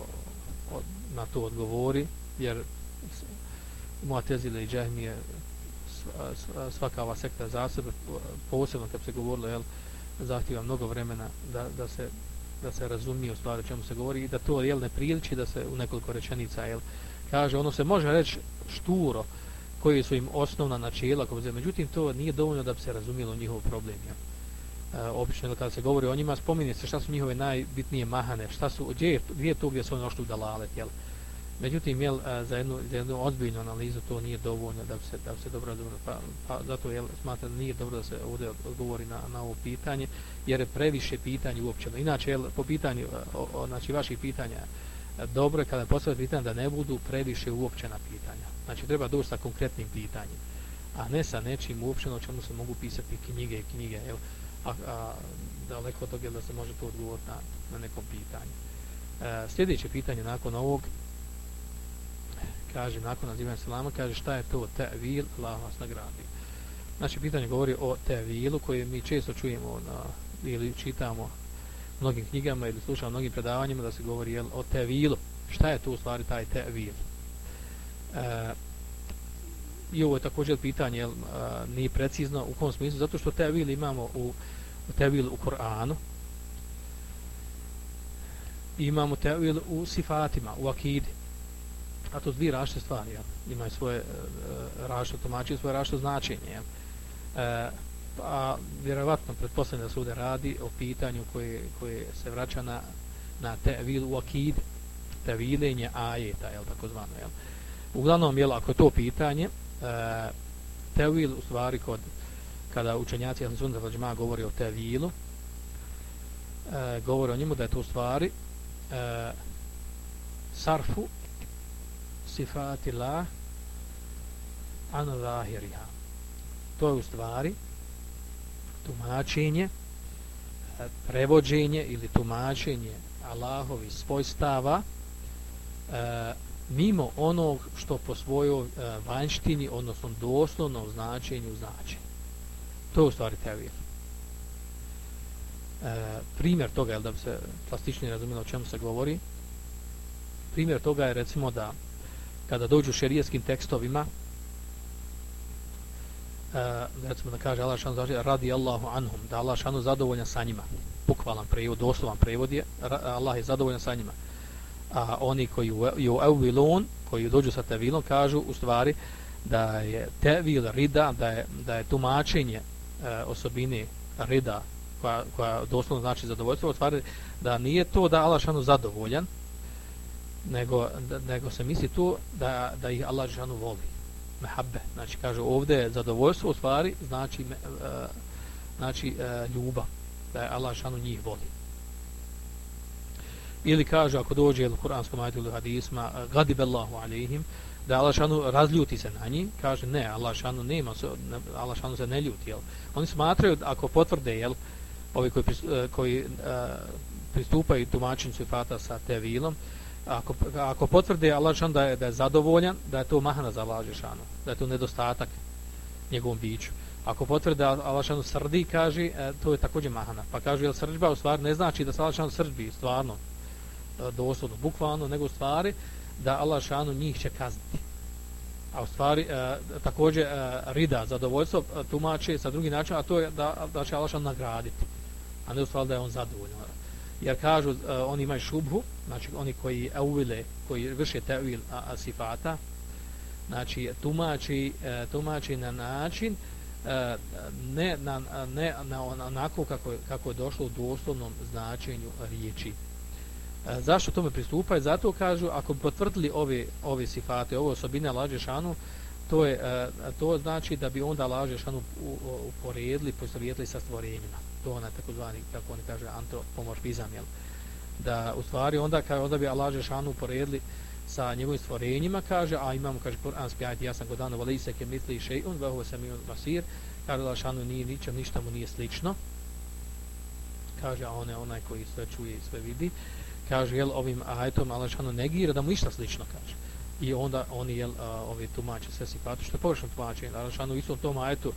na to odgovori, jer Mu'tezile i Džahmije svaka ova sekta za sebe, posebno kad se govorilo, jel, zahtjeva mnogo vremena da, da, se, da se razumije u stvari o čemu se govori i da to jel, ne priliči da se u nekoliko rečenica jel, kaže, ono se može reći šturo koji su im osnovna načela, međutim to nije dovoljno da bi se razumijelo njihov problem. Jel. E, obično kada se govori o njima, spominje se šta su njihove najbitnije mahane, šta su, gdje je, gdje je to gdje su oni ošli u dalalet, jel? Međutim, jel, za jednu, za jednu odbiljnu analizu to nije dovoljno da bi se, da bi se dobro razumio. Pa, pa zato jel, smatram da nije dobro da se ovdje odgovori na, na ovo pitanje, jer je previše pitanje uopće. Inače, jel, po pitanju, o, o, znači, vaših pitanja, dobro je kada postavljate pitanje da ne budu previše uopćena pitanja. Znači, treba doći sa konkretnim pitanjem, a ne sa nečim uopćeno o čemu se mogu pisati knjige i knjige, jel, a, a daleko od toga da se može to odgovoriti na, na nekom pitanju. E, sljedeće pitanje nakon ovog, kaže, nakon nazivanja selama, kaže šta je to tevil, Allah vas nagradi. Znači, pitanje govori o tevilu koje mi često čujemo na, ili čitamo mnogim knjigama ili slušamo mnogim predavanjima da se govori jel, o tevilu. Šta je to u stvari taj tevil? E, I ovo je također pitanje, jel, a, nije precizno u kom smislu, zato što tevil imamo u, u tevil u Koranu, imamo tevil u sifatima, u akidi, a to dvije rašte stvari, jel? imaju svoje e, e rašte tumačenje, svoje rašte značenje. Jel? E, a vjerovatno pretpostavljam da se ovdje radi o pitanju koje, koje se vraća na, na tevil u akid, tevilenje ajeta, jel, tako zvano. Jel? Uglavnom, jel, ako je to pitanje, e, tevil u stvari kod kada učenjaci Ahli Sunna wal govori o tevilu e, govori o njemu da je to u stvari e, sarfu sifati la an zahiriha to je u stvari tumačenje e, prevođenje ili tumačenje Allahovi svojstava e, mimo onog što po svojoj e, vanjštini, odnosno doslovnom značenju znači. To je u stvari tevir. E, primjer toga, je da bi se plastičnije razumjelo o čemu se govori, primjer toga je recimo da kada dođu šerijetskim tekstovima uh, recimo da kaže Allah šanu radi Allahu anhum da Allah šanu zadovoljan sa njima. Bukvalan prevod, doslovan prevod je Allah je zadovoljan sa njima. A oni koji ju evilun, koji dođu sa tevilom kažu u stvari da je tevil rida da je, da je tumačenje e, osobine rida koja, koja doslovno znači zadovoljstvo u stvari da nije to da Allah šanu zadovoljan nego, da, nego se misli tu da, da ih Allah šanu voli. Mehabbe, znači kaže ovdje zadovoljstvo u stvari znači, uh, znači uh, ljubav da je Allah šanu njih voli. Ili kaže ako dođe u kuranskom ajdu ili hadisma e, gadib Allahu alihim, da Allah šanu razljuti se na njih kaže ne, Allah šanu nema Allah šanu se ne ljuti jel? oni smatraju ako potvrde jel, ovi koji, koji uh, pristupaju tumačenju sifata sa tevilom ako, ako potvrde Allah da je, da je zadovoljan da je to mahana za Allah Žešanu, da je to nedostatak njegovom biću ako potvrde Allah srdi kaže e, to je također mahana pa kaže jel srđba u stvari ne znači da se Allah Žešanu srđbi stvarno e, doslovno, bukvalno, nego u stvari da Allah Žešanu njih će kazniti. A u stvari e, također e, rida, zadovoljstvo e, tumače tumači sa drugi način, a to je da, da će Allah Žešanu nagraditi. A ne u stvari da je on zadovoljan. Jer kažu, uh, oni imaju šubhu, znači oni koji auvile, koji vrše tevil a, a sifata, znači tumači, uh, tumači na način uh, ne na, ne na onako kako, kako je došlo u doslovnom značenju riječi. Zašto tome pristupaju? Zato kažu, ako bi potvrdili ove, ove sifate, ove osobine Lađešanu, to, je, to znači da bi onda Lađešanu uporedili, postovjetili sa stvorenjima. To ona onaj takozvani, kako oni kaže, antropomorfizam, jel? Da, u stvari, onda, kaže, onda bi Allah Žešanu uporedili sa njegovim stvorenjima, kaže, a imamo, kaže, Kur'an spijajte, ja sam godano, vali se ke mitli še'un, vahu sam imam basir, kaže, Allah šanu nije ničem, ništa mu nije slično. Kaže, a on je onaj koji sve čuje i sve vidi kaže jel ovim ajetom Allah Žešanu negira da mu ništa slično kaže i onda oni jel a, ovi tumače sve sifatu što je površno tumače Allah šanu isto istom tom ajetu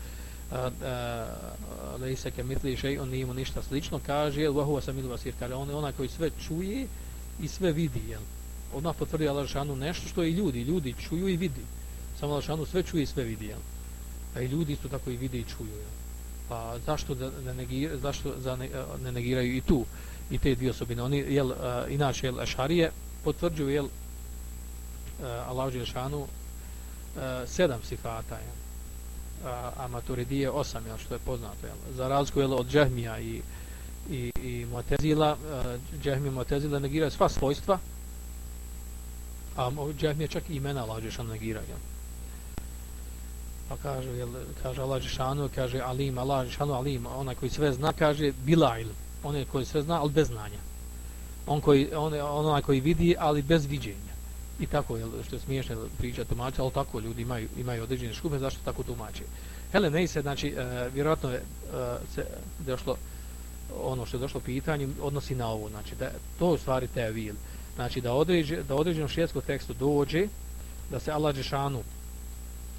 lejse ke mitli šej on nije mu ništa slično kaže jel vahuva sam ilu vasir kaže on je onaj koji sve čuje i sve vidi jel. Odmah potvrdi Allah nešto što i ljudi ljudi čuju i vidi. Samo Allah sve čuje i sve vidi jel. A i ljudi isto tako i vide i čuju jel. Pa zašto da ne negiraju zašto za ne, ne negiraju i tu i te dvije osobine. Oni, jel, uh, inače, jel, Ašarije potvrđuju, jel, uh, Allah uh, sedam sifata, jel, a, a Maturidije 8, jel, što je poznato, jel, za razliku, jel, od Džahmija i, i, i Motezila, uh, Džahmija i Motezila negiraju sva svojstva, a Džahmija čak i imena Allah Žešanu negiraju, jel. Pa kaže, jel, kaže Allah Žešanu, kaže Alim, Allah Žešanu Alim, onaj koji sve zna, kaže Bilail, onaj koji sve zna, ali bez znanja. On koji on onaj koji vidi, ali bez viđenja. I tako je što je smiješno priča tumača, ali tako ljudi imaju imaju određene škube zašto tako tumače. Hele, ne se znači e, vjerojatno je e, se došlo ono što je došlo pitanje odnosi na ovo, znači da to u stvari te vil. Znači da određe da određenom šijetskom tekstu dođe da se Allah džeshanu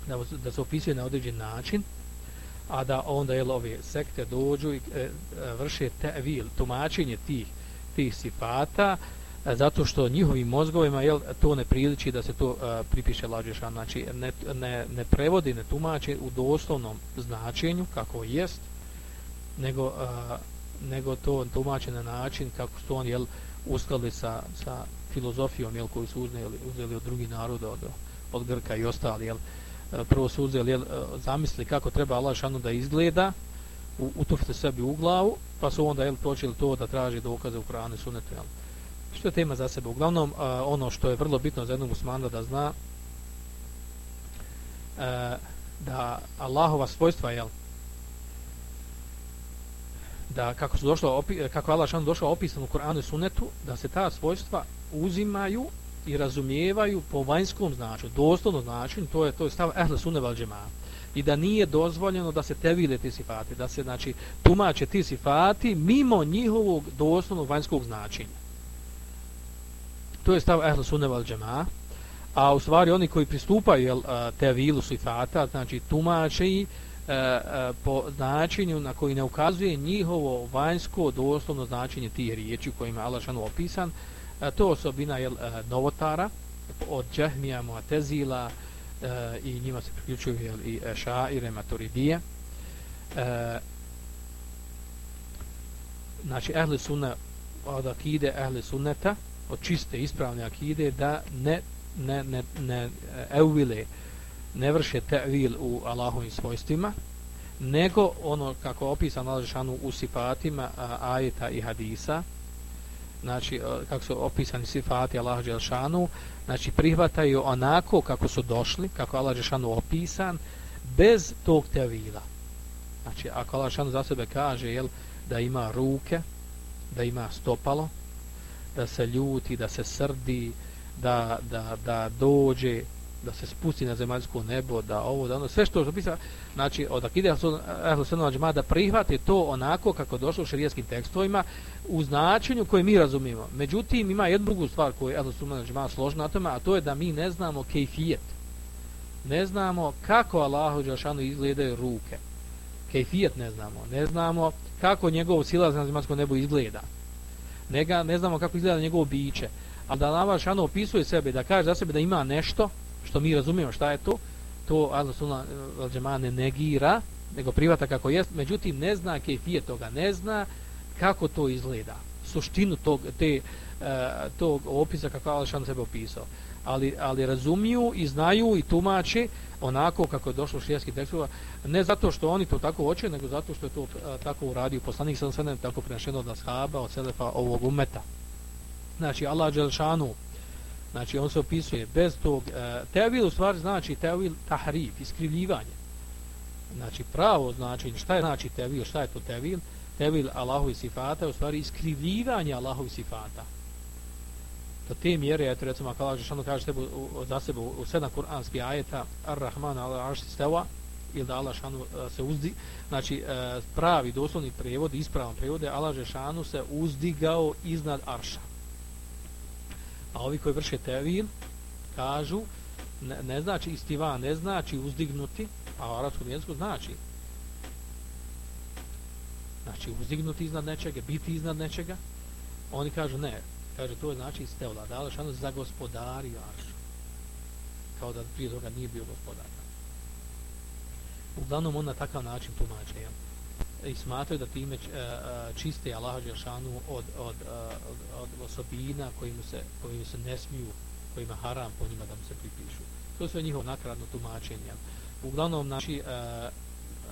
da, da se opisuje na određen način, a da onda je ove sekte dođu i e, e, vrše tevil, tumačenje tih, tih sifata, E, zato što njihovim mozgovima jel, to ne priliči da se to a, pripiše lađešan, znači ne, ne, ne prevodi, ne tumači u doslovnom značenju kako jest, nego, a, nego to tumače na način kako su on jel, uskladili sa, sa filozofijom jel, koju su uzeli, uzeli od drugih naroda, od, od Grka i ostali, jel, prvo su uzeli, jel, zamisli kako treba Allah šanu da izgleda, utufite sebi u glavu, pa su onda jel, počeli to da traže dokaze u Koranu i Sunetu. Jel. Što je tema za sebe? Uglavnom, a, ono što je vrlo bitno za jednog musmana da zna, a, da Allahova svojstva, jel, da kako su došlo kako Allah šan došao opisano u Kur'anu i Sunnetu, da se ta svojstva uzimaju i razumijevaju po vanjskom značenju, doslovno značenju, to je to je stav ehle sunne val I da nije dozvoljeno da se tevile ti sifati, da se znači tumače ti sifati mimo njihovog doslovnog vanjskog značenja. To je stav ehlu sunne val A u stvari oni koji pristupaju jel, tevilu sifata, znači tumače i e, e, po značenju na koji ne ukazuje njihovo vanjsko doslovno značenje tih riječi u kojima je Allah opisan, E, to osobina je novotara od Džahmija, Muatezila e, i njima se priključuju jel, i e, Šaire, Maturidije. E, znači, ehli sunne od akide ehli sunneta, od čiste ispravne akide, da ne, ne, ne, ne e, euvile, ne vrše tevil u Allahovim svojstvima, nego ono kako opisan Alžešanu u sifatima ajeta i hadisa, znači e, kako su opisani sifati Allah Đelšanu, znači prihvataju onako kako su došli, kako Allah Đelšanu opisan, bez tog tevila. Znači, ako Allah Đelšanu za sebe kaže jel, da ima ruke, da ima stopalo, da se ljuti, da se srdi, da, da, da dođe, da se spusti na zemaljsko nebo, da ovo, da ono, sve što je pisao, znači, od akide Ahlu Sunnah Džma da prihvate to onako kako došlo u šarijetskim tekstovima u značenju koje mi razumijemo. Međutim, ima jednu drugu stvar koju je Ahlu Sunnah Džma složna na tome, a to je da mi ne znamo kejfijet. Ne znamo kako Allahu Đelšanu izgledaju ruke. Kejfijet ne znamo. Ne znamo kako njegov silaz na zemaljsko nebo izgleda. Ne, ga, ne znamo kako izgleda njegovo biće. Ali da Allah Đelšanu opisuje sebe, da kaže za sebe da ima nešto, što mi razumijemo šta je to, to Allah sunna eh, al ne negira, nego privata kako jest, međutim ne zna kefije toga, ne zna kako to izgleda, suštinu tog, te, uh, tog opisa kako Allah šan sebe opisao. Ali, ali razumiju i znaju i tumače onako kako je došlo u šijeski tekstova, ne zato što oni to tako hoće, nego zato što je to a, tako uradio poslanik sam sve tako prenašeno od ashaba, od selefa ovog umeta. Znači, Allah Đelšanu, Znači on se opisuje bez tog uh, tevil u stvari znači tevil tahrif, iskrivljivanje. Znači pravo znači šta je znači tevil, šta je to tevil? Tevil Allahovi sifata sifata u stvari iskrivljivanje Allahovi sifata. Do te mjere, eto recimo ako Allah Žešanu kaže sebe, za sebe u, sedna sedam kuranski ajeta Ar-Rahman al-Arši steva ili da Allah šanu e, se uzdi, znači e, pravi doslovni prevod, ispravan prevod je Allah Žešanu se uzdigao iznad Arša. A ovi koji vrše tevil kažu ne, ne znači istiva, ne znači uzdignuti, a u arabskom jeziku znači znači uzdignuti iznad nečega, biti iznad nečega. Oni kažu ne, kaže to znači istevla, da li šanu za gospodari aršu. Kao da prije toga nije bio gospodar. Uglavnom on na takav način tumače, jel? i smatraju da time e, e, čiste Allaha Đelšanu od, od, e, od, od osobina kojim se, kojim se ne smiju, kojima haram po njima da mu se pripišu. To sve njihovo nakradno tumačenje. Uglavnom, znači,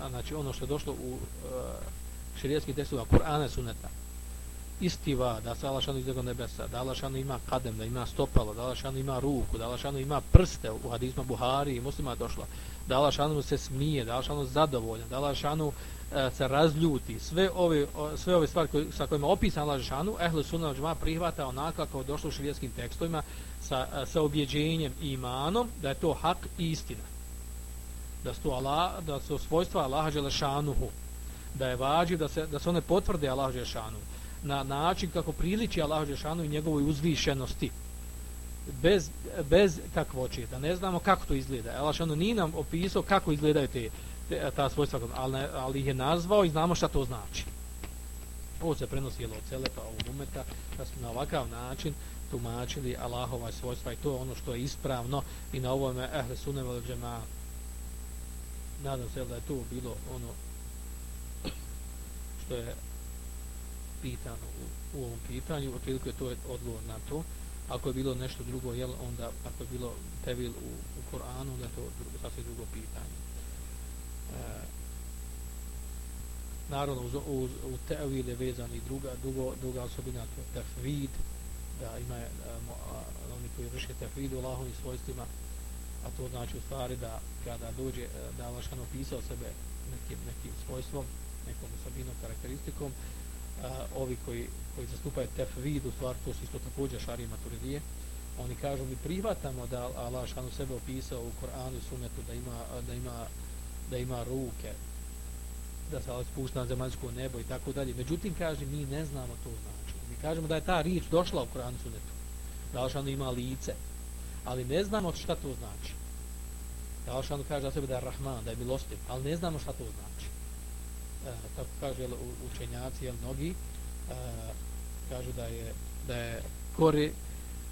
znači ono što je došlo u širijetskih tekstova Kur'ana suneta, istiva da se Allahšanu izgleda nebesa, da Allahšanu ima kadem, da ima stopalo, da Allahšanu ima ruku, da Allahšanu ima prste u hadizma Buhari i muslima došlo, da Allahšanu se smije, da Allahšanu zadovolja, zadovoljan, da Allahšanu e, se razljuti. Sve ove, sve ove stvari koje, sa kojima opisan Allahšanu, ehle sunna džma prihvata onako kako došlo u širijeskim tekstovima sa, e, sa objeđenjem i imanom da je to hak i istina. Da su, Allah, da su svojstva Allaha Đelešanuhu, da je vađiv, da se, da se one potvrde Allaha Đelešanuhu na način kako priliči Allahu džeshanu i njegovoj uzvišenosti bez, bez kakvoće, da ne znamo kako to izgleda. Allah džeshanu nije nam opisao kako izgledaju te, te ta svojstva, ali, ali ih je nazvao i znamo šta to znači. Ovo se prenosi od celepa ovog umeta, da smo na ovakav način tumačili Allahova svojstva i to je ono što je ispravno i na ovome ehle sunem džema nadam se da je to bilo ono što je pitano u, u ovom pitanju, otprilike to je odgovor na to. Ako je bilo nešto drugo, jel, onda, ako je bilo tevil u, u Koranu, onda je to drugo, sasvim drugo pitanje. E, naravno, uz, uz, u tevil je vezan i druga, drugo, druga osobina, to je tefvid, da ima e, a, a, oni koji vrše tefvid u Allahovim svojstvima, a to znači u stvari da kada dođe, e, da Allah šano sebe nekim, nekim svojstvom, nekom osobinom, karakteristikom, uh, ovi koji, koji zastupaju tefvid, u stvari to su isto također šarije maturidije, oni kažu mi prihvatamo da Allah šanu sebe opisao u Koranu i Sunetu da ima, da ima, da ima ruke, da se spušta na zemaljsko nebo i tako dalje. Međutim, kaže, mi ne znamo to znači. Mi kažemo da je ta riječ došla u Koranu i Da Allah šanu ima lice. Ali ne znamo šta to znači. Da Allah šanu kaže za sebe da je Rahman, da je milostiv. Ali ne znamo šta to znači. Eh, kako kažu jel, učenjaci, jel, mnogi, eh, kažu da je, da je kore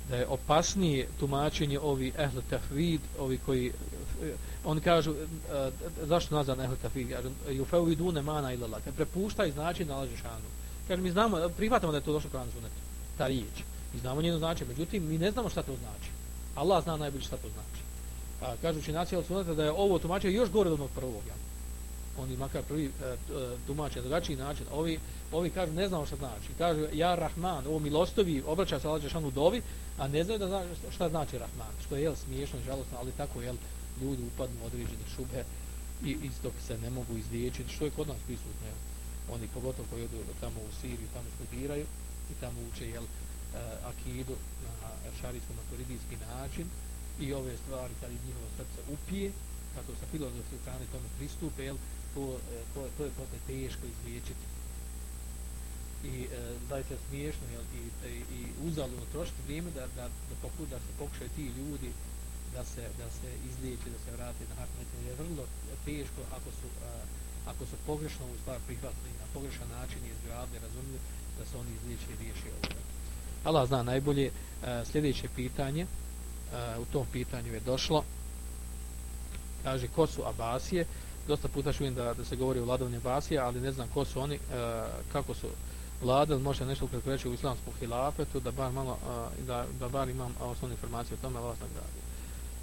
da je opasnije tumačenje ovi ehl tafvid ovi koji eh, oni kažu uh, zašto nazvan ehl tafvid? Kažu yufawiduna mana ila Allah. Prepuštaju znači na lažešanu kaže mi znamo prihvatamo da je to došlo kroz sunet ta riječ. Mi znamo njeno značenje međutim mi ne znamo šta to znači. Allah zna najbolje šta to znači. A kažu učinjaci al suneta da je ovo tumačenje još gore od onog prvog ja oni makar prvi e, e, tumače na drugačiji način ovi ovi kažu ne znamo šta znači. Kažu ja Rahman ovo milostovi obraća se Allah šanu dovi a ne znaju da zna, šta znači Rahman. Što je jel, smiješno žalostno ali tako jel ljudi upadnu određene šube i iz tog se ne mogu izliječiti što je kod nas prisutno jel. Oni pogotovo koji odu tamo u Siriju tamo studiraju i tamo uče jel, uh, akidu na šarijsko-maturidijski način i ove stvari kad ih njihovo srce upije kako sa filozofske strane tome pristupe jel, to, to, e, to je posle teško izliječiti i e, da je smiješno jel, i, e, i, i uzalno trošiti vrijeme da, da, da, poku, da se pokušaju ti ljudi da se, da se izliječi, da se vrati na hak je vrlo teško ako su, a, ako su pogrešno u stvar prihvatili na pogrešan način i izgradili, razumili da se oni izliječi i riješi ovoga. Allah zna najbolje. E, sljedeće pitanje, e, u tom pitanju je došlo, kaže ko su Abasije, dosta puta čujem da, da se govori o vladovnje Abasije, ali ne znam ko su oni, e, kako su vladali, možda nešto ukratko reći u islamskom hilafetu, da bar malo, e, da, da bar imam osnovne informacije o tome, vas nagradi.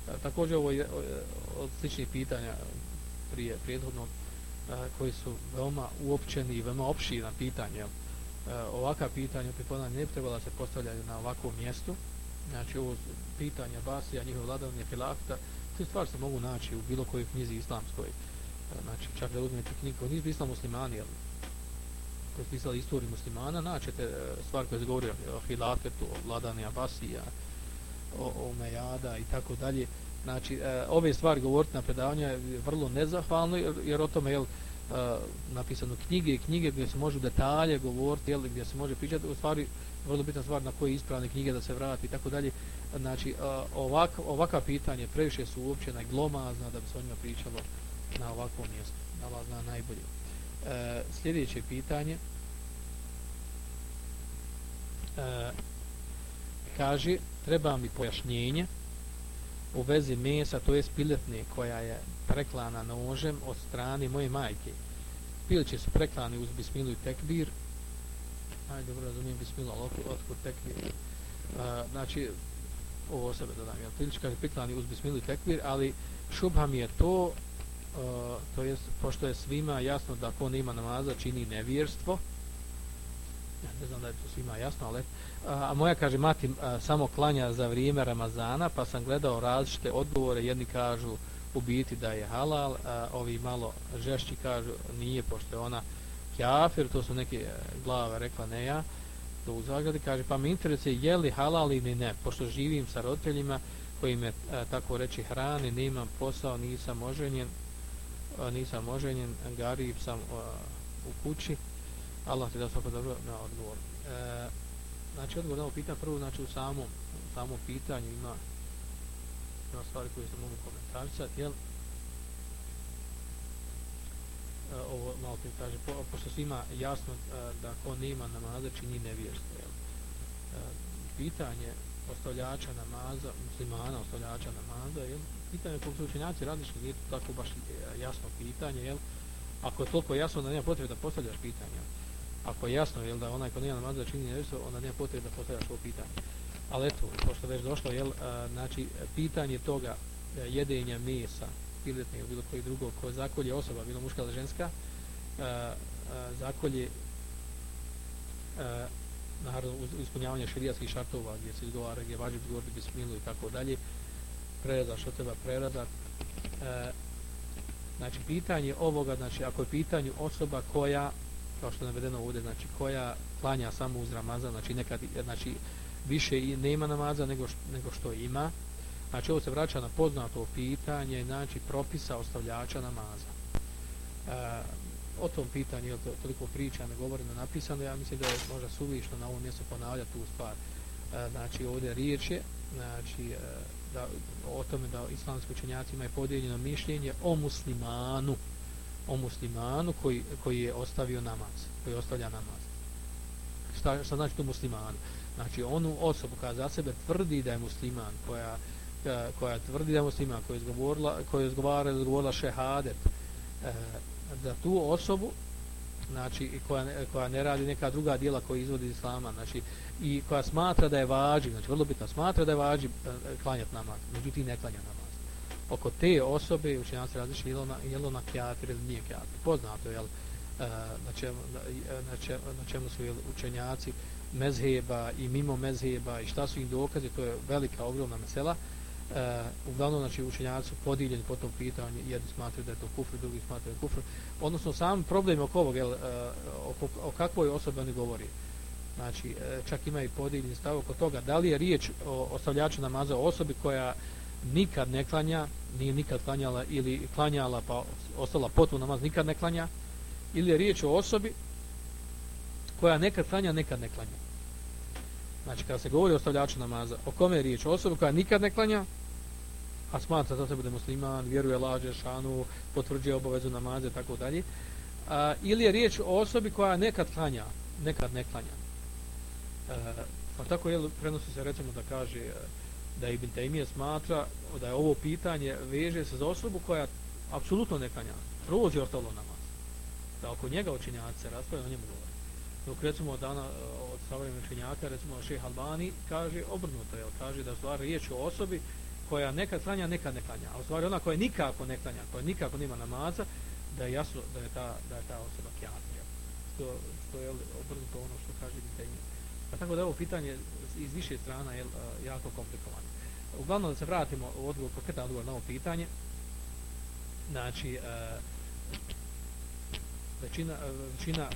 E, također ovo je e, od sličnih pitanja prije prijedhodnog e, koji su veoma uopćeni i veoma opširna pitanja. Ovaka pitanja, pripoznanje, ne bi trebala se postavljati na ovakvom mjestu. Znači, ovo pitanje Basija, njihove vladavne hilafeta, te stvari se mogu naći u bilo kojoj knjizi islamskoj. Znači, čak da uzmete knjigu, koji nisu pisali muslimani, jel? koji su pisali istoriju muslimana, naćete e, stvar koje se govori o hilafetu, o vladavne Abasija, o, o Mejada i tako dalje. Znači, e, ove stvari govoriti na predavanja je vrlo nezahvalno, jer, jer o tome je e, napisano knjige i knjige gdje se može detalje govoriti, jel, gdje se može pričati, u stvari, vrlo bitna stvar na koje ispravne knjige da se vrati i tako dalje. Znači, ovak, ovaka pitanje previše su uopćena i glomazna da bi se o njima pričalo na ovakvom mjestu. Allah zna najbolje. E, sljedeće pitanje. E, kaže, treba mi pojašnjenje u vezi mesa, to je spiletne koja je preklana nožem od strane moje majke. Pilići su preklani uz bismilu i tekbir. Ajde, dobro razumijem bismilu, ali otkud tekbir. E, znači, ovo sebe dodam, jel? Pilići kaže preklani uz bismilu i tekbir, ali šubha mi je to, to jest, pošto je svima jasno da ko nema namaza čini nevjerstvo, ja ne znam da je to svima jasno, ali a moja kaže mati a, samo klanja za vrijeme Ramazana pa sam gledao različite odgovore jedni kažu u biti da je halal a, ovi malo žešći kažu nije pošto je ona kjafir to su neke e, glave rekla ne ja to u zagradi kaže pa mi interesuje je li halal ili ne pošto živim sa roditeljima koji me a, tako reći hrani nemam posao nisam oženjen nisam oženjen garib sam a, u kući. Allah ti da svako dobro na odgovor. E, znači odgovor na ovo pitanje prvo znači u samom u samom pitanju ima ima stvari koje se mogu komentarisati jel? E, ovo malo prije kaže po, pošto svima jasno e, da ko nema namaza čini nevjerstvo jel? E, pitanje ostavljača namaza muslimana ostavljača namaza jel? Pitanje kog su učenjaci različni nije to tako baš e, jasno pitanje jel ako je toliko jasno da nema potrebe da postavljaš pitanje jel? ako je jasno jel da onaj ko nema namaza čini nevjesto, onda nema potrebe da postavljaš to pitanje. Ali eto, pošto već došlo, jel, a, znači, pitanje toga e, jedenja mesa, piletne ili bilo koji drugo, ko zakolje osoba, bilo muška ili ženska, a, a, zakolje a, naravno uz ispunjavanje širijatskih šartova gdje se izgovara, gdje vađi govoriti bismilu i tako dalje, prerada što treba prerada. E, znači, pitanje ovoga, znači, ako je pitanje osoba koja kao što je navedeno ovdje, znači koja klanja samo uz Ramazan, znači nekad znači, više i nema namaza nego što, nego što ima. Znači ovo se vraća na poznato pitanje, znači propisa ostavljača namaza. E, o tom pitanju je to, toliko priča, ne govorimo napisano, ja mislim da je možda suvišno na ovom mjestu ponavljati tu stvar. E, znači ovdje riječ je, znači, e, da, o tome da islamski učenjaci imaju podijeljeno mišljenje o muslimanu, o muslimanu koji, koji je ostavio namaz, koji ostavlja namaz. šta, šta znači to musliman znači onu osobu koja za sebe tvrdi da je musliman koja e, koja tvrdi da je musliman koja je izgovorila koja je izgovarala, izgovorila šehadet e, za tu osobu znači koja koja ne radi neka druga djela koja izvodi iz islama znači i koja smatra da je važi znači vrlo bitno smatra da je važi e, klanjat namaz međutim ne klanja namaz. Oko te osobe učenjaci različni je na, je na kjafir ili nije kjafir, poznato je e, na, čemu, na, e, čemu, na čemu su jel, učenjaci mezheba i mimo mezheba i šta su im dokaze to je velika ogromna mesela Uh, uglavnom znači učenjaci su podijeljeni po tom pitanju. Jedni smatraju da je to kufr drugi smatraju da je kufr. Odnosno sam problem oko ovog jel, eh, o, o kakvoj osobi oni govori. Znači eh, čak ima i podijeljen stav oko toga da li je riječ o ostavljaču namaza o osobi koja nikad ne klanja nije nikad klanjala ili klanjala pa ostala potpuno namaz nikad ne klanja ili je riječ o osobi koja nekad klanja nekad ne klanja znači kada se govori o ostavljaču namaza o kome je riječ o koja nikad ne klanja a smatra da se bude musliman, vjeruje lađe, šanu, potvrđuje obavezu namaze, tako dalje. A, ili je riječ o osobi koja nekad klanja, nekad ne klanja. A, pa tako je, prenosi se recimo da kaže e, da Ibn Taymije smatra da je ovo pitanje veže se za osobu koja apsolutno ne klanja, prođe ostalo namaz. Da oko njega učinjaci se raspravljaju, o njemu govori. Dok recimo dana savremenih učenjaka, recimo šeha Albani, kaže obrnuto, jel, kaže da stvar riječ o osobi koja nekad klanja, nekad ne klanja. A u stvari ona koja nikako ne klanja, koja nikako nima namaza, da je jasno da je ta, da je ta osoba kjafir. To, to je obrnuto ono što kaže Bitenje. Pa tako da je ovo pitanje iz više strana je jako komplikovano. Uglavnom da se vratimo u odgovor, konkretan odgovor na ovo pitanje. Znači, e, većina, e, većina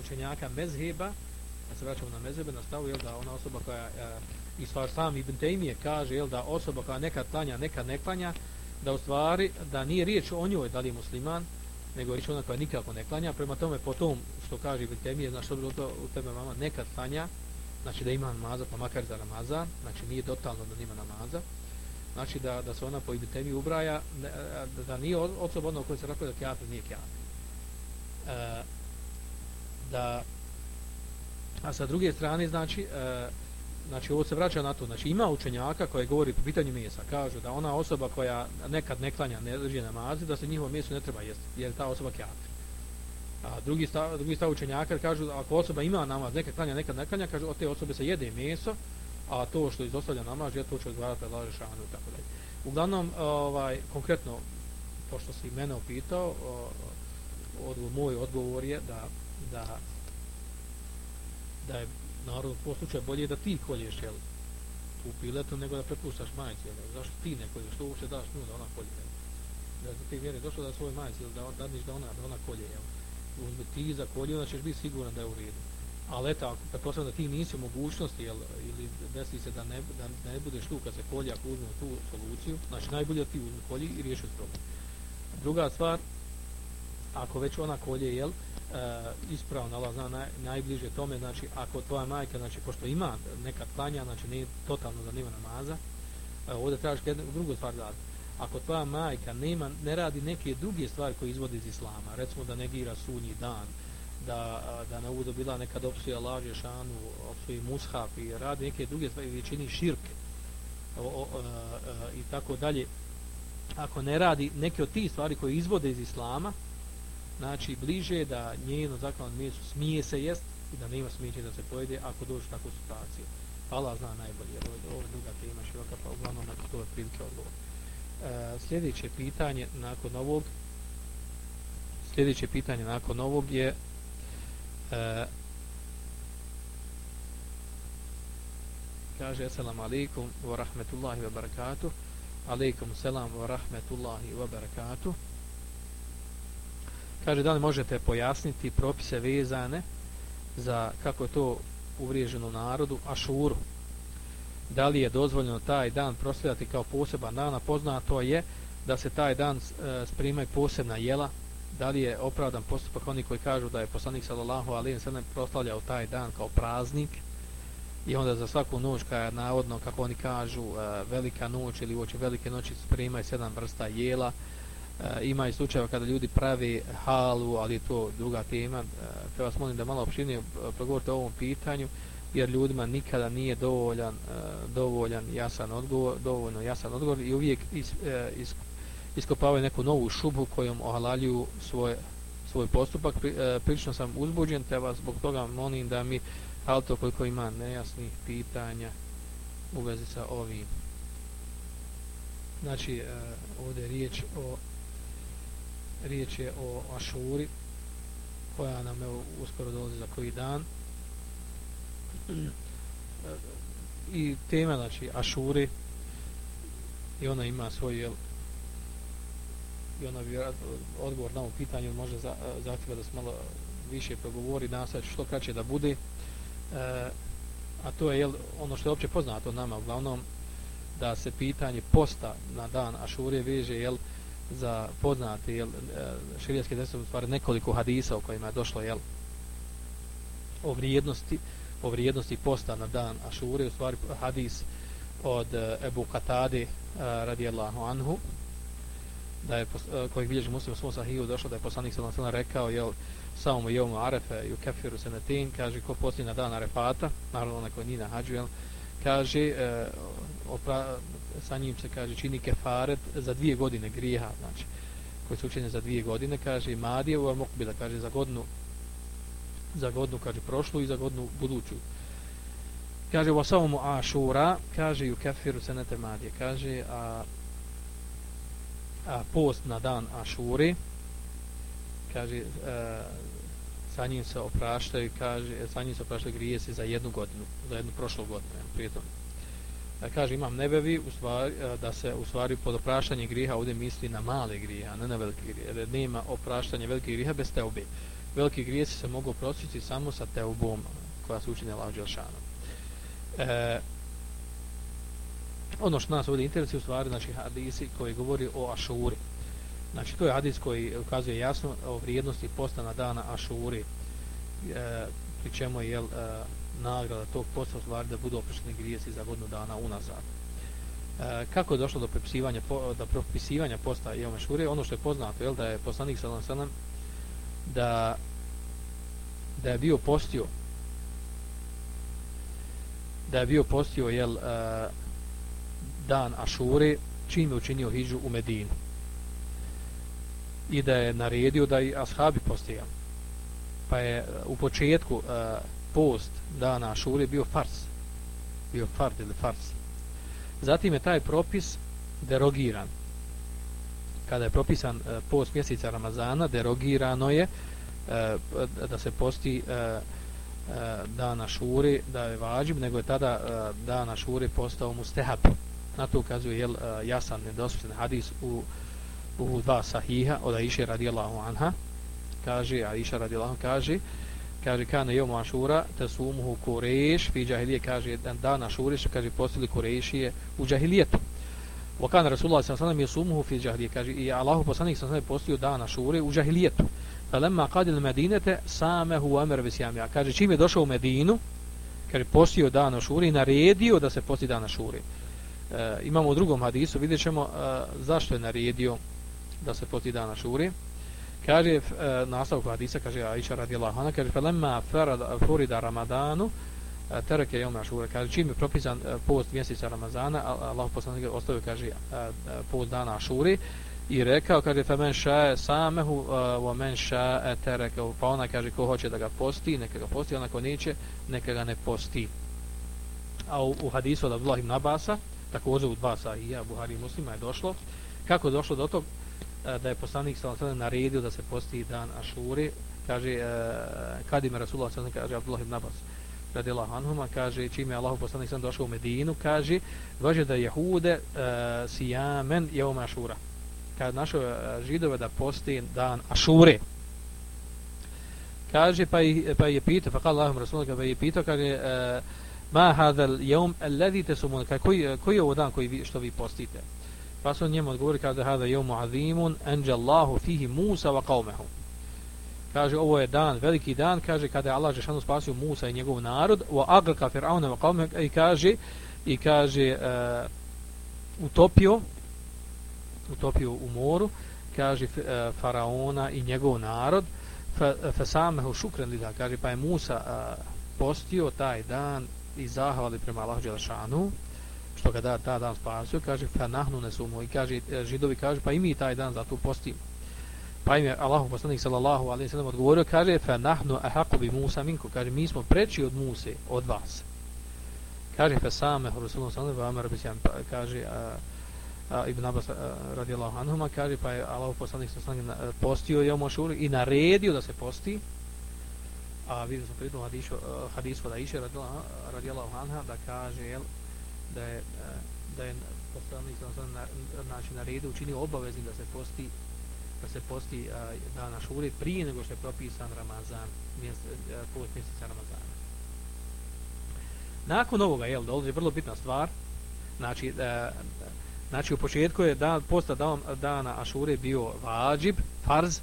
učenjaka mezheba, kad se vraćamo na mezhebe, nastavu da ona osoba koja e, i stvar sam Ibn Taymije kaže jel, da osoba koja nekad klanja, nekad ne klanja, da u stvari, da nije riječ o njoj da li je musliman, nego je riječ ona koja nikako ne klanja, prema tome po tom što kaže Ibn Taymije, znaš što to u tebe mama nekad klanja, znači da ima namaza, pa makar za namaza, znači nije totalno da nima namaza, znači da, da se ona po Ibn Taymije ubraja, da, da nije osoba ono koja se rekao da kjafir nije kjafir. E, da, a sa druge strane, znači, e, znači ovo se vraća na to, znači ima učenjaka koje govori po pitanju mesa, kažu da ona osoba koja nekad ne klanja, ne drži namazi, da se njihovo meso ne treba jesti, jer ta osoba kjafir. A drugi stav, drugi stav učenjaka kažu da ako osoba ima namaz, nekad klanja, nekad ne klanja, kažu od te osobe se jede meso, a to što izostavlja namaz, je to će odgovarati laže šanu i tako dalje. Uglavnom, ovaj, konkretno, pošto si mene opitao, odgovor, moj odgovor je da, da, da je naravno po slučaju bolje da ti kolješ jel, tu piletu nego da prepuštaš majci. jel, zašto ti ne kolješ što uopšte daš nju da ona kolje jel. da za te vjere došlo da svoj majci jel, da dadniš da ona, da ona kolje jel. uzme ti za kolje onda ćeš biti siguran da je u redu ali eto ako pretpostavljam da ti nisi u mogućnosti jel, ili desi se da ne, da ne budeš tu kad se kolje ako uzme tu soluciju znači najbolje da ti uzme kolje i riješi problem druga stvar ako već ona kolje jel, E, uh, ispravno Allah zna naj, najbliže tome znači ako tvoja majka znači pošto ima neka klanja znači nije totalno da nema namaza uh, ovdje tražiš jednu drugu stvar da ako tvoja majka nema ne radi neke druge stvari koje izvode iz islama recimo da negira sunji dan da, da na uvodu bila nekad opsuje laže šanu opsuje mushaf i radi neke druge stvari ili čini širk o, o, o, o, i tako dalje ako ne radi neke od tih stvari koje izvode iz islama znači bliže da njeno zaklano meso smije se jest i da nema smijeće da se pojede ako dođe takvu situaciju. Allah zna najbolje, ovo je, ovo je druga tema široka, pa uglavnom na to je prilike odgovor. E, sljedeće pitanje nakon ovog sljedeće pitanje nakon ovog je e, kaže assalamu alaikum wa rahmetullahi wa barakatuh alaikum selam wa rahmetullahi wa barakatuh Kaže, da li možete pojasniti propise vezane za kako je to uvriježeno narodu, ašuru? Da li je dozvoljeno taj dan prosvjedati kao poseban dan, a poznato je da se taj dan e, sprimaju posebna jela, da li je opravdan postupak oni koji kažu da je poslanik sallallahu alejhi ve sellem proslavljao taj dan kao praznik i onda za svaku noć kada je navodno, kako oni kažu, e, velika noć ili uoči velike noći sprimaju sedam vrsta jela, Eh, ima i slučajeva kada ljudi pravi halu, ali to druga tema. Eh, e, te vas molim da malo opširnije eh, progovorite o ovom pitanju, jer ljudima nikada nije dovoljan, e, dovoljan jasan odgovor, dovoljno jasan odgovor i uvijek is, e, is, iskopavaju neku novu šubu kojom ohalaljuju svoj, svoj postupak. Pri, e, prilično sam uzbuđen, te vas zbog toga molim da mi auto koliko ima nejasnih pitanja u vezi sa ovim. Znači, e, ovdje je riječ o riječ je o Ašuri koja nam je uskoro dolazi za koji dan. I tema znači Ašuri i ona ima svoj jel, i ona bi odgovor na ovo pitanje može za, zahtjeva da se malo više progovori nastaviti što kraće da bude. E, a to je jel, ono što je opće poznato nama uglavnom da se pitanje posta na dan Ašure veže jel, za poznati jel, e, širijski širijaske u stvari nekoliko hadisa o kojima je došlo jel, o vrijednosti o vrijednosti posta na dan Ašure u stvari hadis od e, Ebu Katade e, radijallahu anhu da je kojeg bilježi muslim u svom sahiju došlo da je poslanik sallam sallam rekao jel, samo je mu arefe i u se na tin kaže ko posti na dan arefata naravno onaj koji nije na hađu jel, kaže e, opra, sa njim se kaže čini kefaret za dvije godine grijeha znači koji su učinjeni za dvije godine kaže madije u mokbila kaže za godinu za godinu kaže prošlu i za godinu buduću. Kaže u asavumu ašura kaže u kefiru senete madije kaže a, a post na dan ašuri kaže a, sa njim se opraštaju kaže sa njim se opraštaju grijesi za jednu godinu za jednu prošlu godinu prijetom kaže imam nebevi u stvari, e, da se u stvari pod opraštanje griha ovdje misli na male grije, a ne na velike grije. Jer nema opraštanja velike griha bez teube. Veliki grije se mogu oprostiti samo sa teubom koja se učine Allah Đelšanom. E, ono što nas ovdje interesuje u stvari, znači hadisi koji govori o Ašuri. Znači to je hadis koji ukazuje jasno o vrijednosti postana dana Ašuri. E, pri čemu je jel, e, nagrada tog posla stvari da budu oprošteni grijesi za godinu dana unazad. E, kako je došlo do propisivanja, do propisivanja posta i šure? Ono što je poznato je da je poslanik sallam sallam da, da je bio postio da je bio postio jel, e, dan Ašure čim je učinio hiđu u Medinu i da je naredio da i ashabi postijam pa je u početku e, post dana Ašure bio fars. Bio fard ili fars. Zatim je taj propis derogiran. Kada je propisan uh, post mjeseca Ramazana, derogirano je e, da se posti e, dana Šure, da je vađib, nego je tada dana Šure postao mustehab. Na to ukazuje jel, jasan nedospušten hadis u, u dva sahiha od Aisha radijallahu anha. Kaže, Aisha radijallahu kaže, kaže kana yom te tasumuhu kureš. Fi džahilije kaže dan dan ashura što kaže postili kurešije u džahilijetu. Wa kana rasulullah sallallahu alejhi ve sellem yasumuhu fi džahilije kaže i Allahu poslanik sallallahu alejhi postio dan ashura u džahilijetu. Falamma qadil madinata samahu amr bi siyami kaže čim je došao u Medinu kaže postio dan ashura i naredio da se posti dan ashura e, imamo u drugom hadisu vidjećemo e, zašto je naredio da se posti dan ashura kaže eh, uh, nastavku hadisa kaže Aisha radijallahu anha kaže falamma farada furida ramadanu eh, uh, terake yom ashura kaže čim je propisan uh, post mjeseca ramazana Allah poslanik ostavio kaže uh, post dana ashuri i rekao kaže fa men sha samehu uh, wa men sha teraka pa ona kaže ko hoće da ga posti neka ga posti ona ko neće neka ga ne posti. A u, u hadisu od Abdullah ibn Abasa također u dva sahija Buhari i Muslima je došlo. Kako je došlo do tog? E, da je poslanik sallallahu alejhi naredio da se posti dan Ašure kaže e, kad ima Rasulullah sallallahu kaže Abdullah ibn Abbas radijallahu anhuma kaže čime Allahu poslanik sallallahu došao u Medinu kaže važe da jehude e, sijamen yevm Ašura. Kad našo židove da posti dan Ašure kaže pa je, pa je pitao pa kaže Allahu Rasulullah pa je pitao kaže ma hadha al-yawm alladhi tasumun koji koji je dan koji vi, što vi postite? Pa su njemu odgovori kaže hada yawmu azimun anjallahu fihi Musa wa qaumahu. Kaže ovo je dan, veliki dan, kaže kada je Allah džeshanu spasio Musa i njegov narod, wa agrqa fir'auna wa qaumahu i kaže i kaže uh, utopio utopio u moru kaže uh, faraona i njegov narod fa, fa samehu šukren lida kaže pa je Musa uh, postio taj dan i zahvali prema Allahu Đelešanu što ga da, ta dan spasio kaže fa nahnu ne sumo i kaže e, židovi kaže pa i mi taj dan zato postimo. Pa im je Allahu poslanik sallallahu alejhi ve sellem odgovorio kaže fa nahnu ahaqu bi Musa minku. Kaže mi smo preči od Muse od vas. Kaže fa same rasulullah sallallahu alaihi ve pa kaže a, a, Ibn Abbas radijallahu anhuma kaže pa je Allahu poslanik sallallahu sangem postio je Mošur i naredio da se posti. A vidimo smo pritom hadisu, hadisu da iše radijallahu anha da kaže jel, da je eh, da je poslanik na, sangem znači, na, redu učinio obavezni da se posti da se posti eh, a, dana šure prije nego što je propisan Ramazan mjese, eh, post mjeseca Ramazana. Nakon ovoga jel, dolazi vrlo bitna stvar. Znači a, Znači u početku je dan posta dan, dana Ašure bio vađib, farz,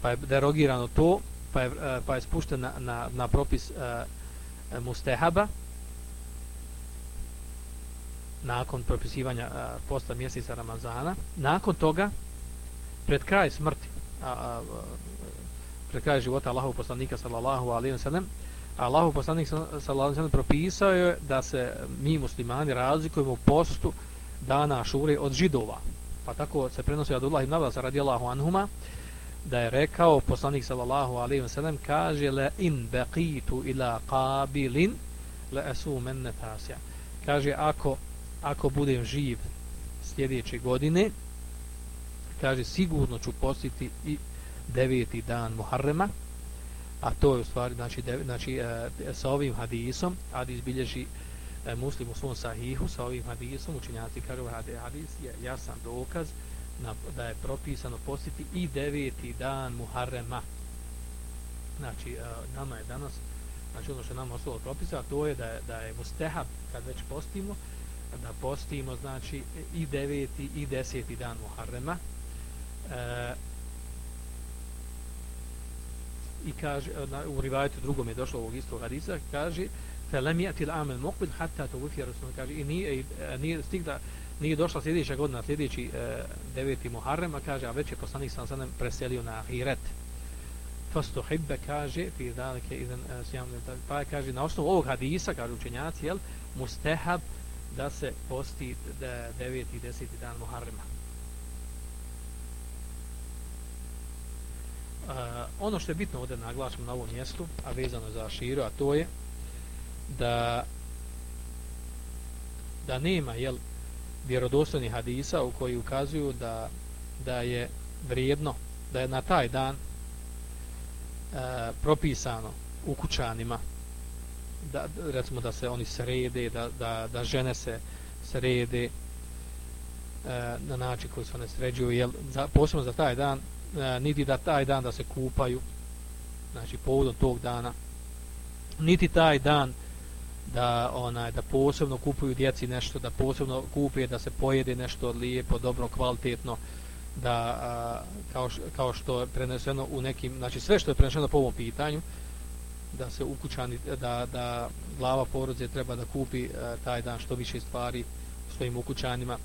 pa je derogirano to, pa je, pa je spušten na, na, na propis uh, mustehaba nakon propisivanja a, posta mjeseca Ramazana. Nakon toga, pred kraj smrti, a, a, pred kraj života Allahov poslanika sallallahu alaihi wa sallam, Allahov poslanik sallallahu alaihi wa sallam propisao je da se mi muslimani razlikujemo postu dana šure od židova. Pa tako se prenosi od Allah ibn Abbas radijallahu anhuma da je rekao poslanik sallallahu alejhi ve sellem kaže la in baqitu ila qabilin la asumen nafasya. Kaže ako ako budem živ sljedeće godine kaže sigurno ću postiti i deveti dan Muharrema a to je u stvari znači, dev, znači e, sa ovim hadisom hadis bilježi e, muslim u svom sahihu sa ovim hadisom, učinjaci kažu hadis je jasan dokaz na, da je propisano postiti i deveti dan Muharrema. Znači, e, nama je danas, znači ono što nam ostalo propisa, to je da je, da je mustehab, kad već postimo, da postimo znači i deveti i deseti dan Muharrema. E, i kaže na, u rivajetu drugom je došlo ovog istog hadisa kaže felem yati al-amal muqbil hatta tuwfi rasul znači, kaže i nije, nije stigla nije došla sljedeća godina sljedeći e, deveti Muharrema kaže a već je poslanik sam sam preselio na Hiret فاستحب kaže fi ذلك idan صيام pa kaže na osnovu ovog hadisa kaže učenjaci jel mustahab da se posti da deveti i deseti dan Muharrema. Uh, ono što je bitno ovdje naglašeno na ovom mjestu, a vezano za širu, a to je da da nema jel vjerodostojnih hadisa u koji ukazuju da da je vrijedno da je na taj dan e, propisano ukućanima da recimo da se oni srede da, da, da žene se srede e, na način koji se one sređuju jel, za, posebno za taj dan e, niti da taj dan da se kupaju znači povodom tog dana niti taj dan da onaj da posebno kupuju djeci nešto da posebno kupe da se pojede nešto lijepo dobro kvalitetno da a, kao, š, kao što je preneseno u nekim znači sve što je preneseno po ovom pitanju da se ukućani da, da glava porodice treba da kupi e, taj dan što više stvari svojim ukućanima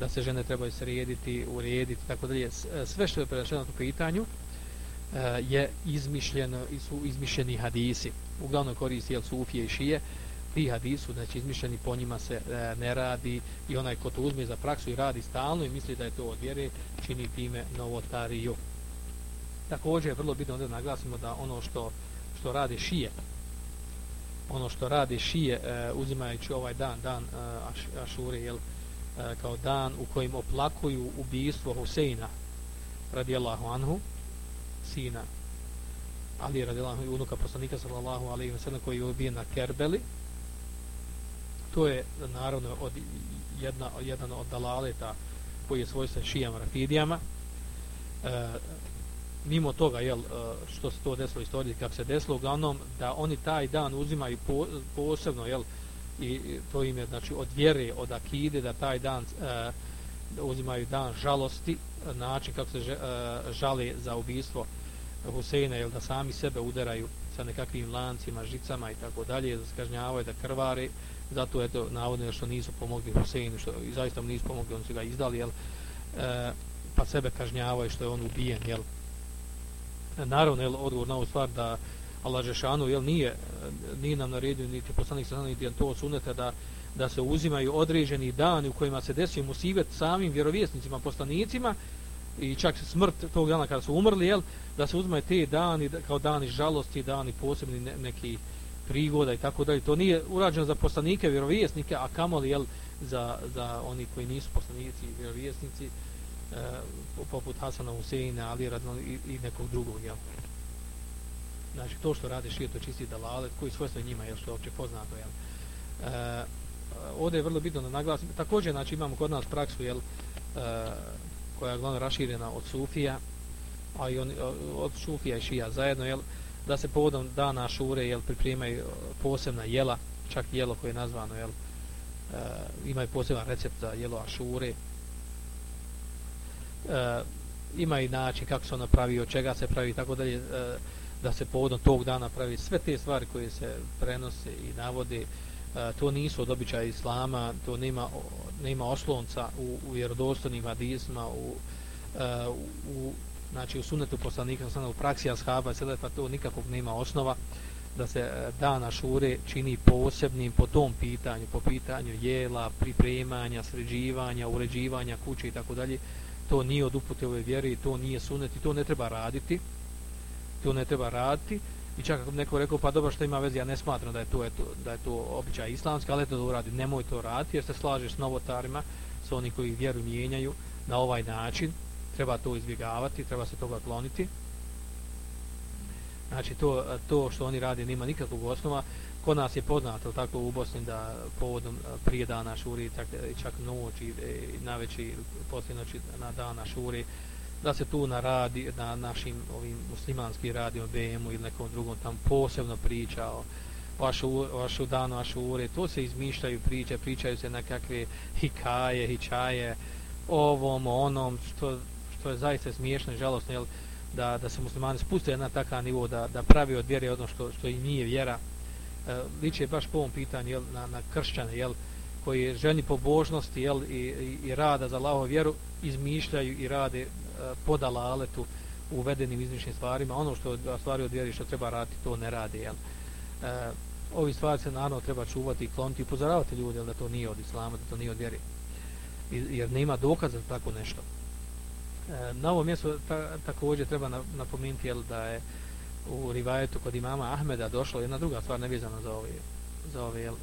da se žene trebaju srediti urediti tako dalje. E, sve što je preneseno po pitanju e, je izmišljeno i su izmišljeni hadisi. Uglavnom koristi jel sufije i šije. Ti hadisu, znači izmišljeni po njima se e, ne radi i onaj ko to uzme za praksu i radi stalno i misli da je to od vjere, čini time novotariju. Također je vrlo bitno da naglasimo da ono što, što radi šije, ono što radi šije e, uzimajući ovaj dan, dan e, aš, Ašure, jel, e, kao dan u kojim oplakuju ubijstvo Huseina radijallahu anhu, sina Ali radijallahu i unuka poslanika sallallahu alejhi ve sellem koji je ubijen na Kerbeli, to je naravno od jedna jedan od dalaleta koji je svojstven šijama rafidijama. E, mimo toga jel, e, što se to desilo istoriji kako se desilo uglavnom da oni taj dan uzimaju po, posebno jel, i to im je znači od vjere od akide da taj dan e, uzimaju dan žalosti način kako se e, žale žali za ubistvo Huseina jel, da sami sebe udaraju sa nekakvim lancima, žicama i tako dalje, da skažnjavaju, da krvari zato eto navodno što nisu pomogli Huseinu što i zaista mu nisu pomogli oni su ga izdali jel e, pa sebe kažnjavaju što je on ubijen, jel? Naravno, jel, odgovor na ovu stvar da Allah Žešanu, jel, nije, nije nam naredio, niti poslanik sa niti to sunete da, da se uzimaju određeni dani u kojima se desio musibet samim vjerovjesnicima, poslanicima, i čak smrt tog dana kada su umrli, jel, da se uzmaju te dani kao dani žalosti, dani posebni ne, neki prigoda i tako dalje. To nije urađeno za poslanike, vjerovjesnike, a kamoli, jel, za, za oni koji nisu poslanici i vjerovjesnici, e, Eh, poput Hasana Huseina, Ali Radno i, i nekog drugog, jel. Znači, to što rade šije, to čisti dalalet, koji svojstvo njima, jel, što je opće poznato, jel. E, ovdje je vrlo bitno da naglasim. Također, znači, imamo kod nas praksu, jel, e, koja je glavno raširena od Sufija, a i on, od Sufija i Šija zajedno, jel, da se povodom dana Šure jel, pripremaju posebna jela, čak jelo koje je nazvano, jel, e, imaju poseban recept za jelo Ašure. E, ima i način kako se ona pravi, od čega se pravi, tako dalje, e, da se povodom tog dana pravi sve te stvari koje se prenose i navode, e, to nisu od običaja Islama, to nema, nema oslonca u, u vjerodostojnim hadisma, u, uh, u, znači u sunetu poslanika, u praksi ashaba, sada pa to nikakvog nema osnova da se dana šure čini posebnim po tom pitanju, po pitanju jela, pripremanja, sređivanja, uređivanja kuće i tako dalje. To nije od upute ove vjere, to nije sunet i to ne treba raditi. To ne treba raditi. I čak ako neko rekao, pa dobro što ima veze, ja ne smatram da je to, eto, da je to običaj islamski, ali eto da uradi, nemoj to raditi, jer se slažeš s novotarima, s oni koji vjeru mijenjaju na ovaj način, treba to izbjegavati, treba se toga kloniti. Znači, to, to što oni radi nema nikakvog osnova. Kod nas je poznato tako u Bosni da povodom e, prije dana šuri, tak, e, čak noć i, i na veći poslije noći na dana šuri, da se tu na radi na našim ovim muslimanskim radio BM-u ili nekom drugom tam posebno priča o vašu, vašu danu, vašu ure, to se izmišljaju priče, pričaju se na kakve hikaje, hičaje, ovom, onom, što, što je zaista smiješno i žalostno, jel, da, da se muslimani spuste na takav nivo, da, da pravi od vjere ono što, što i nije vjera. E, Liče baš po ovom pitanju, jel, na, na kršćane, jel, koji ženi pobožnosti, jel, i, i, i rada za lavo vjeru, izmišljaju i rade e, podala aletu uvedenim izmišljenim stvarima, ono što stvari od vjeri što treba raditi, to ne rade. Jel? E, ovi stvari se naravno treba čuvati i kloniti i upozoravati ljudi da to nije od islama, da to nije od vjeri. Jer nema dokaza za tako nešto. E, na ovom mjestu ta, također treba napomenuti jel, da je u rivajetu kod imama Ahmeda došlo jedna druga stvar nevezana za ove, za ove jel,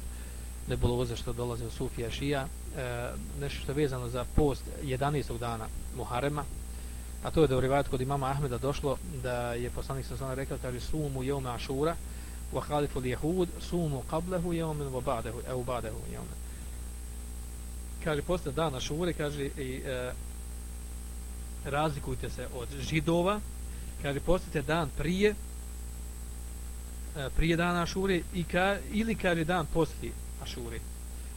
nebuloze što dolaze u Sufija Šija, e, nešto što je vezano za post 11. dana Muharema, A to je da u rivajetu kod imama Ahmeda došlo da je poslanik sam sana rekao kaže sumu jeume ašura wa khalifu lijehud, sumu qablehu jeumen wa ba'dehu evo ba'dehu jeumen kaže posle dana šure kaže i e, razlikujte se od židova kaže postite dan prije E, prije dana ašure i ka, ili kaže dan poslije ašure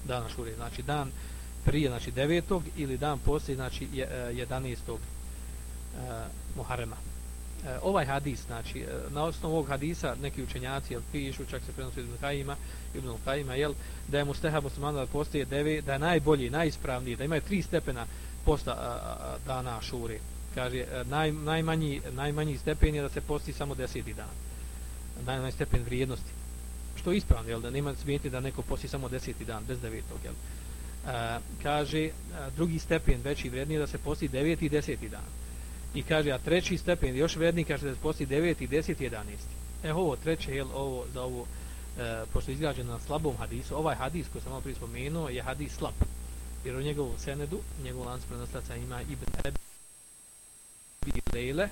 dana ašure znači dan prije znači devetog ili dan poslije znači 11 uh, Muharema. Uh, ovaj hadis, znači, e, na osnovu ovog hadisa neki učenjaci jel, pišu, čak se prenosi Ibn Kajima, Ibn Kajima, jel, da je Musteha muslimana da postoje deve, da je najbolji, najispravniji, da imaju tri stepena posta uh, dana šure. Kaže, uh, naj, najmanji, najmanji stepen je da se posti samo deseti dan. Najmanji stepen vrijednosti. Što je ispravno, jel, da nema smijeti da neko posti samo deseti dan, bez devetog, jel. Uh, kaže, drugi stepen veći vrijedni je da se posti deveti i deseti dan i kaže, a treći stepen, još vrijedni kaže da se posti 9, 10, 11. E, ovo treće, jel, ovo, za ovo, e, pošto je izgrađeno na slabom hadisu, ovaj hadis koji sam malo prije spomenuo je hadis slab. Jer u njegovom senedu, njegov lanc prenostaca ima Ibn Ebi Lejle,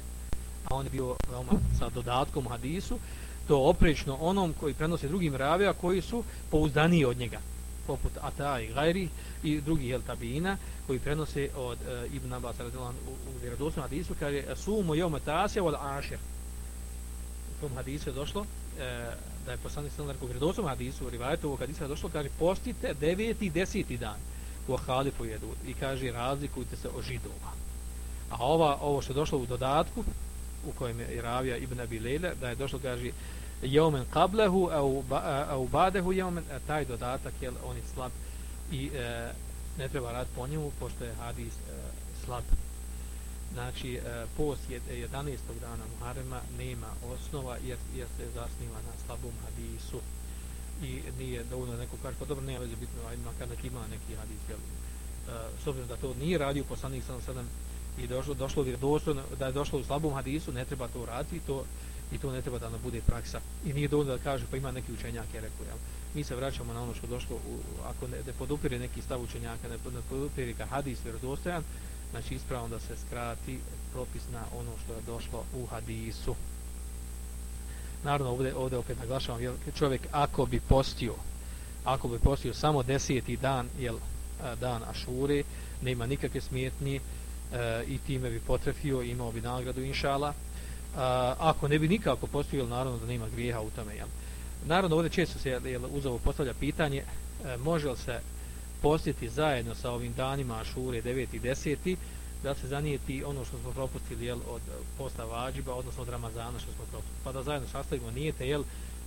a on je bio veoma sa dodatkom hadisu, to oprečno onom koji prenosi drugim ravija koji su pouzdaniji od njega poput Ata i Gajri i drugi jel tabina koji prenose od e, Ibn Abbas radijallahu u, u vjerodostojnom hadisu kaže sumu jom tasya wal ashir u tom hadisu je došlo e, da je poslanik sallallahu alejhi ve sellem vjerodosnom hadisu u rivajetu ovog hadisa je došlo kaže postite deveti i deseti dan u halifu jedu. I kaže razlikujte se o židova. A ova, ovo što je došlo u dodatku u kojem je Ravija Ibn Abi Lejle, da je došlo kaže jeumen kablehu, au au ba'dahu jeumen taj dodatak jel, on je slab i e, ne treba rad po njemu pošto je hadis e, slab znači e, post 11. dana Muharema nema osnova jer, jer se zasniva na slabom hadisu i nije dovoljno neko kaže pa dobro nema veze bitno ajde makar neki ima neki hadis jel, e, s obzirom da to nije radio poslanik sam sedam i došlo, došlo vjerodostojno da je došlo u slabom hadisu ne treba to raditi to, i to ne treba da nam bude praksa i nije dovoljno da kaže pa ima neki učenjak je rekao jel. mi se vraćamo na ono što došlo u, ako ne, ne podupire neki stav učenjaka ne, ne podupire ka hadis vjerodostojan znači ispravno da se skrati propis na ono što je došlo u hadisu naravno ovdje, ovdje opet naglašavam jel, čovjek ako bi postio ako bi postio samo deseti dan jel, dan Ašure nema nikakve smjetnje e, i time bi potrefio imao bi nagradu inšala a, ako ne bi nikako postio naravno da nema grijeha u tome jel. naravno ovdje često se jel, uzovo postavlja pitanje e, može li se postiti zajedno sa ovim danima Ašure 9. i 10 da se zanijeti ono što smo propustili jel, od posta vađiba, odnosno od Ramazana što smo propustili. Pa da zajedno sastavimo nijete, jel,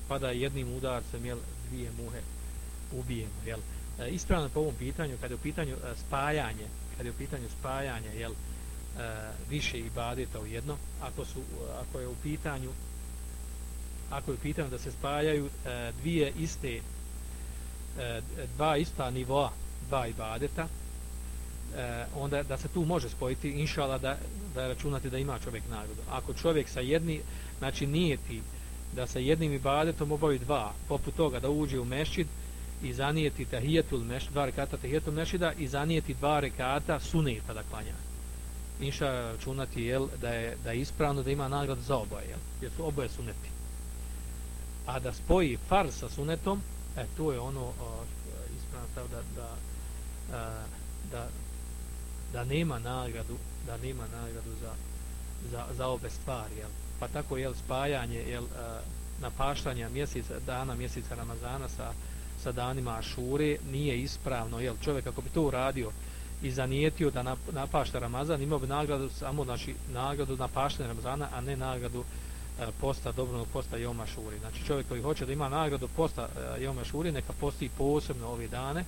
pa da jednim udarcem jel, dvije muhe ubijemo. Jel. E, ispravno po ovom pitanju, kada je u pitanju e, spajanje, kad je u pitanju spajanja jel, e, više ibadeta u jedno, ako, su, ako je u pitanju ako je u pitanju da se spajaju e, dvije iste e, dva ista nivoa dva ibadeta, e, onda da se tu može spojiti inšala da, da računati da ima čovjek nagradu. Ako čovjek sa jedni, znači nije ti da sa jednim ibadetom obavi dva, poput toga da uđe u mešćid i zanijeti tahijetul meš, dva rekata tahijetul mešida i zanijeti dva rekata suneta da klanja. Inša računati jel, da, je, da je ispravno da ima nagradu za oboje, jel, jer su oboje suneti. A da spoji far sa sunetom, e, to je ono o, ispravno stav da, da, a, da da nema nagradu da nema nagradu za, za, za obe stvari jel? pa tako jel spajanje jel e, napaštanja mjeseca dana mjeseca Ramazana sa, sa danima Ašure nije ispravno jel čovjek ako bi to uradio i zanijetio da napašta Ramazan imao bi nagradu samo znači nagradu napaštanja Ramazana a ne nagradu e, posta dobrog posta Joma Šuri znači čovjek koji hoće da ima nagradu posta e, Joma Šuri neka posti posebno ove dane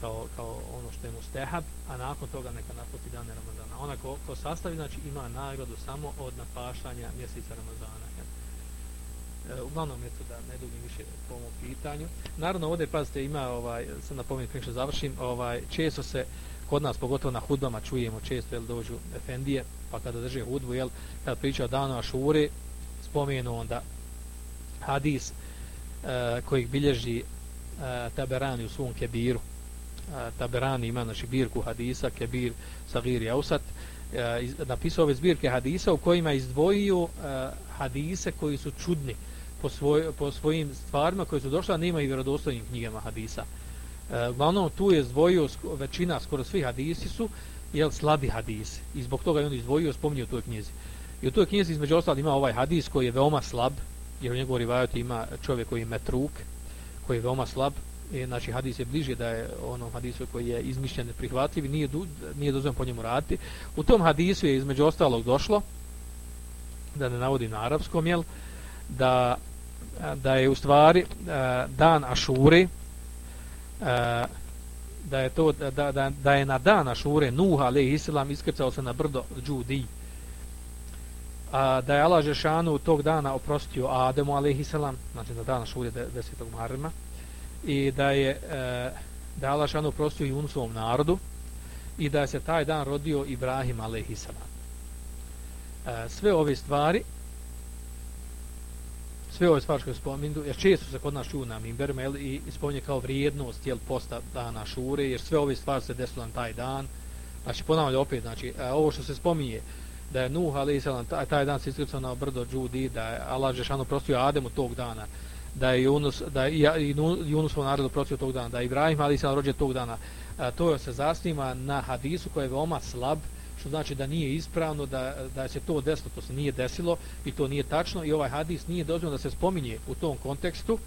kao, kao ono što je mu stehab, a nakon toga neka napusti dane Ramazana. Ona ko, ko sastavi, znači ima nagradu samo od napaštanja mjeseca Ramazana. E, uglavnom, eto da ne dugim više po ovom pitanju. Naravno, ovdje, pazite, ima, ovaj, sad napomenuti prije što završim, ovaj, često se kod nas, pogotovo na hudbama, čujemo često, jel, dođu efendije, pa kada drže hudbu, jel, kada priča o danu Ašure, spomenu onda hadis e, kojih bilježi e, Taberani u svom kebiru, e, Taberani ima znači birku hadisa Kebir Sagir ausat. E, napisao ove zbirke hadisa u kojima izdvojio e, hadise koji su čudni po, svoj, po svojim stvarima koje su došle, a nema i vjerodostojnim knjigama hadisa. E, uglavnom tu je izdvojio većina skoro svi hadisi su jel slabi hadisi. I zbog toga je on izdvojio spominje u toj knjizi. I u toj knjizi između ostalih ima ovaj hadis koji je veoma slab jer u njegovu rivajatu ima čovjek koji je metruk koji je veoma slab. E, znači hadis je bliže da je onom hadisu koji je izmišljen prihvatljiv i nije, nije dozvoljeno po njemu raditi. U tom hadisu je između ostalog došlo, da ne navodim na arapskom, jel, da, da je u stvari dan Ašure, da je to da, da, da je na dan Ašure Nuh alejhi selam iskrcao se na brdo Džudi. A da je Allah Žešanu tog dana oprostio Ademu alejhi selam, znači na dan Ašure 10. Muharrema i da je da je Allah šanu oprostio i narodu i da se taj dan rodio Ibrahim alejhi selam sve ove stvari sve ove stvari koje spominju, jer često se kod nas čuju na Mimberima jel, i spominje kao vrijednost jel, posta dana Šure, jer sve ove stvari se desilo na taj dan. Znači, ponavljaju opet, znači, a, ovo što se spominje, da je Nuh, ali taj, taj dan se iskrcao na brdo Džudi, da je Allah Žešanu prostio Ademu tog dana, da je Junus, da je i, svoj narod prostio tog dana da je Ibrahim ali se rođen tog dana a, to se zasniva na hadisu koji je veoma slab što znači da nije ispravno da, da se to desilo to se nije desilo i to nije tačno i ovaj hadis nije dozvoljeno da se spominje u tom kontekstu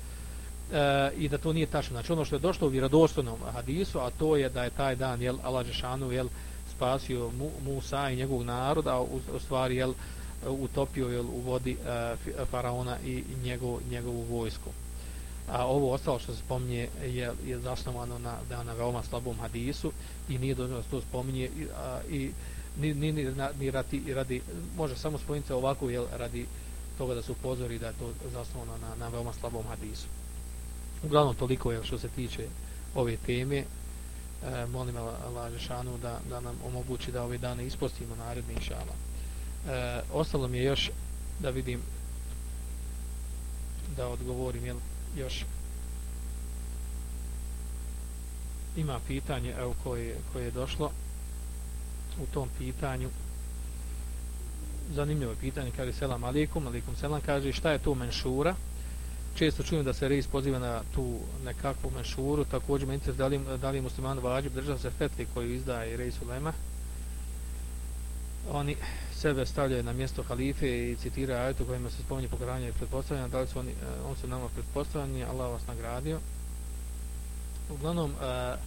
e, i da to nije tačno znači ono što je došlo u vjerodostojnom hadisu a to je da je taj dan jel Allah Žešanu jel spasio Musa i njegovog naroda u, u stvari jel utopio jel, u vodi e, faraona i njegov, njegovu vojsku. A ovo ostalo što se spominje je, je zasnovano na, da na veoma slabom hadisu i nije dozvoljeno da se to spominje i, a, i ni, ni, ni, ni radi, radi, može samo spomenuti ovako, jel, radi toga da se upozori da je to zasnovano na, na veoma slabom hadisu. Uglavnom, toliko je što se tiče ove teme. E, molim Allah Žešanu da, da nam omogući da ove dane ispostimo naredni inšala. E, ostalo mi je još da vidim da odgovorim jel, još ima pitanje evo koje, koje je došlo u tom pitanju. Zanimljivo pitanje kaže selam alikum alikum selam kaže šta je to menšura? Često čujem da se reis poziva na tu nekakvu menšuru. Također me interesuje da li, da li musliman vađib drža se fetli koju izdaje reis ulema. Oni sebe stavljaju na mjesto halife i citiraju ajetu kojima se spominje pokaranje i pretpostavljanje. Da li su oni, eh, on se nama pretpostavljanje Allah vas nagradio. Uglavnom uh,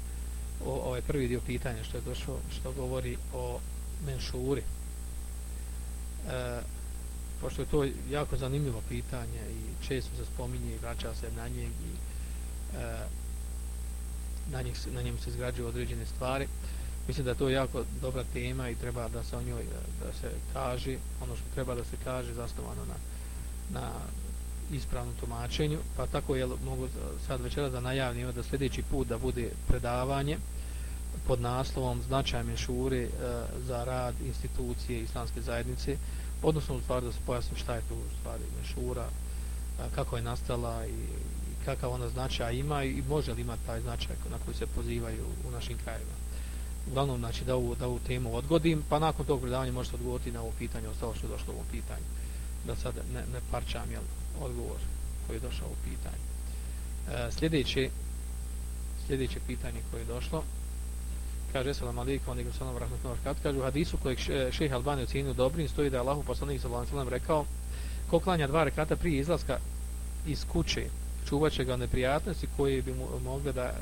o, ovaj prvi dio pitanja što je došlo što govori o menšuri. E, pošto je to jako zanimljivo pitanje i često se spominje i vraća se na njeg i e, na, njih, na njemu se izgrađuju određene stvari mislim da je to jako dobra tema i treba da se o njoj da se kaže ono što treba da se kaže zasnovano na, na ispravnom tumačenju, pa tako je mogu sad večera da najavnim da sljedeći put da bude predavanje pod naslovom značaj mešure e, za rad institucije islamske zajednice, odnosno u stvari da se pojasni šta je tu u stvari mešura, a, kako je nastala i, i kakav ona značaj ima i može li imati taj značaj na koji se pozivaju u našim krajima. Uglavnom, znači, da ovu, da ovu temu odgodim, pa nakon tog predavanja možete odgovoriti na ovo pitanje, ostalo što je došlo u ovom pitanju. Da sad ne, ne parčam, jel, odgovor koji je došao u pitanje. E, sljedeće, sljedeće pitanje koje je došlo, kaže selam alejkum wa alejkum selam rahmetullahi kat kaže u hadisu kojeg šejh Albani ocjenio dobrim stoji da je Allahu poslanik sallallahu alejhi rekao ko klanja dva rekata prije izlaska iz kuće čuvaće ga neprijatnosti koje bi mu mogle da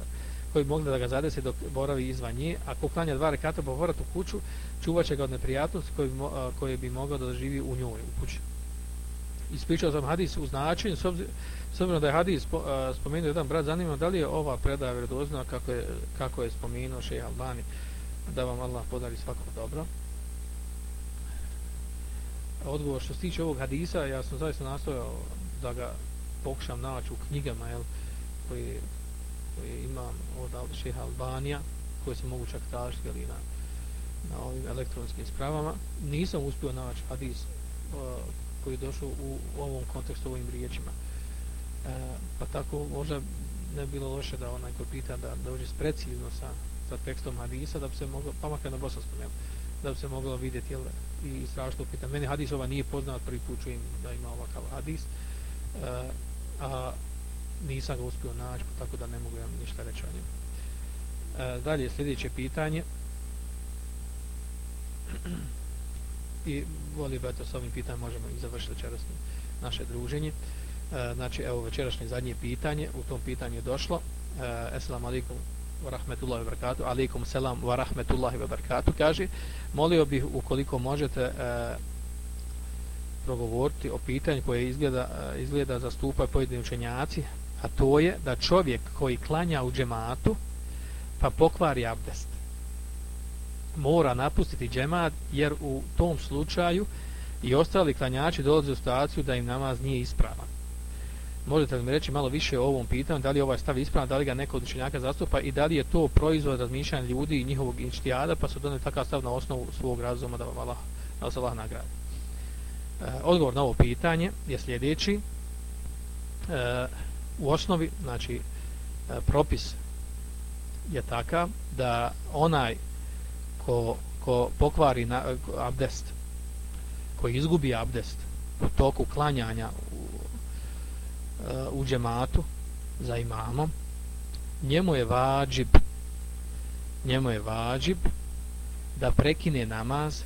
koji bi mogli da ga zadese dok boravi izvan nje, a ko klanja dva rekata po povratu kuću, čuvaće ga od neprijatnosti koje bi, koje bi mogao da živi u njoj, u kući ispričao sam hadis u značenju, s obzirom da je hadis spomenuo jedan brat, zanima da li je ova predaja vredozna kako je, kako je spomenuo šeha Albani, da vam Allah podari svako dobro. Odgovor što se tiče ovog hadisa, ja sam zaista nastojao da ga pokušam naći u knjigama jel, koje, koje imam od šeha Albanija, koje se mogu čak tražiti jel, na, na ovim elektronskim spravama. Nisam uspio naći hadis koji je došao u, ovom kontekstu, ovim riječima. E, pa tako možda ne bilo loše da onaj ko pita da dođe precizno sa, sa tekstom hadisa, da bi se moglo, pa makar na bosanskom, jel, da bi se moglo vidjeti jel, i strašno pita. Meni hadis ova nije poznat, prvi put čujem da ima ovakav hadis, e, a nisam ga uspio naći, pa tako da ne mogu ja ništa reći o njemu. E, dalje, sljedeće pitanje i voli bi eto s ovim pitanjem možemo i završiti večerasno naše druženje. E, znači, evo večerašnje zadnje pitanje, u tom pitanju je došlo. E, Esselamu alaikum wa rahmetullahi wa barakatuh. Alaikum selam wa rahmetullahi wa barakatuh. Kaže, molio bih ukoliko možete e, progovoriti o pitanju koje izgleda, e, izgleda zastupaju pojedini učenjaci, a to je da čovjek koji klanja u džematu pa pokvari abdest mora napustiti džemat jer u tom slučaju i ostali klanjači dolaze u situaciju da im namaz nije ispravan. Možete li mi reći malo više o ovom pitanju, da li je ovaj stav ispravan, da li ga neko od učenjaka zastupa i da li je to proizvod razmišljanja ljudi i njihovog inštijada, pa su doneli takav stav na osnovu svog razuma da vam Allah, da vas Allah nagradi. E, odgovor na ovo pitanje je sljedeći. E, u osnovi, znači, e, propis je takav da onaj ko, ko pokvari na, abdest, koji izgubi abdest u toku klanjanja u, eh, u džematu za imamom, njemu je vađib njemu je vađib da prekine namaz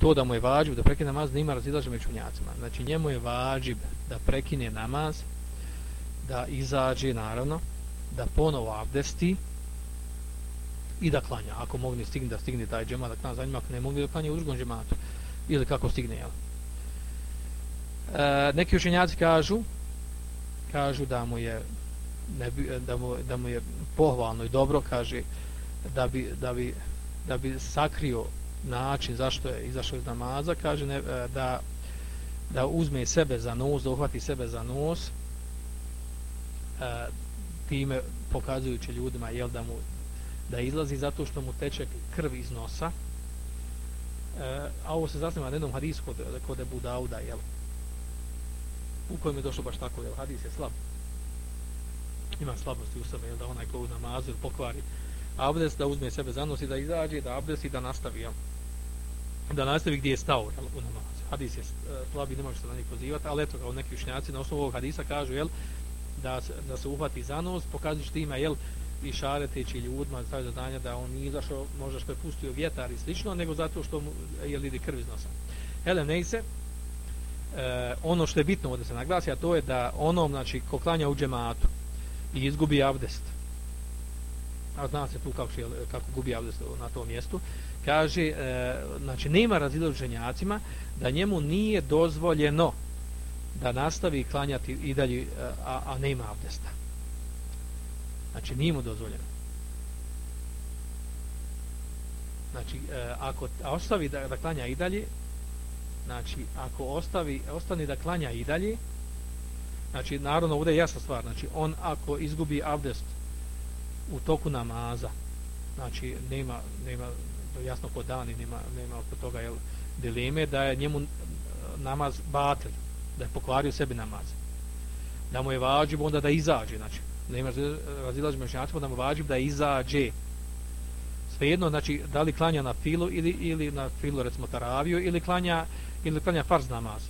to da mu je vađib da prekine namaz nima razilaže među njacima znači njemu je vađib da prekine namaz da izađe naravno da ponovo abdesti i da klanja. Ako mogne stigne da stigne taj džemat da klanja za ako ne mogne da klanja u drugom džematu. Ili kako stigne, jel? E, neki učenjaci kažu kažu da mu je ne bi, da, mu, da mu je pohvalno i dobro kaže da bi, da bi, da bi sakrio način zašto je izašao iz namaza, kaže ne, e, da, da uzme sebe za nos, da uhvati sebe za nos, e, time pokazujući ljudima jel, da mu da izlazi zato što mu teče krv iz nosa. E, a ovo se zasniva na jednom hadisu kod, kod Ebu Dauda, jel? u kojem je došlo baš tako, jel? hadis je slab. Ima slabosti u sebe, jel? da onaj ko u namazu pokvari abdes, da uzme sebe za nos i da izađe, da abdes i da nastavi, jel? da nastavi gdje je stao jel? u namazu. Hadis je e, slab i ne može se na njih pozivati, ali eto, kao neki učnjaci na osnovu ovog hadisa kažu, jel? da da se uhvati za nos, pokazuju što ima, jel, i šareteći ljudima, stavio do znanje da on nije izašao možda što je pustio vjetar i slično, nego zato što mu, je lidi krv iz nosa. Hele, ne se, e, ono što je bitno da se naglasi, a to je da onom, znači, ko klanja u džematu i izgubi abdest, a zna se tu kako, je, kako gubi abdest na tom mjestu, kaže, e, znači, nema razilaženjacima da njemu nije dozvoljeno da nastavi klanjati i dalje, e, a, a nema abdesta. Znači, nije mu dozvoljeno. Znači, e, ako ostavi da, da klanja i dalje, znači, ako ostavi, ostani da klanja i dalje, znači, naravno, ovdje je jasna stvar, znači, on ako izgubi abdest u toku namaza, znači, nema, nema jasno kod dani, nema, nema oko toga, jel, dileme, da je njemu e, namaz batel, da je pokvario sebi namaz. Da mu je vađib onda da izađe, znači, nema razilaži mešnjacima, da mu vađib da izađe. Svejedno, znači, da li klanja na filu ili, ili na filu, recimo, taraviju, ili klanja, ili klanja farz namaz.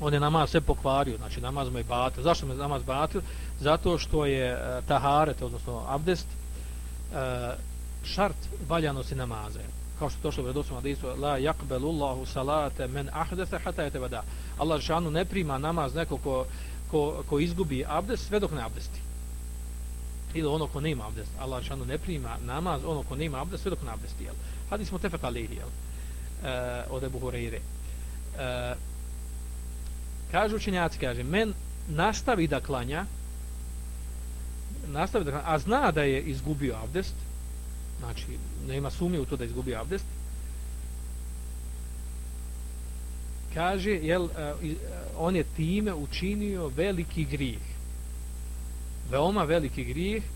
On je namaz sve pokvario, znači, namaz mu je batil. Zašto mu je namaz batil? Zato što je uh, taharet, odnosno abdest, uh, šart valjanosti namaze kao što to što vredosom hadisu la yaqbalu salate men ahdatha hatta yatawada Allah šanu ne prima namaz neko ko, ko, ko izgubi abdest sve dok ne abdesti. Ili ono ko nema abdest Allah šanu ne prima namaz ono ko nema abdest sve dok ne abdesti jel? Hadis mu tefek alihi jel? E, od Ebu Horeire. E, kažu učenjaci kaže men nastavi da klanja nastavi da klanja a zna da je izgubio abdest znači nema sumnje u to da izgubio abdest kaže jel uh, on je time učinio veliki grijeh. Veoma veliki grijeh e,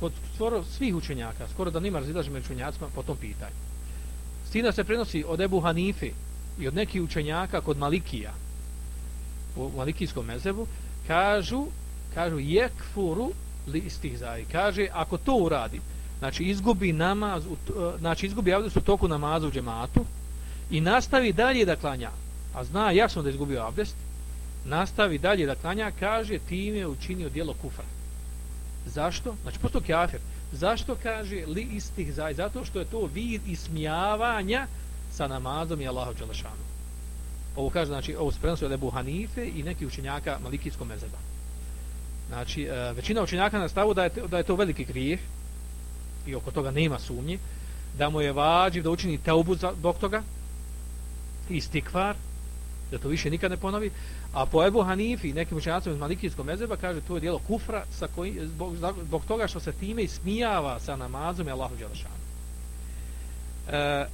kod skoro svih učenjaka skoro da nima razilaži među učenjacima po tom pitanju. Stina se prenosi od Ebu Hanife i od nekih učenjaka kod Malikija u Malikijskom mezebu kažu kažu jekfuru li istih kaže ako to uradi znači izgubi namaz, e, znači izgubi abdest u toku namaza u džematu i nastavi dalje da klanja, a zna jasno da izgubio abdest, nastavi dalje da klanja, kaže time je učinio dijelo kufra. Zašto? Znači posto kafir. Zašto kaže li istih zaj? Zato što je to vid ismijavanja sa namazom i Allahom Đelešanu. Ovo kaže, znači, ovo se prenosi od Hanife i neki učenjaka Malikijskog mezeba. Znači, e, većina učenjaka na stavu da je, da je to veliki grijeh, i oko toga nema sumnje, da mu je vađiv da učini teubu zbog toga, istikvar, da to više nikad ne ponovi, a po Ebu Hanifi, nekim učenjacima iz Malikijskog mezeba, kaže to je dijelo kufra sa koji, zbog, zbog toga što se time ismijava sa namazom i Allahu Đelešanu. E,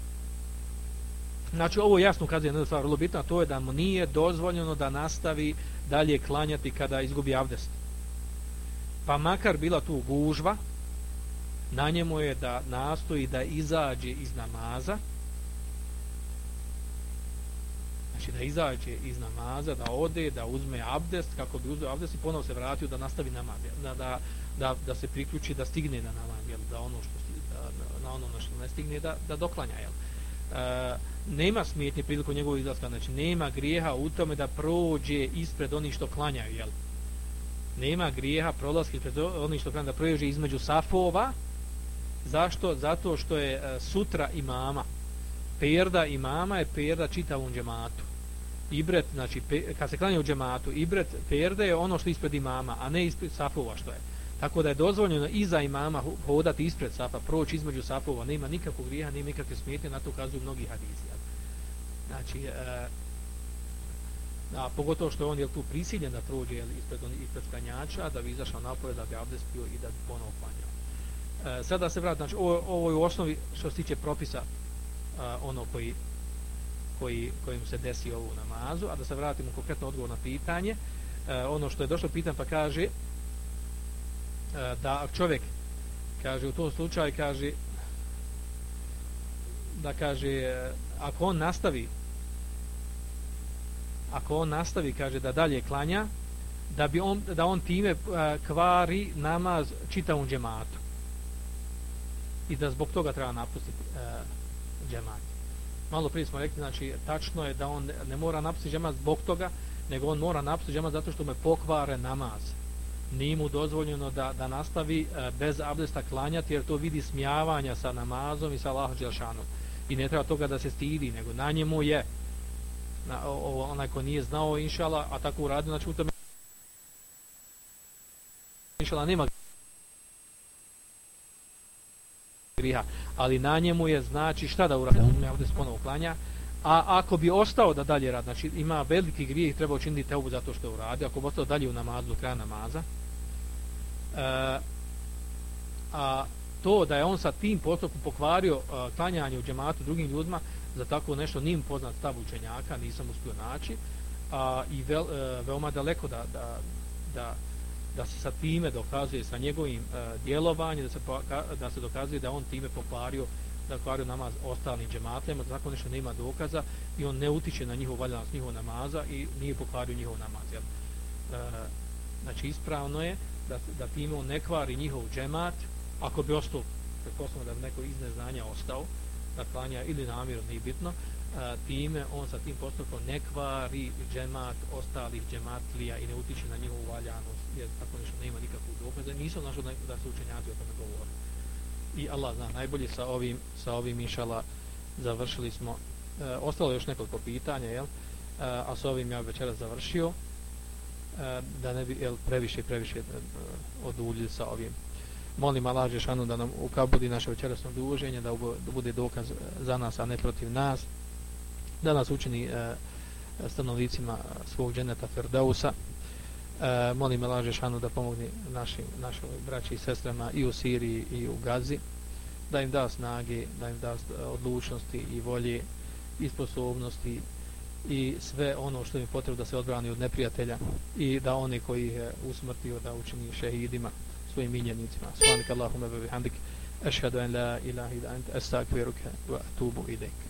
znači, ovo jasno kaže jedna stvar vrlo bitna, to je da mu nije dozvoljeno da nastavi dalje klanjati kada izgubi avdest. Pa makar bila tu gužva, na njemu je da nastoji da izađe iz namaza znači da izađe iz namaza da ode, da uzme abdest kako bi uzeo abdest i ponovo se vratio da nastavi namaz da, da, da, da se priključi da stigne na namaz jel, da ono što da, na ono na što ne stigne da, da doklanja jel. E, nema smetnje prilikom njegovog izlaska znači nema grijeha u tome da prođe ispred onih što klanjaju jel. nema grijeha prolaski ispred onih što klanjaju da prođe između safova Zašto? Zato što je e, sutra imama. Perda imama je perda čitavom džematu. Ibret, znači, pe, kad se klanja u džematu, ibret perde je ono što je ispred imama, a ne ispred safova što je. Tako da je dozvoljeno iza imama hodati ispred safa, proći između safova, nema nikakvog grijeha, nema nikakve smetnje, na to ukazuju mnogi hadisi. Znači, e, a pogotovo što je on je tu prisiljen da prođe jel, ispred, ispred klanjača, da bi izašao napolje, da bi abdestio i da bi ponovo klanjao. E, sada se vrati, znači ovo, ovo je u osnovi što se tiče propisa a, ono koji koji kojim se desi ovu namazu a da se vratimo konkretno odgovor na pitanje e, ono što je došlo pitan pa kaže e, da čovjek kaže u tom slučaju kaže da kaže eh, ako on nastavi ako on nastavi kaže da dalje klanja da bi on da on time kvari namaz čitavom džematu. I da zbog toga treba napustiti džemat malo prije smo rekli znači tačno je da on ne mora napisati džemat zbog toga nego on mora napisati džemat zato što mu pokvare namaz. Nije mu dozvoljeno da, da nastavi e, bez abdesta klanjati jer to vidi smijavanja sa namazom i sa Allahom Đelšanom i ne treba toga da se stidi nego na njemu je. Na, o, o, onaj ko nije znao inšala a tako uradio znači u tome inšala nema griha, ali na njemu je znači šta da uradi, uzme ovdje se ponovo klanja, a ako bi ostao da dalje radi, znači ima veliki grijeh, treba učiniti tebu zato što je uradio, ako bi ostao dalje u namazu, do kraja namaza, e, a to da je on sa tim postupom pokvario a, klanjanje u džematu drugim ljudima, za tako nešto nim poznat stav učenjaka, nisam uspio naći, a, i vel, e, veoma daleko da, da, da da se sa time dokazuje sa njegovim e, djelovanjem da se da se dokazuje da on time pokvario da kvario namaz ostalim džematima da tako nešto nema dokaza i on ne utiče na njihov valjanost njihov namaza i nije pokvario njihov namaz jel? E, znači ispravno je da, da time on ne kvari njihov džemat ako bi ostao pretpostavljamo da bi neko iz neznanja ostao da klanja ili namjerno nije bitno time on sa tim postupkom ne kvari džemat ostalih džematlija i ne utiče na njihovu valjanost jer tako nešto nema nikakvog dokaza. Nisam našao da, da se učenjaci o tome govori i Allah zna najbolje sa ovim sa ovim inšala završili smo. E, ostalo još nekoliko pitanja jel? E, a sa ovim ja večeras završio e, da ne bi jel, previše previše e, oduljili sa ovim. Molim Allah Žešanu da nam ukabudi naše večerasno duženje da, da bude dokaz za nas a ne protiv nas da nas učini e, stanovnicima svog dženeta Ferdausa. E, molim Elaže Šanu da pomogne našim, našim braći i sestrama i u Siriji i u Gazi, da im da snage, da im da odlučnosti i volje i sposobnosti i sve ono što im potrebno da se odbrani od neprijatelja i da oni koji je usmrtio da učini šehidima svojim miljenicima. Svanika Allahume bihamdik. handik. Ešhedu en la ilaha illa anta Estakviruke wa atubu idejke.